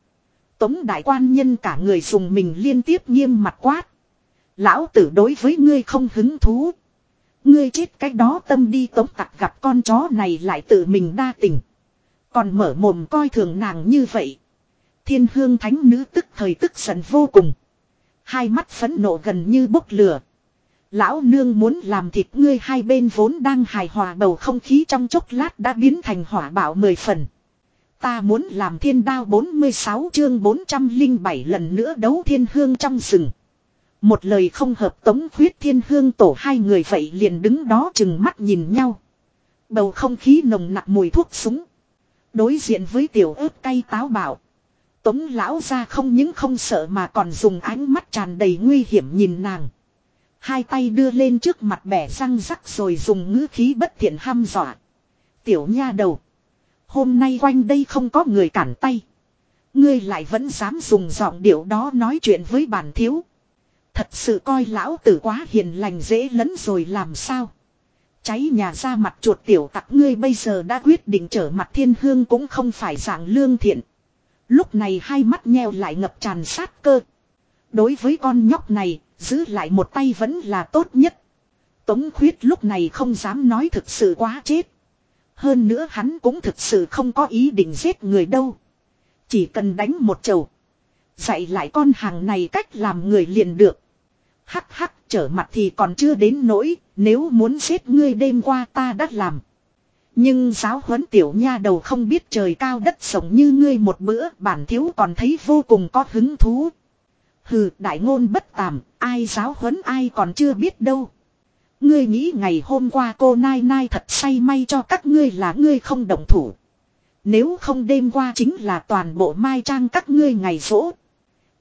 Tống đại quan nhân cả người dùng mình liên tiếp nghiêm mặt quát. Lão tử đối với ngươi không hứng thú. Ngươi chết cách đó tâm đi tống tặc gặp con chó này lại tự mình đa tình. Còn mở mồm coi thường nàng như vậy. Thiên hương thánh nữ tức thời tức giận vô cùng. Hai mắt phẫn nộ gần như bốc lửa. Lão nương muốn làm thịt ngươi hai bên vốn đang hài hòa bầu không khí trong chốc lát đã biến thành hỏa bạo mười phần. Ta muốn làm thiên đao 46 chương 407 lần nữa đấu thiên hương trong rừng. Một lời không hợp tống khuyết thiên hương tổ hai người vậy liền đứng đó chừng mắt nhìn nhau. Bầu không khí nồng nặc mùi thuốc súng. Đối diện với tiểu ớt cay táo bạo. Tống lão ra không những không sợ mà còn dùng ánh mắt tràn đầy nguy hiểm nhìn nàng. Hai tay đưa lên trước mặt bẻ răng rắc rồi dùng ngữ khí bất thiện ham dọa. Tiểu nha đầu. Hôm nay quanh đây không có người cản tay. Ngươi lại vẫn dám dùng giọng điệu đó nói chuyện với bản thiếu. Thật sự coi lão tử quá hiền lành dễ lẫn rồi làm sao. Cháy nhà ra mặt chuột tiểu tặc ngươi bây giờ đã quyết định trở mặt thiên hương cũng không phải dạng lương thiện. Lúc này hai mắt nheo lại ngập tràn sát cơ. Đối với con nhóc này, giữ lại một tay vẫn là tốt nhất. Tống khuyết lúc này không dám nói thực sự quá chết. Hơn nữa hắn cũng thực sự không có ý định giết người đâu. Chỉ cần đánh một chầu. Dạy lại con hàng này cách làm người liền được. Hắc hắc trở mặt thì còn chưa đến nỗi, nếu muốn giết ngươi đêm qua ta đã làm. Nhưng giáo huấn tiểu nha đầu không biết trời cao đất sống như ngươi một bữa bản thiếu còn thấy vô cùng có hứng thú. Hừ đại ngôn bất tàm, ai giáo huấn ai còn chưa biết đâu. Ngươi nghĩ ngày hôm qua cô Nai Nai thật say may cho các ngươi là ngươi không đồng thủ. Nếu không đêm qua chính là toàn bộ mai trang các ngươi ngày rỗ.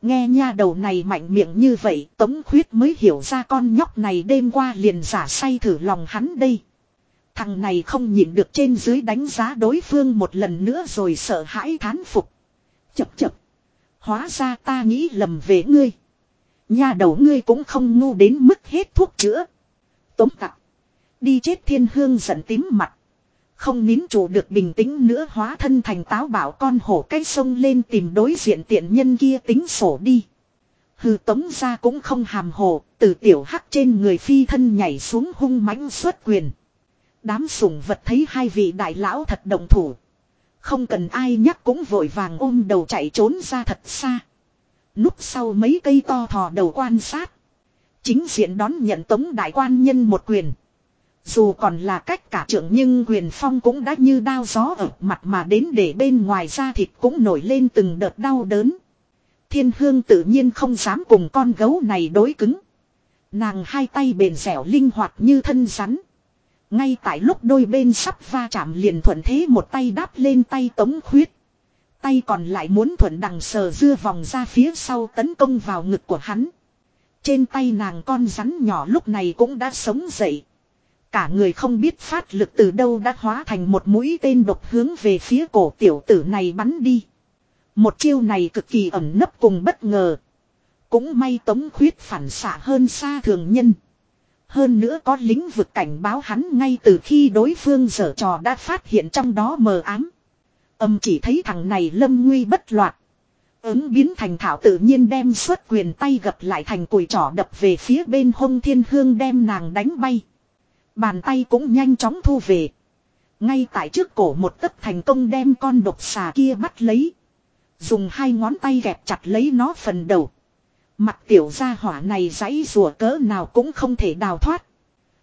Nghe nha đầu này mạnh miệng như vậy Tống Khuyết mới hiểu ra con nhóc này đêm qua liền giả say thử lòng hắn đây. Thằng này không nhìn được trên dưới đánh giá đối phương một lần nữa rồi sợ hãi thán phục. Chập chập. Hóa ra ta nghĩ lầm về ngươi. Nha đầu ngươi cũng không ngu đến mức hết thuốc chữa. Tống tặc. Đi chết thiên hương giận tím mặt. Không nín chủ được bình tĩnh nữa hóa thân thành táo bảo con hổ cây sông lên tìm đối diện tiện nhân kia tính sổ đi. Hừ tống ra cũng không hàm hồ, từ tiểu hắc trên người phi thân nhảy xuống hung mãnh xuất quyền. Đám sủng vật thấy hai vị đại lão thật động thủ. Không cần ai nhắc cũng vội vàng ôm đầu chạy trốn ra thật xa. Núp sau mấy cây to thò đầu quan sát. Chính diện đón nhận tống đại quan nhân một quyền. Dù còn là cách cả trưởng nhưng quyền phong cũng đã như đao gió ở mặt mà đến để bên ngoài da thịt cũng nổi lên từng đợt đau đớn. Thiên hương tự nhiên không dám cùng con gấu này đối cứng. Nàng hai tay bền dẻo linh hoạt như thân rắn. Ngay tại lúc đôi bên sắp va chạm liền thuận thế một tay đáp lên tay tống khuyết. Tay còn lại muốn thuận đằng sờ dưa vòng ra phía sau tấn công vào ngực của hắn. Trên tay nàng con rắn nhỏ lúc này cũng đã sống dậy. Cả người không biết phát lực từ đâu đã hóa thành một mũi tên độc hướng về phía cổ tiểu tử này bắn đi. Một chiêu này cực kỳ ẩn nấp cùng bất ngờ. Cũng may tống khuyết phản xạ hơn xa thường nhân. Hơn nữa có lính vực cảnh báo hắn ngay từ khi đối phương dở trò đã phát hiện trong đó mờ ám. Âm chỉ thấy thằng này lâm nguy bất loạt. Ứng biến thành thảo tự nhiên đem xuất quyền tay gập lại thành cùi trỏ đập về phía bên hông thiên hương đem nàng đánh bay. Bàn tay cũng nhanh chóng thu về. Ngay tại trước cổ một tấc thành công đem con độc xà kia bắt lấy. Dùng hai ngón tay gẹp chặt lấy nó phần đầu. Mặt tiểu gia hỏa này giấy rùa cỡ nào cũng không thể đào thoát.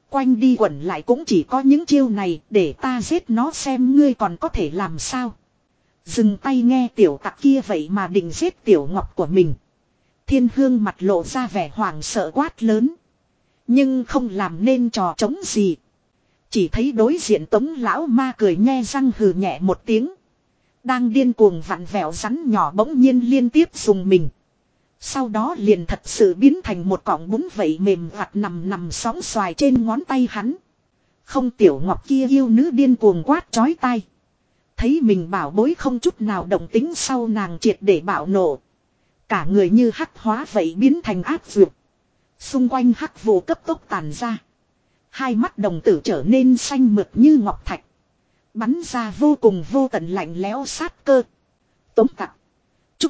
Quanh đi quẩn lại cũng chỉ có những chiêu này để ta giết nó xem ngươi còn có thể làm sao. Dừng tay nghe tiểu tặc kia vậy mà định giết tiểu ngọc của mình. Thiên hương mặt lộ ra vẻ hoảng sợ quát lớn. Nhưng không làm nên trò chống gì. Chỉ thấy đối diện tống lão ma cười nghe răng hừ nhẹ một tiếng. Đang điên cuồng vặn vẹo rắn nhỏ bỗng nhiên liên tiếp dùng mình. Sau đó liền thật sự biến thành một cọng bún vậy mềm vặt nằm nằm sóng xoài trên ngón tay hắn. Không tiểu ngọc kia yêu nữ điên cuồng quát chói tay, Thấy mình bảo bối không chút nào động tính sau nàng triệt để bạo nổ, Cả người như hắc hóa vậy biến thành áp dược. Xung quanh hắc vô cấp tốc tàn ra. Hai mắt đồng tử trở nên xanh mượt như ngọc thạch. Bắn ra vô cùng vô tận lạnh lẽo sát cơ. Tống tặc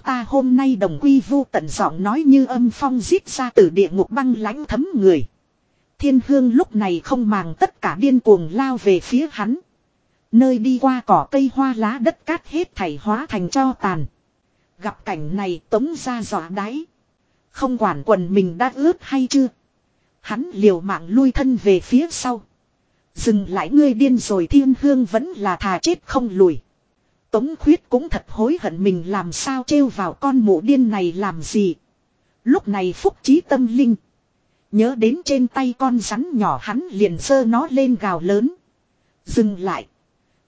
Ta hôm nay đồng quy vu tận giọng nói như âm phong giết ra từ địa ngục băng lãnh thấm người. Thiên hương lúc này không màng tất cả điên cuồng lao về phía hắn. Nơi đi qua cỏ cây hoa lá đất cát hết thảy hóa thành cho tàn. Gặp cảnh này tống ra dọa đáy. Không quản quần mình đã ướt hay chưa. Hắn liều mạng lui thân về phía sau. Dừng lại ngươi điên rồi thiên hương vẫn là thà chết không lùi. Tống khuyết cũng thật hối hận mình làm sao trêu vào con mụ điên này làm gì. Lúc này phúc trí tâm linh. Nhớ đến trên tay con rắn nhỏ hắn liền sơ nó lên gào lớn. Dừng lại.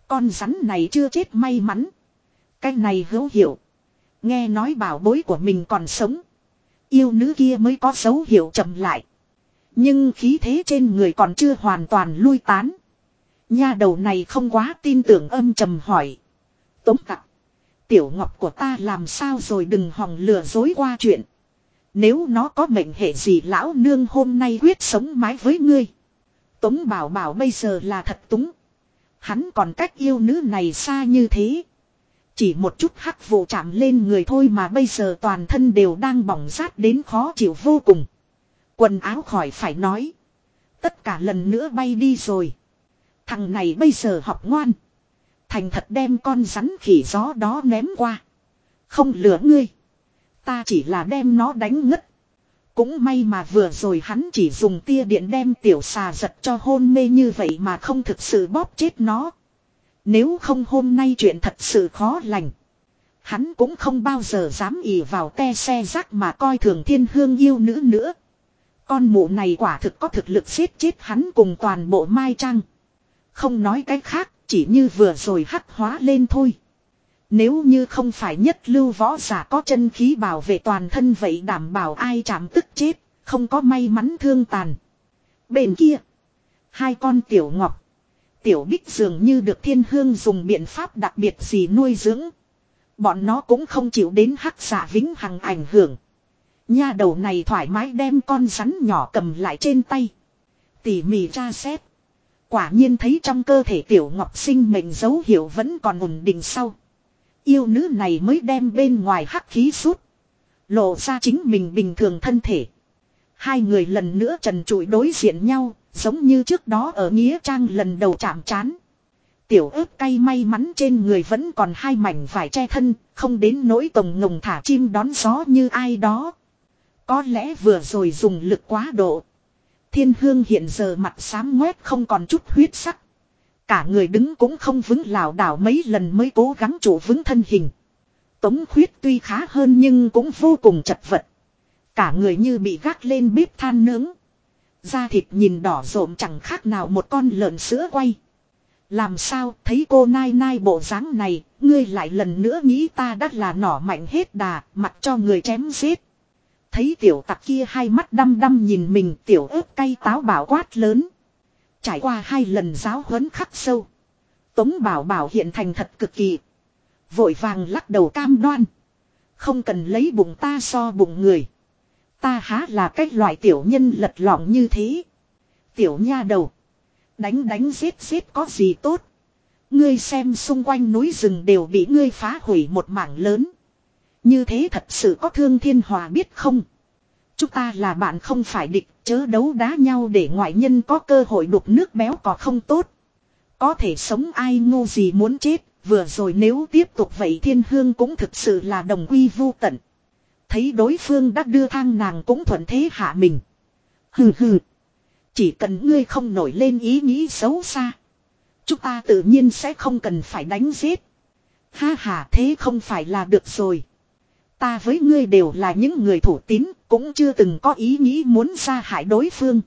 Con rắn này chưa chết may mắn. Cái này hữu hiệu. Nghe nói bảo bối của mình còn sống. Yêu nữ kia mới có dấu hiệu chậm lại. Nhưng khí thế trên người còn chưa hoàn toàn lui tán. Nha đầu này không quá tin tưởng âm trầm hỏi. Tống tặc. Tiểu ngọc của ta làm sao rồi đừng hòng lừa dối qua chuyện. Nếu nó có mệnh hệ gì lão nương hôm nay quyết sống mái với ngươi. Tống bảo bảo bây giờ là thật túng. Hắn còn cách yêu nữ này xa như thế. Chỉ một chút hắc vụ chạm lên người thôi mà bây giờ toàn thân đều đang bỏng rát đến khó chịu vô cùng. Quần áo khỏi phải nói. Tất cả lần nữa bay đi rồi. Thằng này bây giờ học ngoan. Thành thật đem con rắn khỉ gió đó ném qua. Không lừa ngươi. Ta chỉ là đem nó đánh ngất. Cũng may mà vừa rồi hắn chỉ dùng tia điện đem tiểu xà giật cho hôn mê như vậy mà không thực sự bóp chết nó. Nếu không hôm nay chuyện thật sự khó lành. Hắn cũng không bao giờ dám ỉ vào te xe rác mà coi thường thiên hương yêu nữ nữa. Con mụ này quả thực có thực lực giết chết hắn cùng toàn bộ mai trang. Không nói cái khác, chỉ như vừa rồi hắc hóa lên thôi. Nếu như không phải nhất lưu võ giả có chân khí bảo vệ toàn thân vậy đảm bảo ai chạm tức chết, không có may mắn thương tàn. Bên kia, hai con tiểu ngọc, tiểu bích dường như được thiên hương dùng biện pháp đặc biệt gì nuôi dưỡng. Bọn nó cũng không chịu đến hắc giả vĩnh hằng ảnh hưởng. Nha đầu này thoải mái đem con rắn nhỏ cầm lại trên tay. Tỉ mỉ tra xét. Quả nhiên thấy trong cơ thể tiểu ngọc sinh mệnh dấu hiệu vẫn còn ổn định sau. Yêu nữ này mới đem bên ngoài hắc khí rút. Lộ ra chính mình bình thường thân thể. Hai người lần nữa trần trụi đối diện nhau, giống như trước đó ở Nghĩa Trang lần đầu chạm chán. Tiểu ớt cay may mắn trên người vẫn còn hai mảnh vải che thân, không đến nỗi tổng ngồng thả chim đón gió như ai đó. Có lẽ vừa rồi dùng lực quá độ. Thiên hương hiện giờ mặt xám ngoét không còn chút huyết sắc. Cả người đứng cũng không vững lảo đảo mấy lần mới cố gắng trụ vững thân hình. Tống khuyết tuy khá hơn nhưng cũng vô cùng chật vật. Cả người như bị gác lên bếp than nướng. Da thịt nhìn đỏ rộm chẳng khác nào một con lợn sữa quay. Làm sao thấy cô nai nai bộ dáng này, ngươi lại lần nữa nghĩ ta đã là nỏ mạnh hết đà, mặc cho người chém giết. Thấy tiểu tặc kia hai mắt đăm đăm nhìn mình tiểu ớt cay táo bảo quát lớn. Trải qua hai lần giáo huấn khắc sâu. Tống bảo bảo hiện thành thật cực kỳ. Vội vàng lắc đầu cam đoan. Không cần lấy bụng ta so bụng người. Ta há là cách loại tiểu nhân lật lỏng như thế. Tiểu nha đầu. Đánh đánh giết giết có gì tốt. Ngươi xem xung quanh núi rừng đều bị ngươi phá hủy một mảng lớn. Như thế thật sự có thương thiên hòa biết không? Chúng ta là bạn không phải địch, chớ đấu đá nhau để ngoại nhân có cơ hội đục nước béo có không tốt. Có thể sống ai ngu gì muốn chết, vừa rồi nếu tiếp tục vậy thiên hương cũng thực sự là đồng quy vu tận. Thấy đối phương đã đưa thang nàng cũng thuận thế hạ mình. Hừ hừ. Chỉ cần ngươi không nổi lên ý nghĩ xấu xa. Chúng ta tự nhiên sẽ không cần phải đánh giết. Ha ha thế không phải là được rồi. Ta với ngươi đều là những người thủ tín, cũng chưa từng có ý nghĩ muốn ra hại đối phương.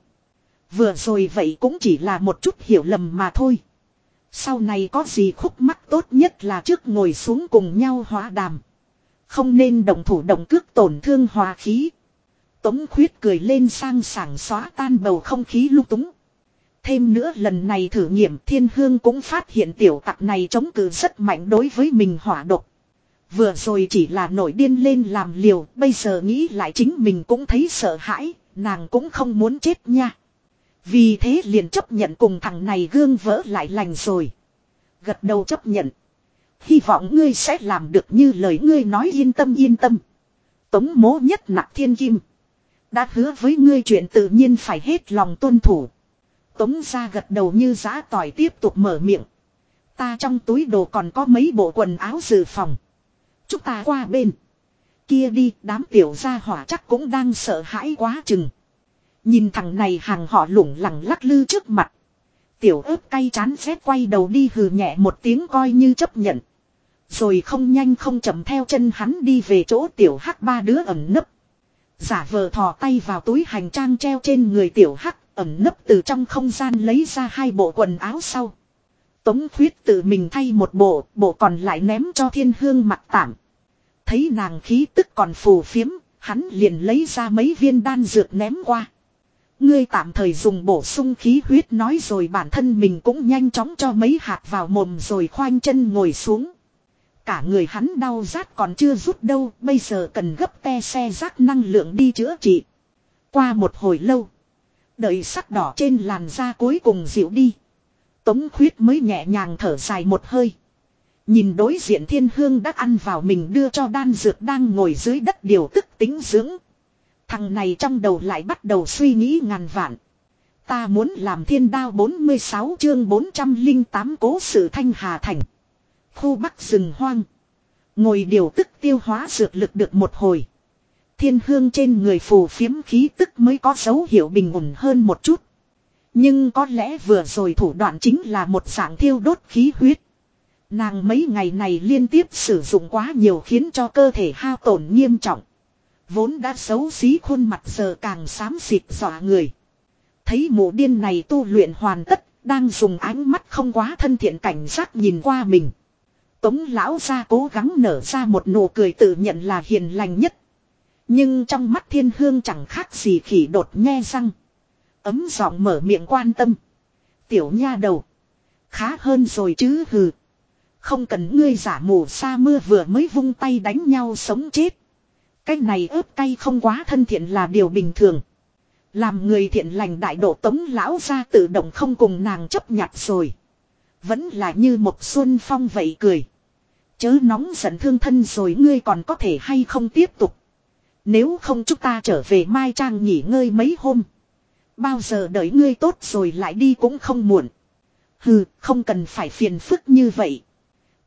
Vừa rồi vậy cũng chỉ là một chút hiểu lầm mà thôi. Sau này có gì khúc mắc tốt nhất là trước ngồi xuống cùng nhau hóa đàm. Không nên động thủ động cước tổn thương hòa khí. Tống khuyết cười lên sang sảng xóa tan bầu không khí lung túng. Thêm nữa lần này thử nghiệm thiên hương cũng phát hiện tiểu tặc này chống cự rất mạnh đối với mình hỏa độc. Vừa rồi chỉ là nổi điên lên làm liều, bây giờ nghĩ lại chính mình cũng thấy sợ hãi, nàng cũng không muốn chết nha. Vì thế liền chấp nhận cùng thằng này gương vỡ lại lành rồi. Gật đầu chấp nhận. Hy vọng ngươi sẽ làm được như lời ngươi nói yên tâm yên tâm. Tống mố nhất nặng thiên kim. Đã hứa với ngươi chuyện tự nhiên phải hết lòng tuân thủ. Tống ra gật đầu như giá tỏi tiếp tục mở miệng. Ta trong túi đồ còn có mấy bộ quần áo dự phòng. Chúng ta qua bên. Kia đi, đám tiểu gia hỏa chắc cũng đang sợ hãi quá chừng. Nhìn thằng này hàng họ lủng lẳng lắc lư trước mặt. Tiểu ớt cay chán rét quay đầu đi hừ nhẹ một tiếng coi như chấp nhận. Rồi không nhanh không chậm theo chân hắn đi về chỗ tiểu hắc ba đứa ẩn nấp. Giả vờ thò tay vào túi hành trang treo trên người tiểu hắc, ẩn nấp từ trong không gian lấy ra hai bộ quần áo sau. Tống khuyết tự mình thay một bộ, bộ còn lại ném cho thiên hương mặt tạm. Thấy nàng khí tức còn phù phiếm, hắn liền lấy ra mấy viên đan dược ném qua. Ngươi tạm thời dùng bổ sung khí huyết nói rồi bản thân mình cũng nhanh chóng cho mấy hạt vào mồm rồi khoanh chân ngồi xuống. Cả người hắn đau rát còn chưa rút đâu, bây giờ cần gấp te xe rác năng lượng đi chữa trị. Qua một hồi lâu, đợi sắc đỏ trên làn da cuối cùng dịu đi. Tống khuyết mới nhẹ nhàng thở dài một hơi. Nhìn đối diện thiên hương đã ăn vào mình đưa cho đan dược đang ngồi dưới đất điều tức tính dưỡng. Thằng này trong đầu lại bắt đầu suy nghĩ ngàn vạn. Ta muốn làm thiên đao 46 chương 408 cố sự thanh hà thành. Khu bắc rừng hoang. Ngồi điều tức tiêu hóa dược lực được một hồi. Thiên hương trên người phù phiếm khí tức mới có dấu hiệu bình ổn hơn một chút. Nhưng có lẽ vừa rồi thủ đoạn chính là một dạng thiêu đốt khí huyết. Nàng mấy ngày này liên tiếp sử dụng quá nhiều khiến cho cơ thể hao tổn nghiêm trọng. Vốn đã xấu xí khuôn mặt giờ càng xám xịt dọa người. Thấy mụ điên này tu luyện hoàn tất, đang dùng ánh mắt không quá thân thiện cảnh giác nhìn qua mình. Tống lão ra cố gắng nở ra một nụ cười tự nhận là hiền lành nhất. Nhưng trong mắt thiên hương chẳng khác gì khỉ đột nghe răng. Ấm giọng mở miệng quan tâm. Tiểu nha đầu. Khá hơn rồi chứ hừ. Không cần ngươi giả mù xa mưa vừa mới vung tay đánh nhau sống chết. Cái này ướp cay không quá thân thiện là điều bình thường. Làm người thiện lành đại độ tống lão ra tự động không cùng nàng chấp nhặt rồi. Vẫn là như một xuân phong vậy cười. Chớ nóng giận thương thân rồi ngươi còn có thể hay không tiếp tục. Nếu không chúng ta trở về Mai Trang nghỉ ngơi mấy hôm. Bao giờ đợi ngươi tốt rồi lại đi cũng không muộn. Hừ, không cần phải phiền phức như vậy.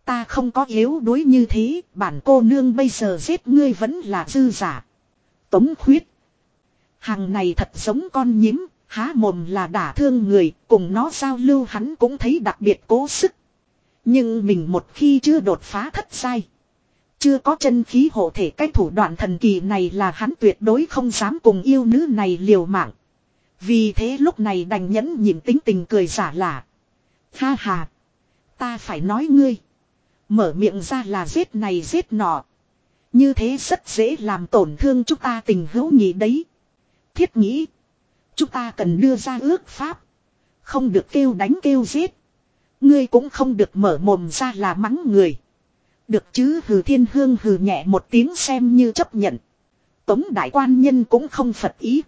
Ta không có yếu đuối như thế, bản cô nương bây giờ giết ngươi vẫn là dư giả. Tống khuyết. Hàng này thật giống con nhím, há mồm là đả thương người, cùng nó giao lưu hắn cũng thấy đặc biệt cố sức. Nhưng mình một khi chưa đột phá thất sai. Chưa có chân khí hộ thể cái thủ đoạn thần kỳ này là hắn tuyệt đối không dám cùng yêu nữ này liều mạng. Vì thế lúc này đành nhẫn nhịn tính tình cười giả lạ. Ha ha. Ta phải nói ngươi. Mở miệng ra là giết này giết nọ. Như thế rất dễ làm tổn thương chúng ta tình hữu nghị đấy. Thiết nghĩ. Chúng ta cần đưa ra ước pháp. Không được kêu đánh kêu giết. Ngươi cũng không được mở mồm ra là mắng người. Được chứ, hừ thiên hương hừ nhẹ một tiếng xem như chấp nhận. Tống đại quan nhân cũng không phật ý.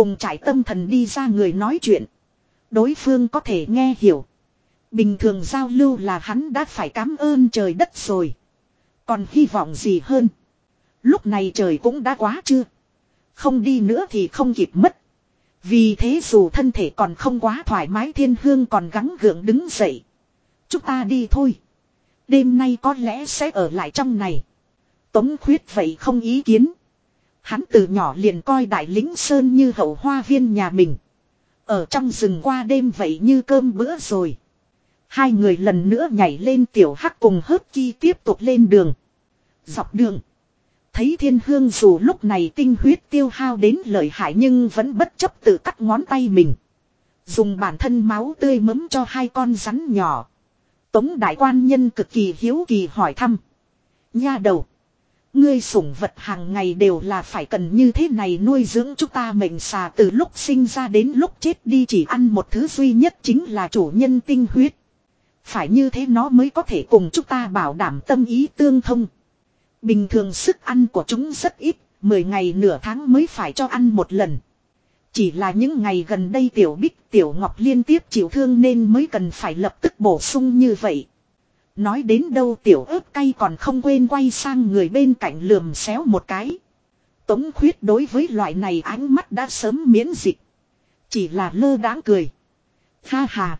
Cùng trải tâm thần đi ra người nói chuyện. Đối phương có thể nghe hiểu. Bình thường giao lưu là hắn đã phải cảm ơn trời đất rồi. Còn hy vọng gì hơn. Lúc này trời cũng đã quá chưa. Không đi nữa thì không kịp mất. Vì thế dù thân thể còn không quá thoải mái thiên hương còn gắng gượng đứng dậy. Chúng ta đi thôi. Đêm nay có lẽ sẽ ở lại trong này. Tống khuyết vậy không ý kiến. Hắn từ nhỏ liền coi đại lính sơn như hậu hoa viên nhà mình. Ở trong rừng qua đêm vậy như cơm bữa rồi. Hai người lần nữa nhảy lên tiểu hắc cùng hớt chi tiếp tục lên đường. Dọc đường. Thấy thiên hương dù lúc này tinh huyết tiêu hao đến lợi hại nhưng vẫn bất chấp tự cắt ngón tay mình. Dùng bản thân máu tươi mấm cho hai con rắn nhỏ. Tống đại quan nhân cực kỳ hiếu kỳ hỏi thăm. Nha đầu. Ngươi sủng vật hàng ngày đều là phải cần như thế này nuôi dưỡng chúng ta mệnh xà từ lúc sinh ra đến lúc chết đi chỉ ăn một thứ duy nhất chính là chủ nhân tinh huyết. Phải như thế nó mới có thể cùng chúng ta bảo đảm tâm ý tương thông. Bình thường sức ăn của chúng rất ít, 10 ngày nửa tháng mới phải cho ăn một lần. Chỉ là những ngày gần đây tiểu bích tiểu ngọc liên tiếp chịu thương nên mới cần phải lập tức bổ sung như vậy. Nói đến đâu tiểu ớt cay còn không quên quay sang người bên cạnh lườm xéo một cái. Tống khuyết đối với loại này ánh mắt đã sớm miễn dịch. Chỉ là lơ đãng cười. Ha ha.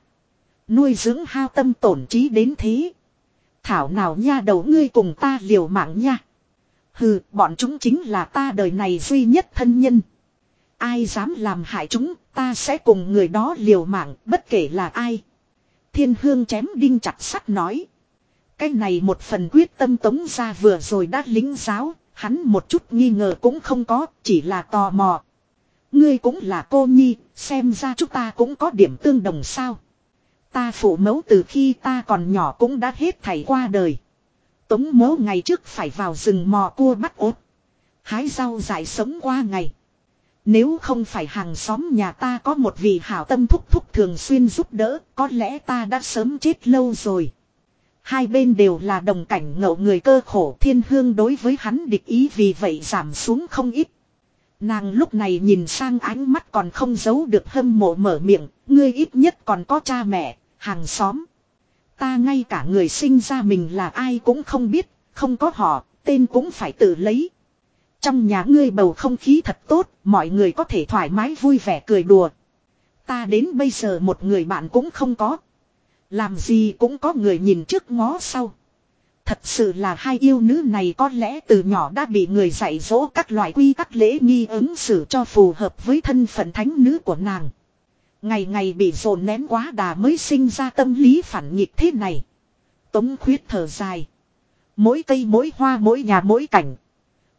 Nuôi dưỡng hao tâm tổn trí đến thế. Thảo nào nha đầu ngươi cùng ta liều mạng nha. Hừ, bọn chúng chính là ta đời này duy nhất thân nhân. Ai dám làm hại chúng, ta sẽ cùng người đó liều mạng, bất kể là ai. Thiên hương chém đinh chặt sắt nói. Cái này một phần quyết tâm tống ra vừa rồi đã lính giáo, hắn một chút nghi ngờ cũng không có, chỉ là tò mò. Ngươi cũng là cô nhi, xem ra chúng ta cũng có điểm tương đồng sao. Ta phụ mẫu từ khi ta còn nhỏ cũng đã hết thảy qua đời. Tống mố ngày trước phải vào rừng mò cua bắt ốt. Hái rau dại sống qua ngày. Nếu không phải hàng xóm nhà ta có một vị hảo tâm thúc thúc thường xuyên giúp đỡ, có lẽ ta đã sớm chết lâu rồi. Hai bên đều là đồng cảnh ngậu người cơ khổ thiên hương đối với hắn địch ý vì vậy giảm xuống không ít. Nàng lúc này nhìn sang ánh mắt còn không giấu được hâm mộ mở miệng, ngươi ít nhất còn có cha mẹ, hàng xóm. Ta ngay cả người sinh ra mình là ai cũng không biết, không có họ, tên cũng phải tự lấy. Trong nhà ngươi bầu không khí thật tốt, mọi người có thể thoải mái vui vẻ cười đùa. Ta đến bây giờ một người bạn cũng không có. Làm gì cũng có người nhìn trước ngó sau. Thật sự là hai yêu nữ này có lẽ từ nhỏ đã bị người dạy dỗ các loại quy tắc lễ nghi ứng xử cho phù hợp với thân phận thánh nữ của nàng. Ngày ngày bị dồn nén quá đà mới sinh ra tâm lý phản nghịch thế này. Tống khuyết thở dài. Mỗi cây mỗi hoa mỗi nhà mỗi cảnh.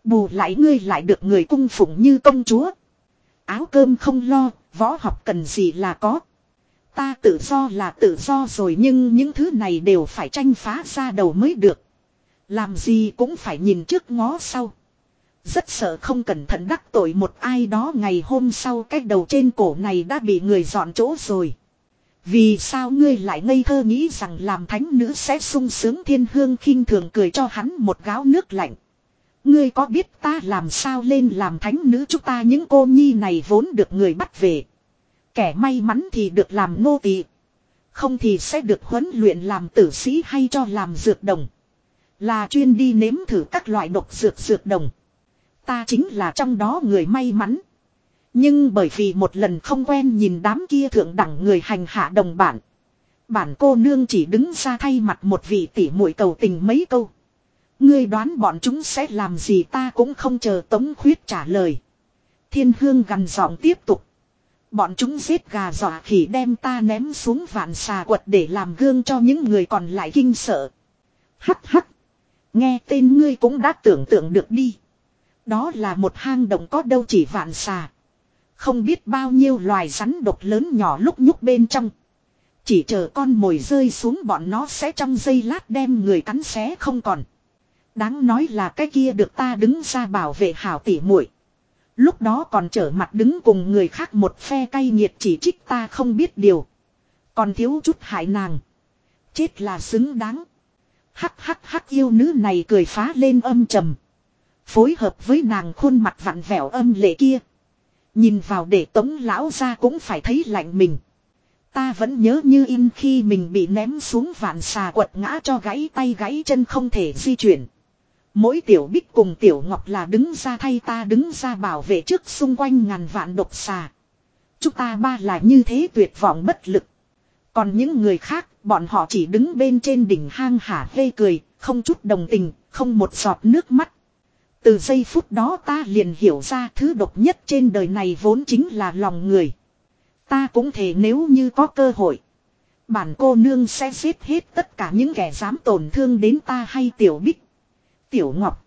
Bù lại ngươi lại được người cung phụng như công chúa. Áo cơm không lo, võ học cần gì là có. Ta tự do là tự do rồi nhưng những thứ này đều phải tranh phá ra đầu mới được. Làm gì cũng phải nhìn trước ngó sau. Rất sợ không cẩn thận đắc tội một ai đó ngày hôm sau cái đầu trên cổ này đã bị người dọn chỗ rồi. Vì sao ngươi lại ngây thơ nghĩ rằng làm thánh nữ sẽ sung sướng thiên hương khinh thường cười cho hắn một gáo nước lạnh. Ngươi có biết ta làm sao lên làm thánh nữ chúng ta những cô nhi này vốn được người bắt về. Kẻ may mắn thì được làm nô tỳ, Không thì sẽ được huấn luyện làm tử sĩ hay cho làm dược đồng. Là chuyên đi nếm thử các loại độc dược dược đồng. Ta chính là trong đó người may mắn. Nhưng bởi vì một lần không quen nhìn đám kia thượng đẳng người hành hạ đồng bản. Bản cô nương chỉ đứng ra thay mặt một vị tỷ muội cầu tình mấy câu. Ngươi đoán bọn chúng sẽ làm gì ta cũng không chờ Tống Khuyết trả lời. Thiên Hương gần giọng tiếp tục. Bọn chúng giết gà dọa khỉ đem ta ném xuống vạn xà quật để làm gương cho những người còn lại kinh sợ. Hắc hắc. Nghe tên ngươi cũng đã tưởng tượng được đi. Đó là một hang động có đâu chỉ vạn xà. Không biết bao nhiêu loài rắn độc lớn nhỏ lúc nhúc bên trong. Chỉ chờ con mồi rơi xuống bọn nó sẽ trong giây lát đem người cắn xé không còn. Đáng nói là cái kia được ta đứng ra bảo vệ hảo tỉ muội. Lúc đó còn trở mặt đứng cùng người khác một phe cay nghiệt chỉ trích ta không biết điều. Còn thiếu chút hại nàng. Chết là xứng đáng. Hắc hắc hắc yêu nữ này cười phá lên âm trầm. Phối hợp với nàng khuôn mặt vặn vẹo âm lệ kia. Nhìn vào để tống lão ra cũng phải thấy lạnh mình. Ta vẫn nhớ như in khi mình bị ném xuống vạn xà quật ngã cho gãy tay gãy chân không thể di chuyển. Mỗi tiểu bích cùng tiểu ngọc là đứng ra thay ta đứng ra bảo vệ trước xung quanh ngàn vạn độc xà. Chúng ta ba là như thế tuyệt vọng bất lực. Còn những người khác, bọn họ chỉ đứng bên trên đỉnh hang hả hê cười, không chút đồng tình, không một giọt nước mắt. Từ giây phút đó ta liền hiểu ra thứ độc nhất trên đời này vốn chính là lòng người. Ta cũng thể nếu như có cơ hội. Bản cô nương sẽ giết hết tất cả những kẻ dám tổn thương đến ta hay tiểu bích. Tiểu Ngọc.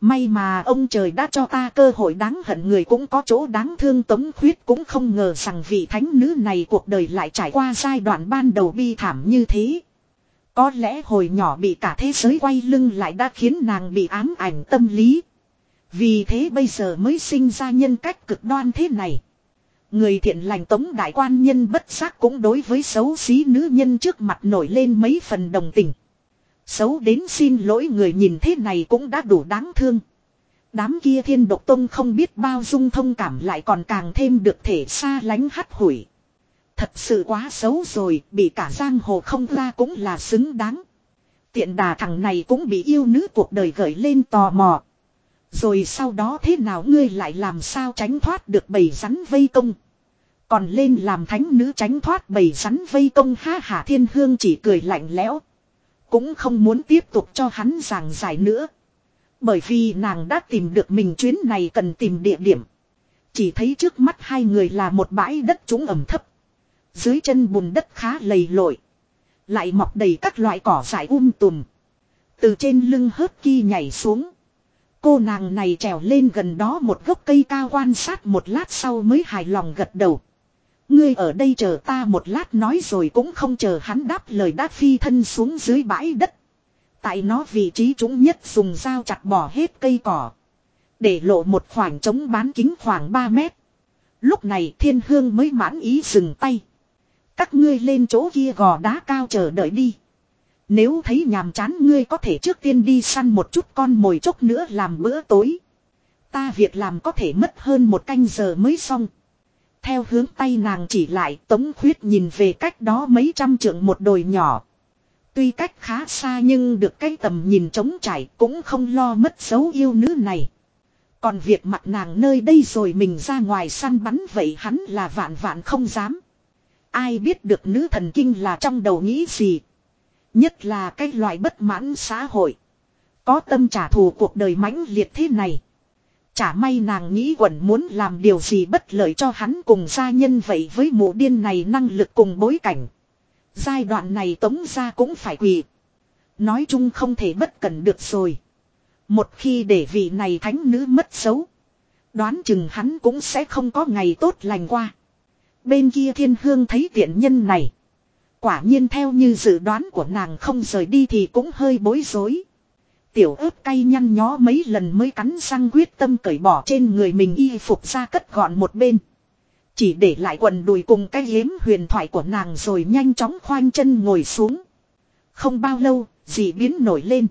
May mà ông trời đã cho ta cơ hội đáng hận người cũng có chỗ đáng thương tống khuyết cũng không ngờ rằng vị thánh nữ này cuộc đời lại trải qua giai đoạn ban đầu bi thảm như thế. Có lẽ hồi nhỏ bị cả thế giới quay lưng lại đã khiến nàng bị ám ảnh tâm lý. Vì thế bây giờ mới sinh ra nhân cách cực đoan thế này. Người thiện lành tống đại quan nhân bất giác cũng đối với xấu xí nữ nhân trước mặt nổi lên mấy phần đồng tình. Xấu đến xin lỗi người nhìn thế này cũng đã đủ đáng thương. Đám kia thiên độc tông không biết bao dung thông cảm lại còn càng thêm được thể xa lánh hắt hủi. Thật sự quá xấu rồi, bị cả giang hồ không ra cũng là xứng đáng. Tiện đà thằng này cũng bị yêu nữ cuộc đời gợi lên tò mò. Rồi sau đó thế nào ngươi lại làm sao tránh thoát được bầy rắn vây công. Còn lên làm thánh nữ tránh thoát bầy rắn vây công ha hà thiên hương chỉ cười lạnh lẽo. Cũng không muốn tiếp tục cho hắn giảng giải nữa. Bởi vì nàng đã tìm được mình chuyến này cần tìm địa điểm. Chỉ thấy trước mắt hai người là một bãi đất trũng ẩm thấp. Dưới chân bùn đất khá lầy lội. Lại mọc đầy các loại cỏ dại um tùm. Từ trên lưng hớt ki nhảy xuống. Cô nàng này trèo lên gần đó một gốc cây cao quan sát một lát sau mới hài lòng gật đầu. Ngươi ở đây chờ ta một lát nói rồi cũng không chờ hắn đáp lời đáp phi thân xuống dưới bãi đất. Tại nó vị trí chúng nhất dùng dao chặt bỏ hết cây cỏ. Để lộ một khoảng trống bán kính khoảng 3 mét. Lúc này thiên hương mới mãn ý dừng tay. Các ngươi lên chỗ kia gò đá cao chờ đợi đi. Nếu thấy nhàm chán ngươi có thể trước tiên đi săn một chút con mồi chốc nữa làm bữa tối. Ta việc làm có thể mất hơn một canh giờ mới xong. Theo hướng tay nàng chỉ lại, tống khuyết nhìn về cách đó mấy trăm trượng một đồi nhỏ. Tuy cách khá xa nhưng được cái tầm nhìn trống trải cũng không lo mất dấu yêu nữ này. Còn việc mặt nàng nơi đây rồi mình ra ngoài săn bắn vậy hắn là vạn vạn không dám. Ai biết được nữ thần kinh là trong đầu nghĩ gì. Nhất là cái loại bất mãn xã hội. Có tâm trả thù cuộc đời mãnh liệt thế này. Chả may nàng nghĩ quẩn muốn làm điều gì bất lợi cho hắn cùng gia nhân vậy với mụ điên này năng lực cùng bối cảnh. Giai đoạn này tống ra cũng phải quỳ. Nói chung không thể bất cần được rồi. Một khi để vị này thánh nữ mất xấu. Đoán chừng hắn cũng sẽ không có ngày tốt lành qua. Bên kia thiên hương thấy tiện nhân này. Quả nhiên theo như dự đoán của nàng không rời đi thì cũng hơi bối rối. Tiểu ớt cay nhăn nhó mấy lần mới cắn răng quyết tâm cởi bỏ trên người mình y phục ra cất gọn một bên. Chỉ để lại quần đùi cùng cái hiếm huyền thoại của nàng rồi nhanh chóng khoanh chân ngồi xuống. Không bao lâu, dị biến nổi lên.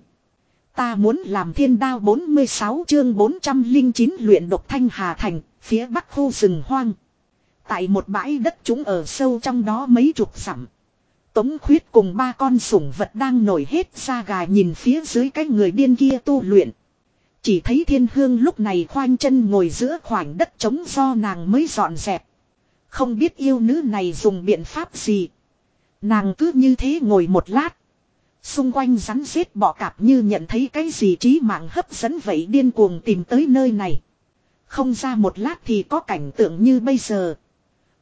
Ta muốn làm thiên đao 46 chương 409 luyện độc thanh hà thành, phía bắc khu rừng hoang. Tại một bãi đất chúng ở sâu trong đó mấy chục sẵm. Tống khuyết cùng ba con sủng vật đang nổi hết ra gà nhìn phía dưới cái người điên kia tu luyện. Chỉ thấy thiên hương lúc này khoanh chân ngồi giữa khoảng đất trống do nàng mới dọn dẹp. Không biết yêu nữ này dùng biện pháp gì. Nàng cứ như thế ngồi một lát. Xung quanh rắn rết bọ cạp như nhận thấy cái gì trí mạng hấp dẫn vậy điên cuồng tìm tới nơi này. Không ra một lát thì có cảnh tượng như bây giờ.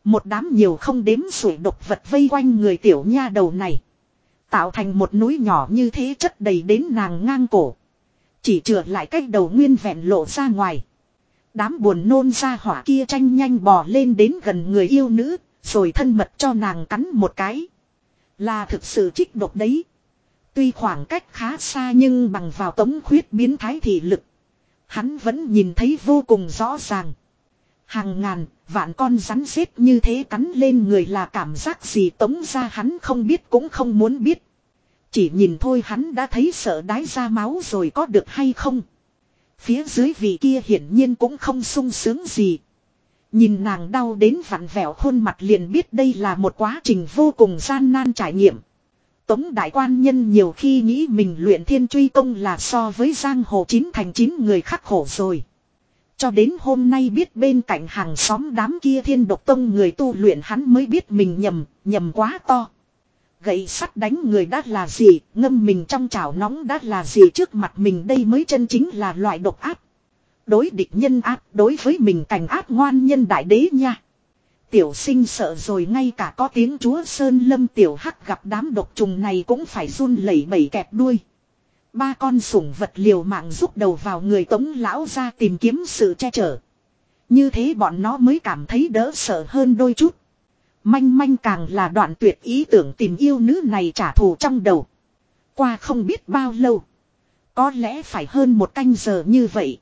Một đám nhiều không đếm sủi độc vật vây quanh người tiểu nha đầu này. Tạo thành một núi nhỏ như thế chất đầy đến nàng ngang cổ. Chỉ chừa lại cách đầu nguyên vẹn lộ ra ngoài. Đám buồn nôn ra hỏa kia tranh nhanh bò lên đến gần người yêu nữ, rồi thân mật cho nàng cắn một cái. Là thực sự trích độc đấy. Tuy khoảng cách khá xa nhưng bằng vào tống khuyết biến thái thị lực. Hắn vẫn nhìn thấy vô cùng rõ ràng. Hàng ngàn, vạn con rắn xếp như thế cắn lên người là cảm giác gì tống ra hắn không biết cũng không muốn biết. Chỉ nhìn thôi hắn đã thấy sợ đái ra máu rồi có được hay không. Phía dưới vị kia hiển nhiên cũng không sung sướng gì. Nhìn nàng đau đến vặn vẹo khuôn mặt liền biết đây là một quá trình vô cùng gian nan trải nghiệm. Tống đại quan nhân nhiều khi nghĩ mình luyện thiên truy công là so với giang hồ chín thành chín người khắc khổ rồi. Cho đến hôm nay biết bên cạnh hàng xóm đám kia thiên độc tông người tu luyện hắn mới biết mình nhầm, nhầm quá to. Gậy sắt đánh người đã là gì, ngâm mình trong chảo nóng đã là gì trước mặt mình đây mới chân chính là loại độc áp. Đối địch nhân áp, đối với mình cảnh áp ngoan nhân đại đế nha. Tiểu sinh sợ rồi ngay cả có tiếng chúa Sơn Lâm tiểu hắc gặp đám độc trùng này cũng phải run lẩy bẩy kẹp đuôi. Ba con sủng vật liều mạng rút đầu vào người tống lão ra tìm kiếm sự che chở. Như thế bọn nó mới cảm thấy đỡ sợ hơn đôi chút. Manh manh càng là đoạn tuyệt ý tưởng tìm yêu nữ này trả thù trong đầu. Qua không biết bao lâu. Có lẽ phải hơn một canh giờ như vậy.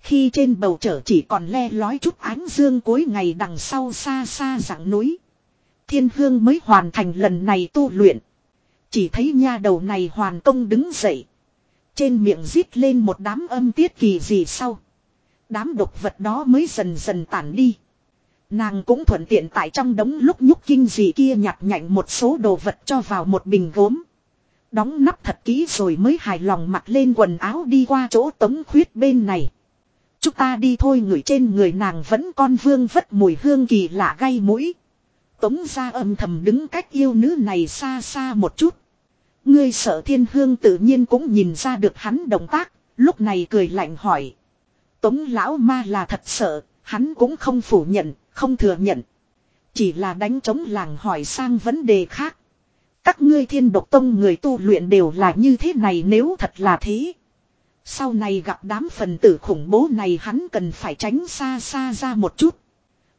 Khi trên bầu trời chỉ còn le lói chút ánh dương cuối ngày đằng sau xa xa dạng núi. Thiên hương mới hoàn thành lần này tu luyện. Chỉ thấy nha đầu này hoàn công đứng dậy. Trên miệng rít lên một đám âm tiết kỳ gì sau. Đám độc vật đó mới dần dần tản đi. Nàng cũng thuận tiện tại trong đống lúc nhúc kinh gì kia nhặt nhạnh một số đồ vật cho vào một bình gốm. Đóng nắp thật kỹ rồi mới hài lòng mặc lên quần áo đi qua chỗ tống khuyết bên này. Chúng ta đi thôi người trên người nàng vẫn con vương vất mùi hương kỳ lạ gây mũi. Tống ra âm thầm đứng cách yêu nữ này xa xa một chút. Ngươi sợ thiên hương tự nhiên cũng nhìn ra được hắn động tác, lúc này cười lạnh hỏi. Tống lão ma là thật sợ, hắn cũng không phủ nhận, không thừa nhận. Chỉ là đánh chống làng hỏi sang vấn đề khác. Các ngươi thiên độc tông người tu luyện đều là như thế này nếu thật là thế. Sau này gặp đám phần tử khủng bố này hắn cần phải tránh xa xa ra một chút.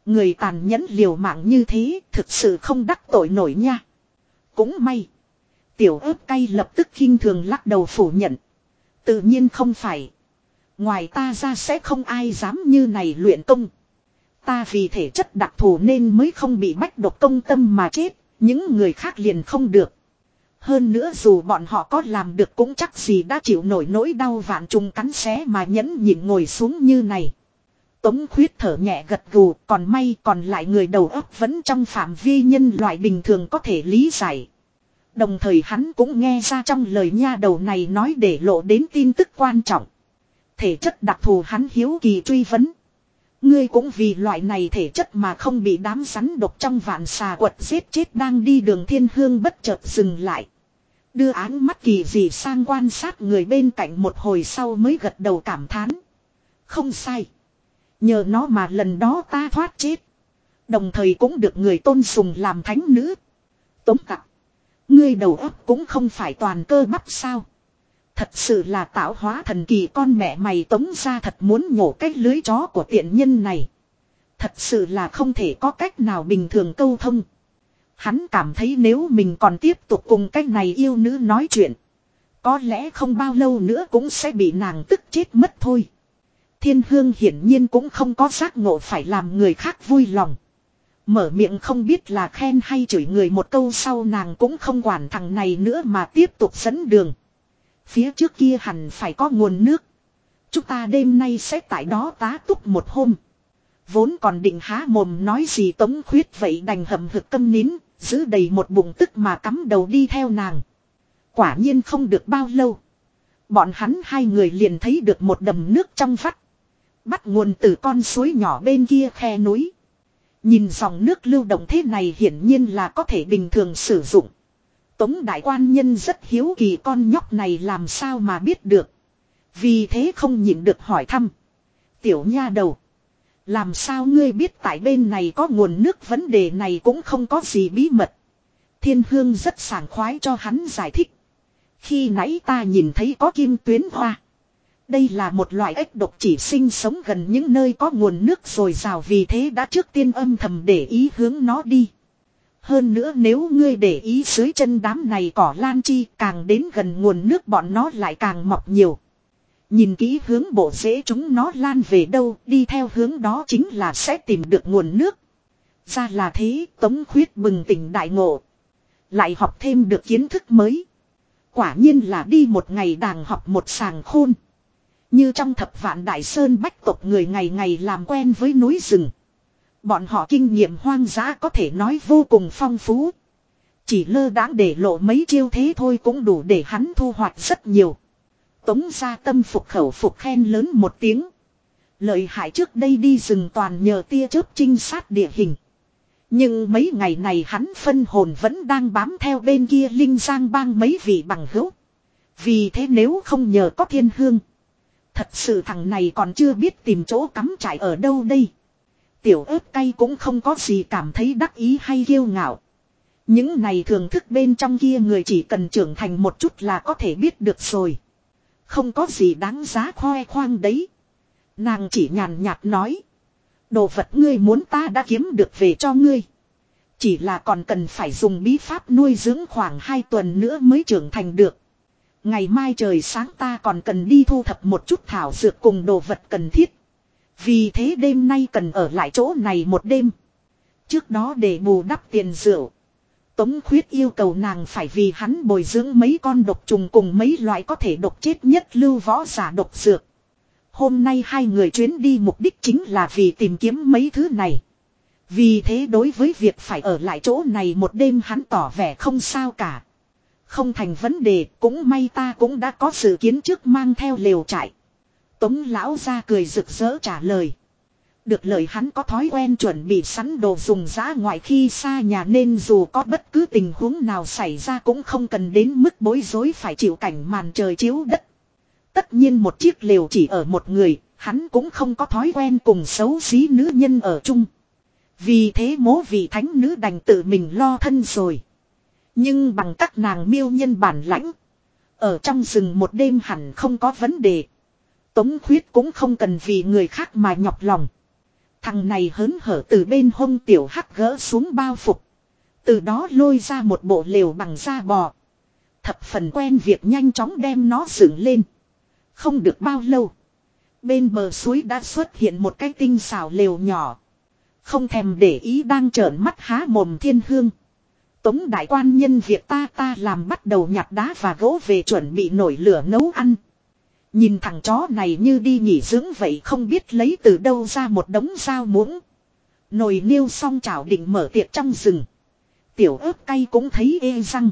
Người tàn nhẫn liều mạng như thế thực sự không đắc tội nổi nha. Cũng may. Tiểu ớt cay lập tức khinh thường lắc đầu phủ nhận. Tự nhiên không phải. Ngoài ta ra sẽ không ai dám như này luyện công. Ta vì thể chất đặc thù nên mới không bị bách độc công tâm mà chết. Những người khác liền không được. Hơn nữa dù bọn họ có làm được cũng chắc gì đã chịu nổi nỗi đau vạn trùng cắn xé mà nhẫn nhịn ngồi xuống như này. Tống khuyết thở nhẹ gật gù, còn may còn lại người đầu óc vẫn trong phạm vi nhân loại bình thường có thể lý giải. Đồng thời hắn cũng nghe ra trong lời nha đầu này nói để lộ đến tin tức quan trọng. Thể chất đặc thù hắn hiếu kỳ truy vấn. Ngươi cũng vì loại này thể chất mà không bị đám rắn độc trong vạn xà quật giết chết đang đi đường thiên hương bất chợt dừng lại. Đưa áng mắt kỳ gì sang quan sát người bên cạnh một hồi sau mới gật đầu cảm thán. Không sai. Nhờ nó mà lần đó ta thoát chết. Đồng thời cũng được người tôn sùng làm thánh nữ. Tống tặng. Ngươi đầu óc cũng không phải toàn cơ bắp sao. Thật sự là tạo hóa thần kỳ con mẹ mày tống ra thật muốn nhổ cái lưới chó của tiện nhân này. Thật sự là không thể có cách nào bình thường câu thông. Hắn cảm thấy nếu mình còn tiếp tục cùng cái này yêu nữ nói chuyện. Có lẽ không bao lâu nữa cũng sẽ bị nàng tức chết mất thôi. Thiên hương hiển nhiên cũng không có giác ngộ phải làm người khác vui lòng. Mở miệng không biết là khen hay chửi người một câu sau nàng cũng không quản thằng này nữa mà tiếp tục dẫn đường. Phía trước kia hẳn phải có nguồn nước. Chúng ta đêm nay sẽ tại đó tá túc một hôm. Vốn còn định há mồm nói gì tống khuyết vậy đành hầm hực câm nín, giữ đầy một bụng tức mà cắm đầu đi theo nàng. Quả nhiên không được bao lâu. Bọn hắn hai người liền thấy được một đầm nước trong vắt. Bắt nguồn từ con suối nhỏ bên kia khe núi. Nhìn dòng nước lưu động thế này hiển nhiên là có thể bình thường sử dụng. Tống đại quan nhân rất hiếu kỳ con nhóc này làm sao mà biết được. Vì thế không nhịn được hỏi thăm. Tiểu nha đầu. Làm sao ngươi biết tại bên này có nguồn nước vấn đề này cũng không có gì bí mật. Thiên hương rất sảng khoái cho hắn giải thích. Khi nãy ta nhìn thấy có kim tuyến hoa. Đây là một loại ếch độc chỉ sinh sống gần những nơi có nguồn nước rồi rào vì thế đã trước tiên âm thầm để ý hướng nó đi. Hơn nữa nếu ngươi để ý dưới chân đám này cỏ lan chi, càng đến gần nguồn nước bọn nó lại càng mọc nhiều. Nhìn kỹ hướng bộ rễ chúng nó lan về đâu, đi theo hướng đó chính là sẽ tìm được nguồn nước. Ra là thế, tống khuyết bừng tỉnh đại ngộ. Lại học thêm được kiến thức mới. Quả nhiên là đi một ngày đàng học một sàng khôn. Như trong thập vạn đại sơn bách tộc người ngày ngày làm quen với núi rừng. Bọn họ kinh nghiệm hoang dã có thể nói vô cùng phong phú. Chỉ lơ đãng để lộ mấy chiêu thế thôi cũng đủ để hắn thu hoạch rất nhiều. Tống gia tâm phục khẩu phục khen lớn một tiếng. Lợi hại trước đây đi rừng toàn nhờ tia chớp trinh sát địa hình. Nhưng mấy ngày này hắn phân hồn vẫn đang bám theo bên kia Linh Giang bang mấy vị bằng hữu. Vì thế nếu không nhờ có thiên hương. Thật sự thằng này còn chưa biết tìm chỗ cắm trại ở đâu đây. Tiểu ớt cay cũng không có gì cảm thấy đắc ý hay kiêu ngạo. Những này thường thức bên trong kia người chỉ cần trưởng thành một chút là có thể biết được rồi. Không có gì đáng giá khoe khoang đấy. Nàng chỉ nhàn nhạt nói. Đồ vật ngươi muốn ta đã kiếm được về cho ngươi. Chỉ là còn cần phải dùng bí pháp nuôi dưỡng khoảng 2 tuần nữa mới trưởng thành được. Ngày mai trời sáng ta còn cần đi thu thập một chút thảo dược cùng đồ vật cần thiết. Vì thế đêm nay cần ở lại chỗ này một đêm. Trước đó để bù đắp tiền rượu. Tống khuyết yêu cầu nàng phải vì hắn bồi dưỡng mấy con độc trùng cùng mấy loại có thể độc chết nhất lưu võ giả độc dược. Hôm nay hai người chuyến đi mục đích chính là vì tìm kiếm mấy thứ này. Vì thế đối với việc phải ở lại chỗ này một đêm hắn tỏ vẻ không sao cả. Không thành vấn đề, cũng may ta cũng đã có sự kiến trước mang theo lều trại. Tống lão ra cười rực rỡ trả lời. Được lời hắn có thói quen chuẩn bị sẵn đồ dùng giá ngoại khi xa nhà nên dù có bất cứ tình huống nào xảy ra cũng không cần đến mức bối rối phải chịu cảnh màn trời chiếu đất. Tất nhiên một chiếc lều chỉ ở một người, hắn cũng không có thói quen cùng xấu xí nữ nhân ở chung. Vì thế mố vị thánh nữ đành tự mình lo thân rồi. Nhưng bằng các nàng miêu nhân bản lãnh. Ở trong rừng một đêm hẳn không có vấn đề. Tống khuyết cũng không cần vì người khác mà nhọc lòng. Thằng này hớn hở từ bên hông tiểu hắc gỡ xuống bao phục. Từ đó lôi ra một bộ lều bằng da bò. Thập phần quen việc nhanh chóng đem nó dựng lên. Không được bao lâu. Bên bờ suối đã xuất hiện một cái tinh xảo lều nhỏ. Không thèm để ý đang trợn mắt há mồm thiên hương. Tống đại quan nhân việc ta ta làm bắt đầu nhặt đá và gỗ về chuẩn bị nổi lửa nấu ăn. Nhìn thằng chó này như đi nghỉ dưỡng vậy không biết lấy từ đâu ra một đống dao muỗng. Nồi niêu xong chảo định mở tiệc trong rừng. Tiểu ớt cay cũng thấy ê răng.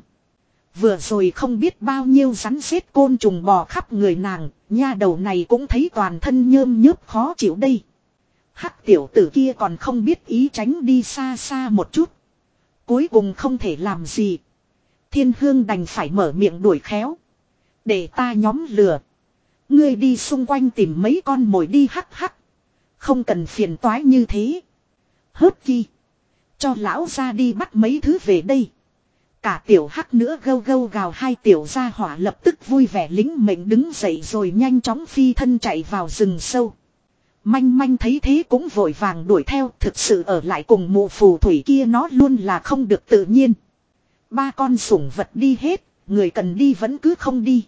Vừa rồi không biết bao nhiêu rắn xếp côn trùng bò khắp người nàng, nha đầu này cũng thấy toàn thân nhơm nhớp khó chịu đây. Hắc tiểu tử kia còn không biết ý tránh đi xa xa một chút. Cuối cùng không thể làm gì. Thiên hương đành phải mở miệng đuổi khéo. Để ta nhóm lừa. Ngươi đi xung quanh tìm mấy con mồi đi hắc hắc. Không cần phiền toái như thế. Hớt chi. Cho lão ra đi bắt mấy thứ về đây. Cả tiểu hắc nữa gâu gâu gào hai tiểu gia hỏa lập tức vui vẻ lính mệnh đứng dậy rồi nhanh chóng phi thân chạy vào rừng sâu. Manh manh thấy thế cũng vội vàng đuổi theo thực sự ở lại cùng mụ phù thủy kia nó luôn là không được tự nhiên. Ba con sủng vật đi hết, người cần đi vẫn cứ không đi.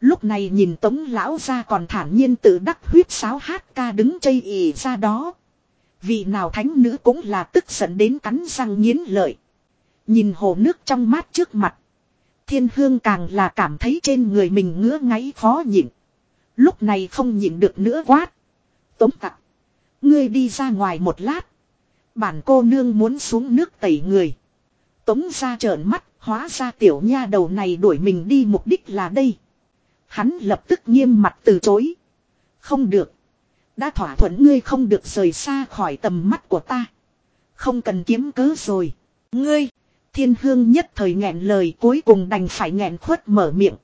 Lúc này nhìn tống lão ra còn thản nhiên tự đắc huyết sáo hát ca đứng chây ì ra đó. Vị nào thánh nữ cũng là tức giận đến cắn răng nghiến lợi. Nhìn hồ nước trong mát trước mặt. Thiên hương càng là cảm thấy trên người mình ngứa ngáy khó nhịn. Lúc này không nhịn được nữa quát. Tống tặc. Ngươi đi ra ngoài một lát. Bản cô nương muốn xuống nước tẩy người. Tống ra trợn mắt, hóa ra tiểu nha đầu này đuổi mình đi mục đích là đây. Hắn lập tức nghiêm mặt từ chối. Không được. Đã thỏa thuận ngươi không được rời xa khỏi tầm mắt của ta. Không cần kiếm cớ rồi. Ngươi, thiên hương nhất thời nghẹn lời cuối cùng đành phải nghẹn khuất mở miệng.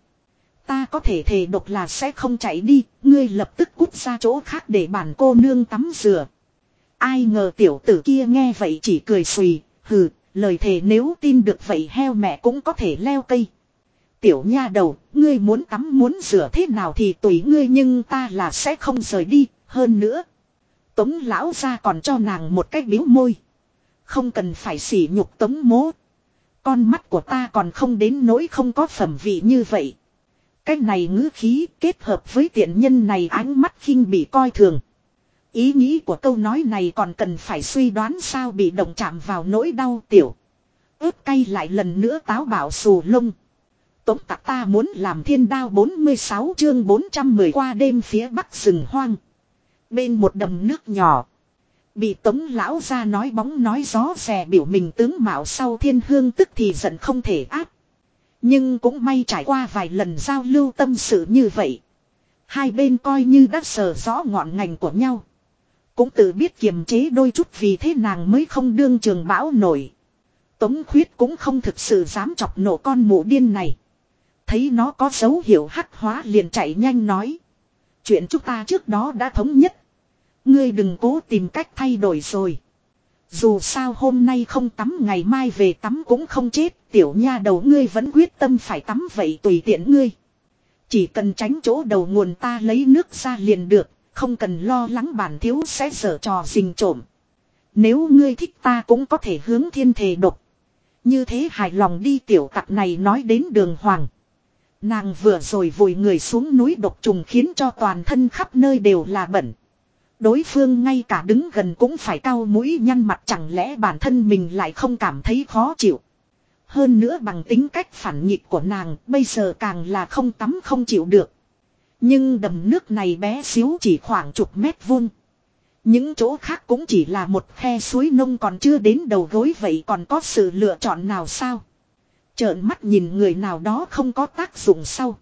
Ta có thể thề độc là sẽ không chạy đi, ngươi lập tức cút ra chỗ khác để bản cô nương tắm rửa. Ai ngờ tiểu tử kia nghe vậy chỉ cười xùy, hừ, lời thề nếu tin được vậy heo mẹ cũng có thể leo cây. Tiểu nha đầu, ngươi muốn tắm muốn rửa thế nào thì tùy ngươi nhưng ta là sẽ không rời đi, hơn nữa. Tống lão ra còn cho nàng một cái biếu môi. Không cần phải sỉ nhục tống mố. Con mắt của ta còn không đến nỗi không có phẩm vị như vậy. Cái này ngữ khí kết hợp với tiện nhân này ánh mắt khinh bị coi thường. Ý nghĩ của câu nói này còn cần phải suy đoán sao bị động chạm vào nỗi đau tiểu. ướp cay lại lần nữa táo bảo xù lông. Tống tạc ta muốn làm thiên đao 46 chương 410 qua đêm phía bắc rừng hoang. Bên một đầm nước nhỏ. Bị tống lão ra nói bóng nói gió xè biểu mình tướng mạo sau thiên hương tức thì giận không thể áp. Nhưng cũng may trải qua vài lần giao lưu tâm sự như vậy. Hai bên coi như đã sờ rõ ngọn ngành của nhau. Cũng tự biết kiềm chế đôi chút vì thế nàng mới không đương trường bão nổi. Tống khuyết cũng không thực sự dám chọc nổ con mụ điên này. Thấy nó có dấu hiệu hắc hóa liền chạy nhanh nói. Chuyện chúng ta trước đó đã thống nhất. Ngươi đừng cố tìm cách thay đổi rồi. Dù sao hôm nay không tắm ngày mai về tắm cũng không chết, tiểu nha đầu ngươi vẫn quyết tâm phải tắm vậy tùy tiện ngươi. Chỉ cần tránh chỗ đầu nguồn ta lấy nước ra liền được, không cần lo lắng bản thiếu sẽ dở trò rình trộm. Nếu ngươi thích ta cũng có thể hướng thiên thề độc. Như thế hài lòng đi tiểu tặc này nói đến đường hoàng. Nàng vừa rồi vùi người xuống núi độc trùng khiến cho toàn thân khắp nơi đều là bẩn. Đối phương ngay cả đứng gần cũng phải cau mũi nhăn mặt chẳng lẽ bản thân mình lại không cảm thấy khó chịu. Hơn nữa bằng tính cách phản nghịch của nàng, bây giờ càng là không tắm không chịu được. Nhưng đầm nước này bé xíu chỉ khoảng chục mét vuông. Những chỗ khác cũng chỉ là một khe suối nông còn chưa đến đầu gối vậy còn có sự lựa chọn nào sao? Trợn mắt nhìn người nào đó không có tác dụng sau.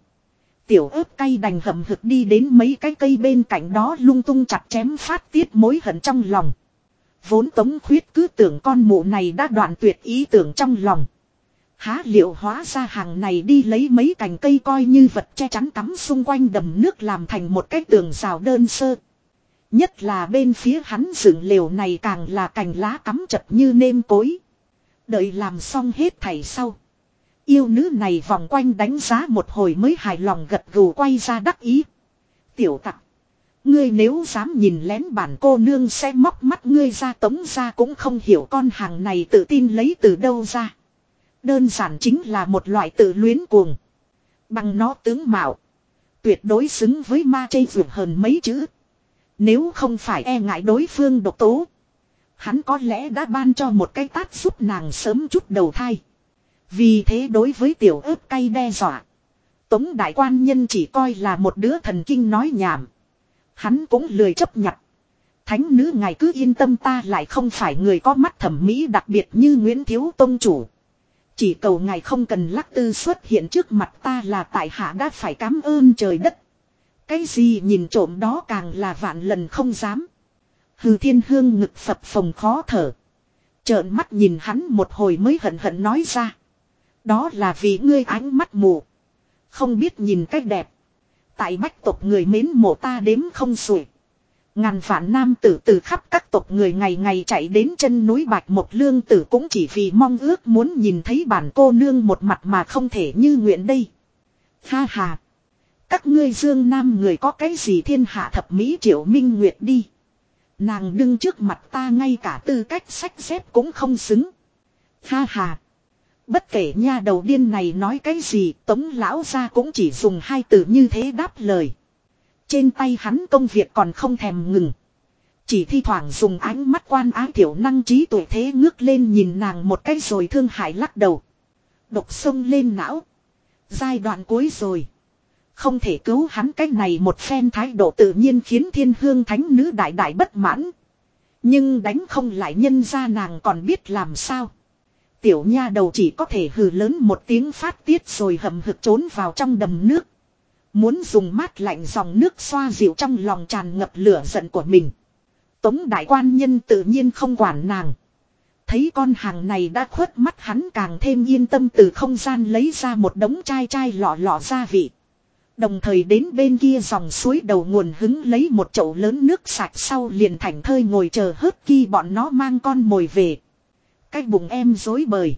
Tiểu ớt cay đành hầm hực đi đến mấy cái cây bên cạnh đó lung tung chặt chém phát tiết mối hận trong lòng. Vốn tống khuyết cứ tưởng con mụ này đã đoạn tuyệt ý tưởng trong lòng. Há liệu hóa ra hàng này đi lấy mấy cành cây coi như vật che chắn cắm xung quanh đầm nước làm thành một cái tường rào đơn sơ. Nhất là bên phía hắn dựng liều này càng là cành lá cắm chật như nêm cối. Đợi làm xong hết thảy sau. Yêu nữ này vòng quanh đánh giá một hồi mới hài lòng gật gù quay ra đắc ý. Tiểu tặc. Ngươi nếu dám nhìn lén bản cô nương sẽ móc mắt ngươi ra tống ra cũng không hiểu con hàng này tự tin lấy từ đâu ra. Đơn giản chính là một loại tự luyến cuồng. Bằng nó tướng mạo. Tuyệt đối xứng với ma chây vượt hơn mấy chữ. Nếu không phải e ngại đối phương độc tố. Hắn có lẽ đã ban cho một cái tát giúp nàng sớm chút đầu thai. Vì thế đối với tiểu ớt cay đe dọa. Tống đại quan nhân chỉ coi là một đứa thần kinh nói nhảm. Hắn cũng lười chấp nhận. Thánh nữ ngài cứ yên tâm ta lại không phải người có mắt thẩm mỹ đặc biệt như Nguyễn Thiếu Tông Chủ. Chỉ cầu ngài không cần lắc tư xuất hiện trước mặt ta là tại hạ đã phải cảm ơn trời đất. Cái gì nhìn trộm đó càng là vạn lần không dám. Hừ thiên hương ngực phập phồng khó thở. Trợn mắt nhìn hắn một hồi mới hận hận nói ra. Đó là vì ngươi ánh mắt mù. Không biết nhìn cách đẹp. Tại bách tộc người mến mộ ta đếm không xuể. Ngàn vạn nam tử từ khắp các tộc người ngày ngày chạy đến chân núi Bạch một lương tử cũng chỉ vì mong ước muốn nhìn thấy bản cô nương một mặt mà không thể như nguyện đây. Ha ha. Các ngươi dương nam người có cái gì thiên hạ thập mỹ triệu minh nguyệt đi. Nàng đứng trước mặt ta ngay cả tư cách sách xếp cũng không xứng. Ha ha. Bất kể nha đầu điên này nói cái gì, tống lão ra cũng chỉ dùng hai từ như thế đáp lời. Trên tay hắn công việc còn không thèm ngừng. Chỉ thi thoảng dùng ánh mắt quan á tiểu năng trí tuổi thế ngước lên nhìn nàng một cái rồi thương hại lắc đầu. Độc sông lên não. Giai đoạn cuối rồi. Không thể cứu hắn cái này một phen thái độ tự nhiên khiến thiên hương thánh nữ đại đại bất mãn. Nhưng đánh không lại nhân ra nàng còn biết làm sao. Tiểu nha đầu chỉ có thể hừ lớn một tiếng phát tiết rồi hầm hực trốn vào trong đầm nước. Muốn dùng mát lạnh dòng nước xoa dịu trong lòng tràn ngập lửa giận của mình. Tống đại quan nhân tự nhiên không quản nàng. Thấy con hàng này đã khuất mắt hắn càng thêm yên tâm từ không gian lấy ra một đống chai chai lọ lọ gia vị. Đồng thời đến bên kia dòng suối đầu nguồn hứng lấy một chậu lớn nước sạch sau liền thành thơi ngồi chờ hớt khi bọn nó mang con mồi về. Cái bụng em dối bời.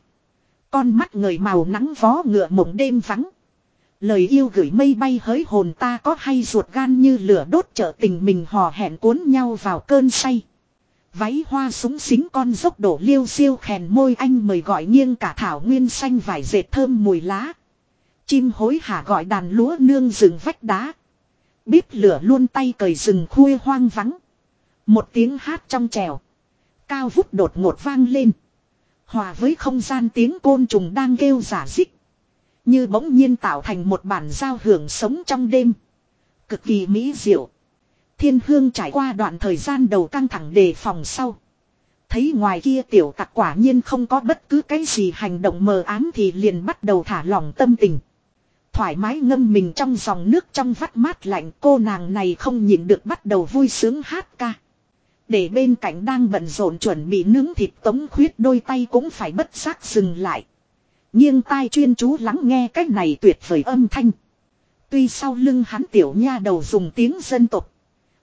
Con mắt người màu nắng vó ngựa mộng đêm vắng. Lời yêu gửi mây bay hới hồn ta có hay ruột gan như lửa đốt trợ tình mình hò hẹn cuốn nhau vào cơn say. Váy hoa súng xính con dốc đổ liêu siêu khèn môi anh mời gọi nghiêng cả thảo nguyên xanh vải dệt thơm mùi lá. Chim hối hả gọi đàn lúa nương rừng vách đá. Bíp lửa luôn tay cởi rừng khuya hoang vắng. Một tiếng hát trong trèo. Cao vút đột ngột vang lên. Hòa với không gian tiếng côn trùng đang kêu giả dích. Như bỗng nhiên tạo thành một bản giao hưởng sống trong đêm. Cực kỳ mỹ diệu. Thiên hương trải qua đoạn thời gian đầu căng thẳng đề phòng sau. Thấy ngoài kia tiểu tặc quả nhiên không có bất cứ cái gì hành động mờ ám thì liền bắt đầu thả lỏng tâm tình. Thoải mái ngâm mình trong dòng nước trong vắt mát lạnh, cô nàng này không nhịn được bắt đầu vui sướng hát ca. Để bên cạnh đang bận rộn chuẩn bị nướng thịt tống khuyết đôi tay cũng phải bất giác dừng lại. nghiêng tai chuyên chú lắng nghe cách này tuyệt vời âm thanh. Tuy sau lưng hắn tiểu nha đầu dùng tiếng dân tộc.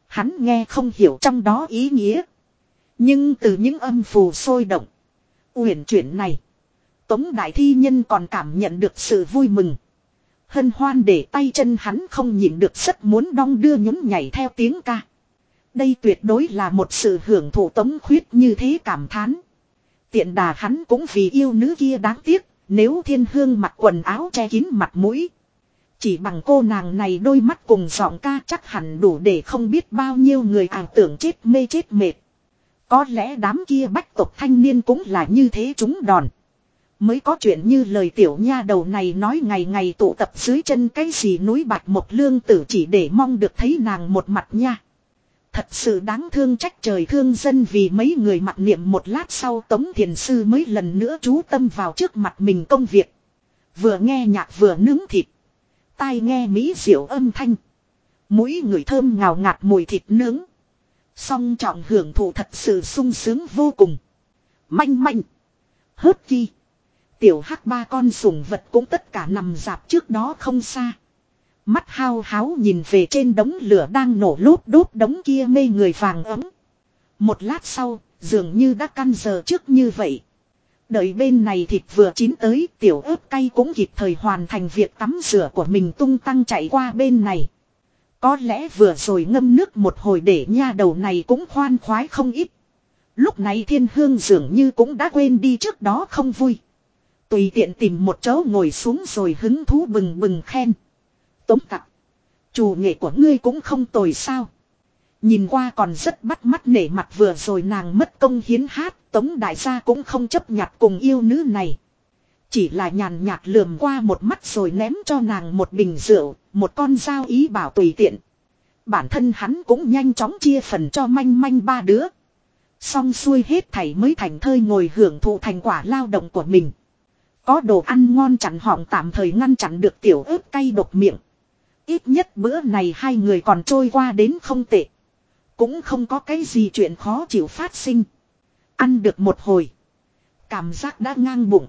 Hắn nghe không hiểu trong đó ý nghĩa. Nhưng từ những âm phù sôi động. Uyển chuyển này. Tống đại thi nhân còn cảm nhận được sự vui mừng. Hân hoan để tay chân hắn không nhìn được rất muốn đong đưa nhún nhảy theo tiếng ca. Đây tuyệt đối là một sự hưởng thụ tống khuyết như thế cảm thán. Tiện đà hắn cũng vì yêu nữ kia đáng tiếc, nếu thiên hương mặc quần áo che kín mặt mũi. Chỉ bằng cô nàng này đôi mắt cùng giọng ca chắc hẳn đủ để không biết bao nhiêu người ảo tưởng chết mê chết mệt. Có lẽ đám kia bách tộc thanh niên cũng là như thế chúng đòn. Mới có chuyện như lời tiểu nha đầu này nói ngày ngày tụ tập dưới chân cái gì núi bạch một lương tử chỉ để mong được thấy nàng một mặt nha. Thật sự đáng thương trách trời thương dân vì mấy người mặt niệm một lát sau Tống Thiền Sư mới lần nữa chú tâm vào trước mặt mình công việc. Vừa nghe nhạc vừa nướng thịt. Tai nghe mỹ diệu âm thanh. Mũi người thơm ngào ngạt mùi thịt nướng. Song trọng hưởng thụ thật sự sung sướng vô cùng. Manh manh. Hớt chi. Tiểu hắc ba con sủng vật cũng tất cả nằm dạp trước đó không xa. Mắt hao háo nhìn về trên đống lửa đang nổ lốt đốt đống kia mê người vàng ấm. Một lát sau, dường như đã căn giờ trước như vậy. Đợi bên này thịt vừa chín tới, tiểu ớt cay cũng kịp thời hoàn thành việc tắm rửa của mình tung tăng chạy qua bên này. Có lẽ vừa rồi ngâm nước một hồi để nha đầu này cũng khoan khoái không ít. Lúc này thiên hương dường như cũng đã quên đi trước đó không vui. Tùy tiện tìm một chỗ ngồi xuống rồi hứng thú bừng bừng khen. Tống tặc. Chủ nghệ của ngươi cũng không tồi sao. Nhìn qua còn rất bắt mắt nể mặt vừa rồi nàng mất công hiến hát. Tống đại gia cũng không chấp nhặt cùng yêu nữ này. Chỉ là nhàn nhạt lườm qua một mắt rồi ném cho nàng một bình rượu, một con dao ý bảo tùy tiện. Bản thân hắn cũng nhanh chóng chia phần cho manh manh ba đứa. Xong xuôi hết thảy mới thành thơi ngồi hưởng thụ thành quả lao động của mình. Có đồ ăn ngon chặn họng tạm thời ngăn chặn được tiểu ớt cay độc miệng. Ít nhất bữa này hai người còn trôi qua đến không tệ. Cũng không có cái gì chuyện khó chịu phát sinh. Ăn được một hồi. Cảm giác đã ngang bụng.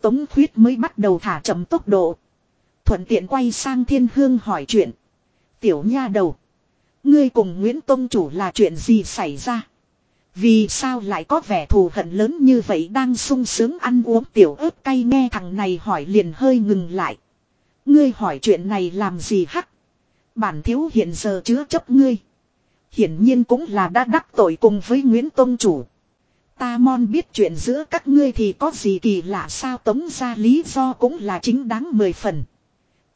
Tống khuyết mới bắt đầu thả chậm tốc độ. Thuận tiện quay sang thiên hương hỏi chuyện. Tiểu nha đầu. Ngươi cùng Nguyễn Tông Chủ là chuyện gì xảy ra? Vì sao lại có vẻ thù hận lớn như vậy đang sung sướng ăn uống tiểu ớt cay nghe thằng này hỏi liền hơi ngừng lại. Ngươi hỏi chuyện này làm gì hắc? Bản thiếu hiện giờ chứa chấp ngươi. Hiển nhiên cũng là đã đắc tội cùng với Nguyễn Tông Chủ. Ta mon biết chuyện giữa các ngươi thì có gì kỳ lạ sao tống ra lý do cũng là chính đáng mười phần.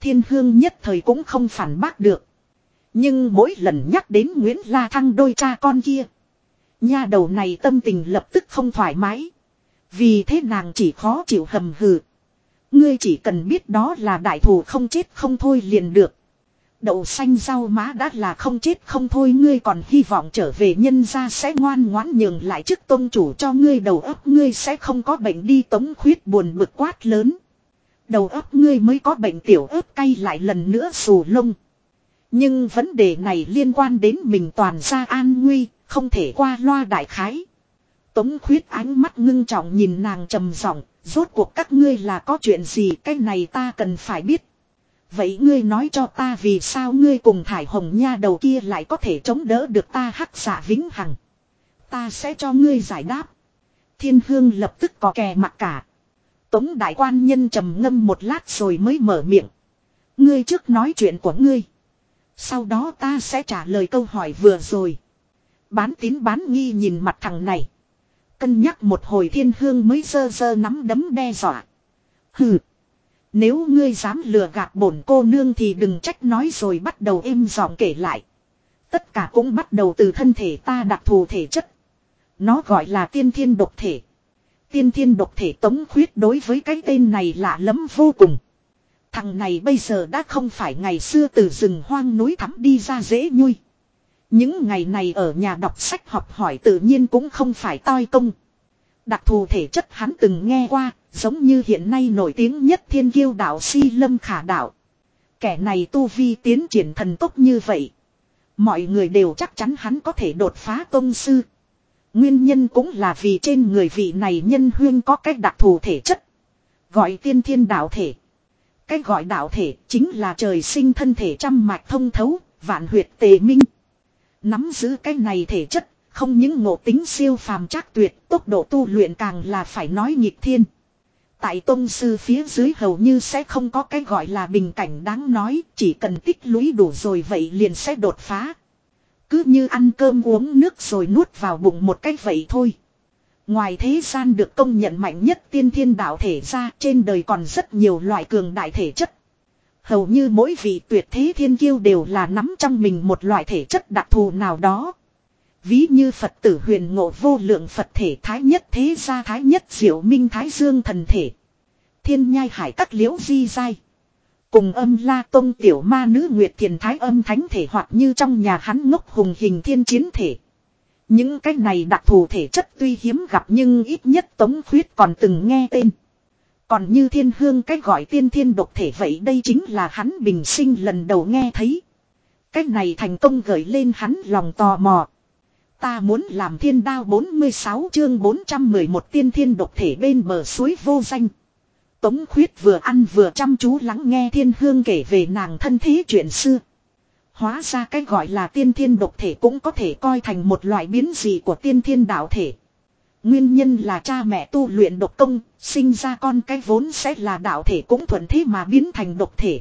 Thiên hương nhất thời cũng không phản bác được. Nhưng mỗi lần nhắc đến Nguyễn La Thăng đôi cha con kia. Nha đầu này tâm tình lập tức không thoải mái. Vì thế nàng chỉ khó chịu hầm hừ. Ngươi chỉ cần biết đó là đại thù không chết không thôi liền được. Đậu xanh rau má đã là không chết không thôi ngươi còn hy vọng trở về nhân gia sẽ ngoan ngoãn nhường lại chức tôn chủ cho ngươi đầu óc ngươi sẽ không có bệnh đi tống khuyết buồn bực quát lớn. Đầu óc ngươi mới có bệnh tiểu ớt cay lại lần nữa xù lông. Nhưng vấn đề này liên quan đến mình toàn gia an nguy, không thể qua loa đại khái. Tống khuyết ánh mắt ngưng trọng nhìn nàng trầm giọng, rốt cuộc các ngươi là có chuyện gì, cái này ta cần phải biết. Vậy ngươi nói cho ta vì sao ngươi cùng thải hồng nha đầu kia lại có thể chống đỡ được ta hắc giả vĩnh hằng. Ta sẽ cho ngươi giải đáp. Thiên hương lập tức có kè mặt cả. Tống đại quan nhân trầm ngâm một lát rồi mới mở miệng. Ngươi trước nói chuyện của ngươi. Sau đó ta sẽ trả lời câu hỏi vừa rồi. Bán tín bán nghi nhìn mặt thằng này. Cân nhắc một hồi thiên hương mới sơ sơ nắm đấm đe dọa. Hừ. Nếu ngươi dám lừa gạt bổn cô nương thì đừng trách nói rồi bắt đầu êm giọng kể lại. Tất cả cũng bắt đầu từ thân thể ta đặc thù thể chất. Nó gọi là tiên thiên độc thể. Tiên thiên độc thể tống khuyết đối với cái tên này lạ lẫm vô cùng. Thằng này bây giờ đã không phải ngày xưa từ rừng hoang núi thắm đi ra dễ nhui. Những ngày này ở nhà đọc sách học hỏi tự nhiên cũng không phải toi công. Đặc thù thể chất hắn từng nghe qua, giống như hiện nay nổi tiếng nhất thiên kiêu đạo si lâm khả đạo. Kẻ này tu vi tiến triển thần tốc như vậy. Mọi người đều chắc chắn hắn có thể đột phá công sư. Nguyên nhân cũng là vì trên người vị này nhân huyên có cách đặc thù thể chất. Gọi tiên thiên đạo thể. Cách gọi đạo thể chính là trời sinh thân thể trăm mạch thông thấu, vạn huyệt tề minh. Nắm giữ cái này thể chất, không những ngộ tính siêu phàm chắc tuyệt, tốc độ tu luyện càng là phải nói nhịp thiên. Tại tôn sư phía dưới hầu như sẽ không có cái gọi là bình cảnh đáng nói, chỉ cần tích lũy đủ rồi vậy liền sẽ đột phá. Cứ như ăn cơm uống nước rồi nuốt vào bụng một cách vậy thôi. Ngoài thế gian được công nhận mạnh nhất tiên thiên đạo thể ra trên đời còn rất nhiều loại cường đại thể chất. Hầu như mỗi vị tuyệt thế thiên kiêu đều là nắm trong mình một loại thể chất đặc thù nào đó. Ví như Phật tử huyền ngộ vô lượng Phật thể thái nhất thế gia thái nhất diệu minh thái dương thần thể. Thiên nhai hải các liễu di dai. Cùng âm la tông tiểu ma nữ nguyệt thiền thái âm thánh thể hoặc như trong nhà hắn ngốc hùng hình thiên chiến thể. Những cái này đặc thù thể chất tuy hiếm gặp nhưng ít nhất Tống Khuyết còn từng nghe tên. Còn như thiên hương cách gọi tiên thiên độc thể vậy đây chính là hắn bình sinh lần đầu nghe thấy. Cách này thành công gợi lên hắn lòng tò mò. Ta muốn làm thiên đao 46 chương 411 tiên thiên độc thể bên bờ suối vô danh. Tống khuyết vừa ăn vừa chăm chú lắng nghe thiên hương kể về nàng thân thế chuyện xưa. Hóa ra cái gọi là tiên thiên độc thể cũng có thể coi thành một loại biến dị của tiên thiên đạo thể. Nguyên nhân là cha mẹ tu luyện độc công, sinh ra con cái vốn sẽ là đạo thể cũng thuận thế mà biến thành độc thể.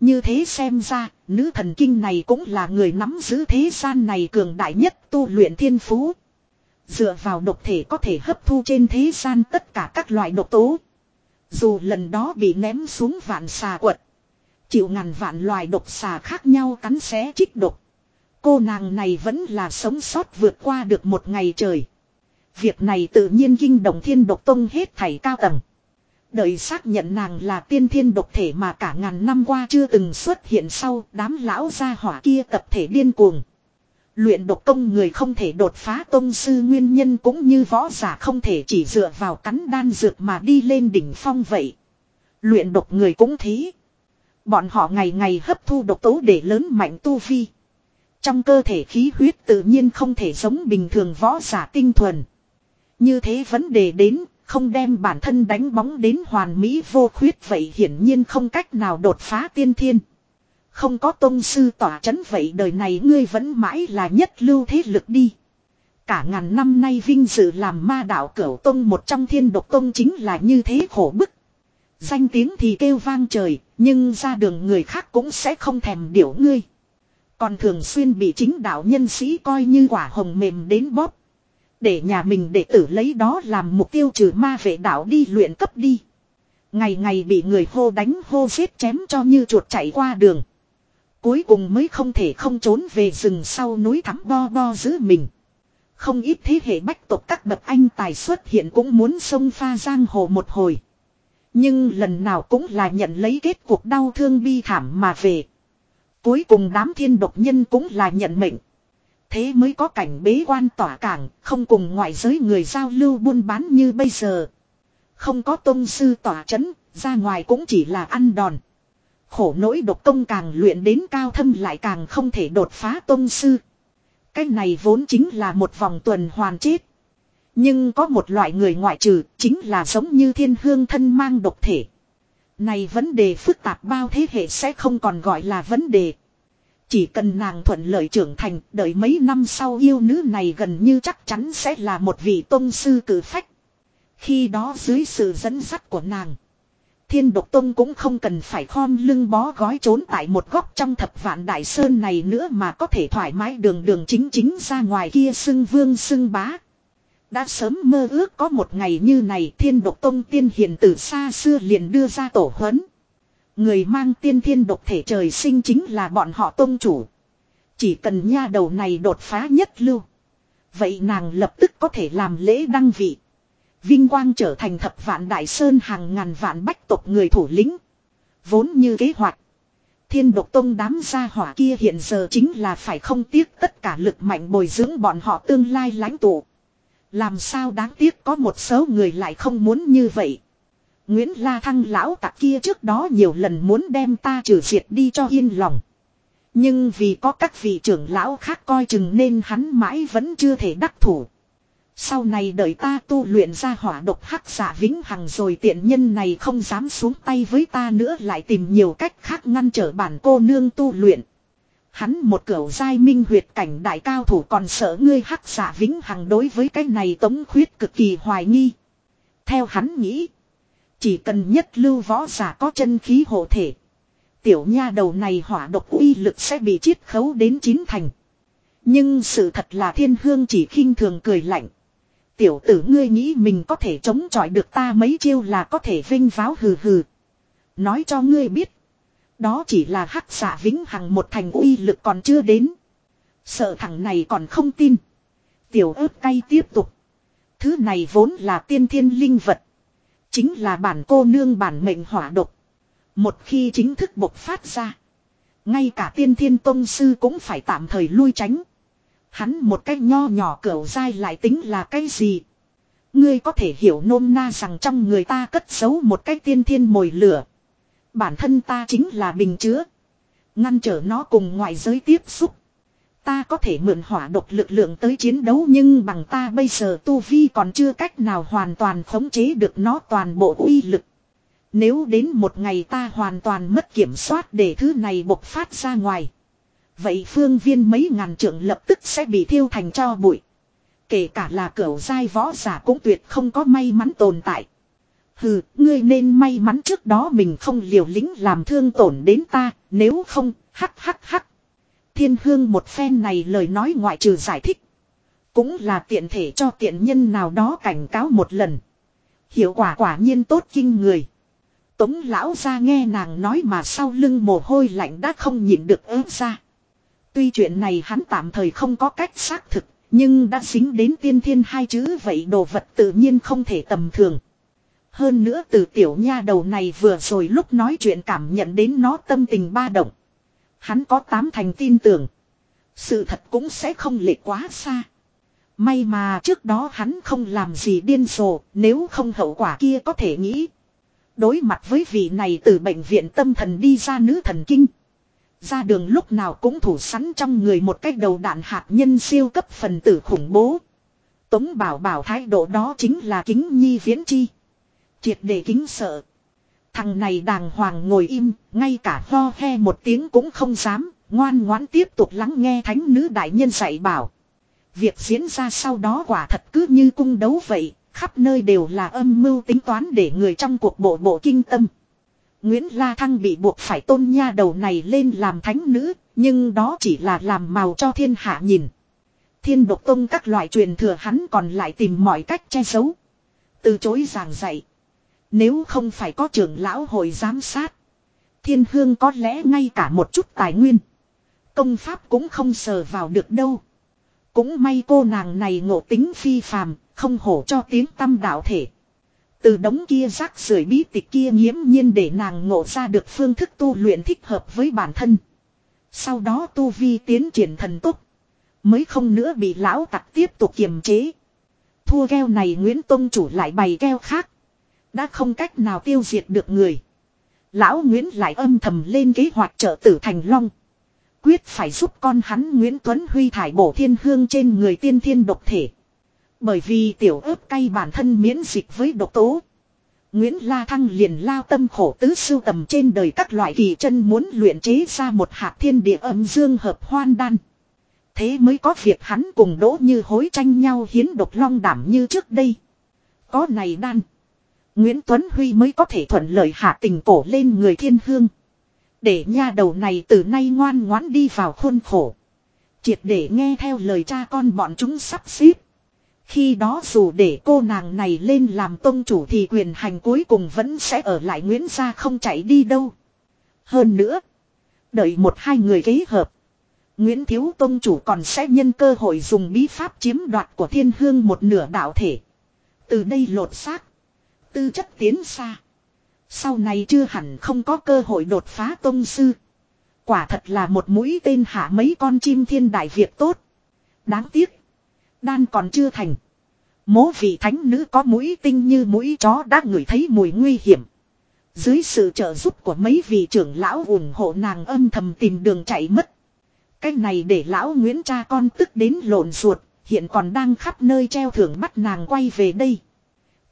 Như thế xem ra, nữ thần kinh này cũng là người nắm giữ thế gian này cường đại nhất tu luyện thiên phú. Dựa vào độc thể có thể hấp thu trên thế gian tất cả các loại độc tố. Dù lần đó bị ném xuống vạn xà quật. Chịu ngàn vạn loài độc xà khác nhau cắn xé trích độc. Cô nàng này vẫn là sống sót vượt qua được một ngày trời. Việc này tự nhiên kinh động thiên độc tông hết thảy cao tầng. Đợi xác nhận nàng là tiên thiên độc thể mà cả ngàn năm qua chưa từng xuất hiện sau, đám lão gia hỏa kia tập thể điên cuồng. Luyện độc công người không thể đột phá tông sư nguyên nhân cũng như võ giả không thể chỉ dựa vào cắn đan dược mà đi lên đỉnh phong vậy. Luyện độc người cũng thế. Bọn họ ngày ngày hấp thu độc tố để lớn mạnh tu vi. Trong cơ thể khí huyết tự nhiên không thể giống bình thường võ giả tinh thuần. Như thế vấn đề đến, không đem bản thân đánh bóng đến hoàn mỹ vô khuyết vậy hiển nhiên không cách nào đột phá tiên thiên. Không có tôn sư tỏa chấn vậy đời này ngươi vẫn mãi là nhất lưu thế lực đi. Cả ngàn năm nay vinh dự làm ma đạo cửu tông một trong thiên độc tông chính là như thế khổ bức. Danh tiếng thì kêu vang trời, nhưng ra đường người khác cũng sẽ không thèm điểu ngươi. Còn thường xuyên bị chính đạo nhân sĩ coi như quả hồng mềm đến bóp. Để nhà mình đệ tử lấy đó làm mục tiêu trừ ma vệ đạo đi luyện cấp đi. Ngày ngày bị người hô đánh hô giết chém cho như chuột chạy qua đường. Cuối cùng mới không thể không trốn về rừng sau núi thắm bo bo giữ mình. Không ít thế hệ bách tộc các bậc anh tài xuất hiện cũng muốn sông pha giang hồ một hồi. Nhưng lần nào cũng là nhận lấy kết cuộc đau thương bi thảm mà về. Cuối cùng đám thiên độc nhân cũng là nhận mệnh. Thế mới có cảnh bế quan tỏa cảng, không cùng ngoại giới người giao lưu buôn bán như bây giờ. Không có tôn sư tỏa chấn, ra ngoài cũng chỉ là ăn đòn. Khổ nỗi độc công càng luyện đến cao thâm lại càng không thể đột phá tôn sư. Cái này vốn chính là một vòng tuần hoàn chết. Nhưng có một loại người ngoại trừ chính là giống như thiên hương thân mang độc thể. Này vấn đề phức tạp bao thế hệ sẽ không còn gọi là vấn đề. Chỉ cần nàng thuận lợi trưởng thành, đợi mấy năm sau yêu nữ này gần như chắc chắn sẽ là một vị tôn sư cử phách. Khi đó dưới sự dẫn dắt của nàng, thiên độc tông cũng không cần phải khom lưng bó gói trốn tại một góc trong thập vạn đại sơn này nữa mà có thể thoải mái đường đường chính chính ra ngoài kia xưng vương xưng bá. Đã sớm mơ ước có một ngày như này thiên độc tông tiên hiền từ xa xưa liền đưa ra tổ huấn. Người mang tiên thiên độc thể trời sinh chính là bọn họ tôn chủ. Chỉ cần nha đầu này đột phá nhất lưu. Vậy nàng lập tức có thể làm lễ đăng vị. Vinh quang trở thành thập vạn đại sơn hàng ngàn vạn bách tộc người thủ lĩnh. Vốn như kế hoạch. Thiên độc tông đám gia hỏa kia hiện giờ chính là phải không tiếc tất cả lực mạnh bồi dưỡng bọn họ tương lai lãnh tụ. Làm sao đáng tiếc có một số người lại không muốn như vậy. Nguyễn La Thăng lão tặc kia trước đó nhiều lần muốn đem ta trừ diệt đi cho yên lòng. Nhưng vì có các vị trưởng lão khác coi chừng nên hắn mãi vẫn chưa thể đắc thủ. Sau này đợi ta tu luyện ra hỏa độc hắc giả vĩnh hằng rồi tiện nhân này không dám xuống tay với ta nữa lại tìm nhiều cách khác ngăn trở bản cô nương tu luyện. Hắn một cửu giai minh huyệt cảnh đại cao thủ còn sợ ngươi hắc giả vĩnh hằng đối với cái này tống khuyết cực kỳ hoài nghi. Theo hắn nghĩ. Chỉ cần nhất lưu võ giả có chân khí hộ thể. Tiểu nha đầu này hỏa độc uy lực sẽ bị chiết khấu đến chín thành. Nhưng sự thật là thiên hương chỉ khinh thường cười lạnh. Tiểu tử ngươi nghĩ mình có thể chống chọi được ta mấy chiêu là có thể vinh váo hừ hừ. Nói cho ngươi biết. Đó chỉ là hắc giả vĩnh hằng một thành uy lực còn chưa đến. Sợ thằng này còn không tin. Tiểu ớt cay tiếp tục. Thứ này vốn là tiên thiên linh vật. Chính là bản cô nương bản mệnh hỏa độc. Một khi chính thức bộc phát ra. Ngay cả tiên thiên tôn sư cũng phải tạm thời lui tránh. Hắn một cách nho nhỏ cửu dai lại tính là cái gì? Ngươi có thể hiểu nôm na rằng trong người ta cất giấu một cái tiên thiên mồi lửa. Bản thân ta chính là bình chứa. Ngăn trở nó cùng ngoại giới tiếp xúc. Ta có thể mượn hỏa độc lực lượng tới chiến đấu nhưng bằng ta bây giờ tu vi còn chưa cách nào hoàn toàn khống chế được nó toàn bộ uy lực. Nếu đến một ngày ta hoàn toàn mất kiểm soát để thứ này bộc phát ra ngoài. Vậy phương viên mấy ngàn trưởng lập tức sẽ bị thiêu thành cho bụi. Kể cả là cửu giai võ giả cũng tuyệt không có may mắn tồn tại. Hừ, ngươi nên may mắn trước đó mình không liều lĩnh làm thương tổn đến ta, nếu không, hắc hắc hắc. Thiên hương một phen này lời nói ngoại trừ giải thích. Cũng là tiện thể cho tiện nhân nào đó cảnh cáo một lần. Hiệu quả quả nhiên tốt kinh người. Tống lão ra nghe nàng nói mà sau lưng mồ hôi lạnh đã không nhịn được ớt ra. Tuy chuyện này hắn tạm thời không có cách xác thực, nhưng đã dính đến tiên thiên hai chữ vậy đồ vật tự nhiên không thể tầm thường. Hơn nữa từ tiểu nha đầu này vừa rồi lúc nói chuyện cảm nhận đến nó tâm tình ba động. Hắn có tám thành tin tưởng. Sự thật cũng sẽ không lệ quá xa. May mà trước đó hắn không làm gì điên rồ, nếu không hậu quả kia có thể nghĩ. Đối mặt với vị này từ bệnh viện tâm thần đi ra nữ thần kinh. Ra đường lúc nào cũng thủ sẵn trong người một cái đầu đạn hạt nhân siêu cấp phần tử khủng bố. Tống bảo bảo thái độ đó chính là kính nhi viễn chi. Triệt để kính sợ. Thằng này đàng hoàng ngồi im, ngay cả ho he một tiếng cũng không dám, ngoan ngoãn tiếp tục lắng nghe thánh nữ đại nhân dạy bảo. Việc diễn ra sau đó quả thật cứ như cung đấu vậy, khắp nơi đều là âm mưu tính toán để người trong cuộc bộ bộ kinh tâm. Nguyễn La Thăng bị buộc phải tôn nha đầu này lên làm thánh nữ, nhưng đó chỉ là làm màu cho thiên hạ nhìn. Thiên độc tông các loại truyền thừa hắn còn lại tìm mọi cách che giấu. Từ chối giảng dạy. Nếu không phải có trưởng lão hội giám sát. Thiên hương có lẽ ngay cả một chút tài nguyên. Công pháp cũng không sờ vào được đâu. Cũng may cô nàng này ngộ tính phi phàm, không hổ cho tiếng tâm đạo thể. Từ đống kia rác rưởi bí tịch kia nghiễm nhiên để nàng ngộ ra được phương thức tu luyện thích hợp với bản thân. Sau đó tu vi tiến triển thần tốc. Mới không nữa bị lão tặc tiếp tục kiềm chế. Thua keo này Nguyễn Tông chủ lại bày keo khác. Đã không cách nào tiêu diệt được người. Lão Nguyễn lại âm thầm lên kế hoạch trợ tử thành long. Quyết phải giúp con hắn Nguyễn Tuấn Huy thải bổ thiên hương trên người tiên thiên độc thể. Bởi vì tiểu ớt cay bản thân miễn dịch với độc tố. Nguyễn La Thăng liền lao tâm khổ tứ sưu tầm trên đời các loại kỳ chân muốn luyện chế ra một hạt thiên địa âm dương hợp hoan đan. Thế mới có việc hắn cùng đỗ như hối tranh nhau hiến độc long đảm như trước đây. Có này đan. Nguyễn Tuấn Huy mới có thể thuận lợi hạ tình cổ lên người thiên hương. Để nha đầu này từ nay ngoan ngoãn đi vào khuôn khổ. Triệt để nghe theo lời cha con bọn chúng sắp xếp. Khi đó dù để cô nàng này lên làm tông chủ thì quyền hành cuối cùng vẫn sẽ ở lại Nguyễn gia không chạy đi đâu. Hơn nữa, đợi một hai người kế hợp. Nguyễn Thiếu Tông Chủ còn sẽ nhân cơ hội dùng bí pháp chiếm đoạt của thiên hương một nửa đạo thể. Từ đây lột xác. Tư chất tiến xa. Sau này chưa hẳn không có cơ hội đột phá tông sư. Quả thật là một mũi tên hạ mấy con chim thiên đại việc tốt. Đáng tiếc. Đan còn chưa thành. Mố vị thánh nữ có mũi tinh như mũi chó đã ngửi thấy mùi nguy hiểm. Dưới sự trợ giúp của mấy vị trưởng lão ủng hộ nàng âm thầm tìm đường chạy mất. Cái này để lão Nguyễn cha con tức đến lộn ruột, hiện còn đang khắp nơi treo thưởng bắt nàng quay về đây.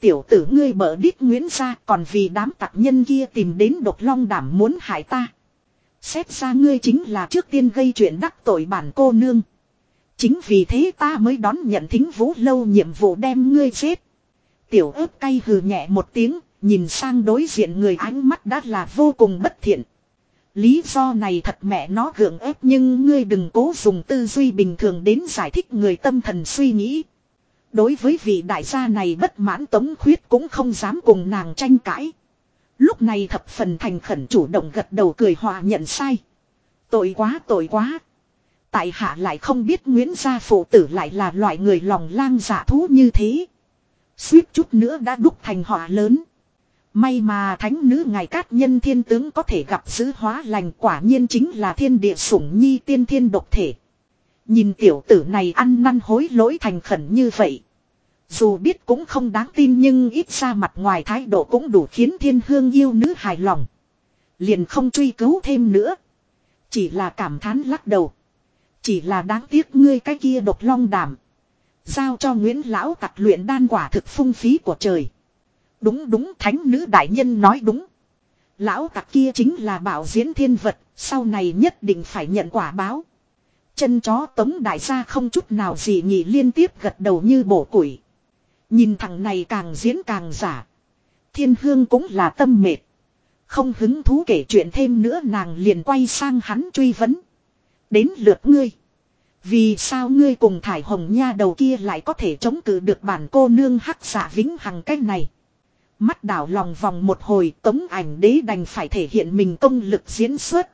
Tiểu tử ngươi mở đít Nguyễn ra còn vì đám tặc nhân kia tìm đến độc long đảm muốn hại ta. Xét ra ngươi chính là trước tiên gây chuyện đắc tội bản cô nương. Chính vì thế ta mới đón nhận thính vũ lâu nhiệm vụ đem ngươi chết. Tiểu ớt cay hừ nhẹ một tiếng, nhìn sang đối diện người ánh mắt đã là vô cùng bất thiện. Lý do này thật mẹ nó gượng ép nhưng ngươi đừng cố dùng tư duy bình thường đến giải thích người tâm thần suy nghĩ. Đối với vị đại gia này bất mãn tống khuyết cũng không dám cùng nàng tranh cãi. Lúc này thập phần thành khẩn chủ động gật đầu cười hòa nhận sai. Tội quá tội quá. Tại hạ lại không biết Nguyễn gia phụ tử lại là loại người lòng lang dạ thú như thế. Suýt chút nữa đã đúc thành họa lớn. May mà thánh nữ ngài cát nhân thiên tướng có thể gặp giữ hóa lành quả nhiên chính là thiên địa sủng nhi tiên thiên độc thể. Nhìn tiểu tử này ăn năn hối lỗi thành khẩn như vậy. Dù biết cũng không đáng tin nhưng ít ra mặt ngoài thái độ cũng đủ khiến thiên hương yêu nữ hài lòng. Liền không truy cứu thêm nữa. Chỉ là cảm thán lắc đầu. Chỉ là đáng tiếc ngươi cái kia độc long đảm. Giao cho Nguyễn Lão tặc luyện đan quả thực phung phí của trời. Đúng đúng thánh nữ đại nhân nói đúng. Lão tặc kia chính là bảo diễn thiên vật, sau này nhất định phải nhận quả báo. Chân chó tống đại gia không chút nào gì nhỉ liên tiếp gật đầu như bổ củi. Nhìn thằng này càng diễn càng giả. Thiên hương cũng là tâm mệt. Không hứng thú kể chuyện thêm nữa nàng liền quay sang hắn truy vấn. Đến lượt ngươi. Vì sao ngươi cùng thải hồng nha đầu kia lại có thể chống cự được bản cô nương hắc giả vĩnh hằng cách này. Mắt đảo lòng vòng một hồi, tống ảnh đế đành phải thể hiện mình công lực diễn xuất.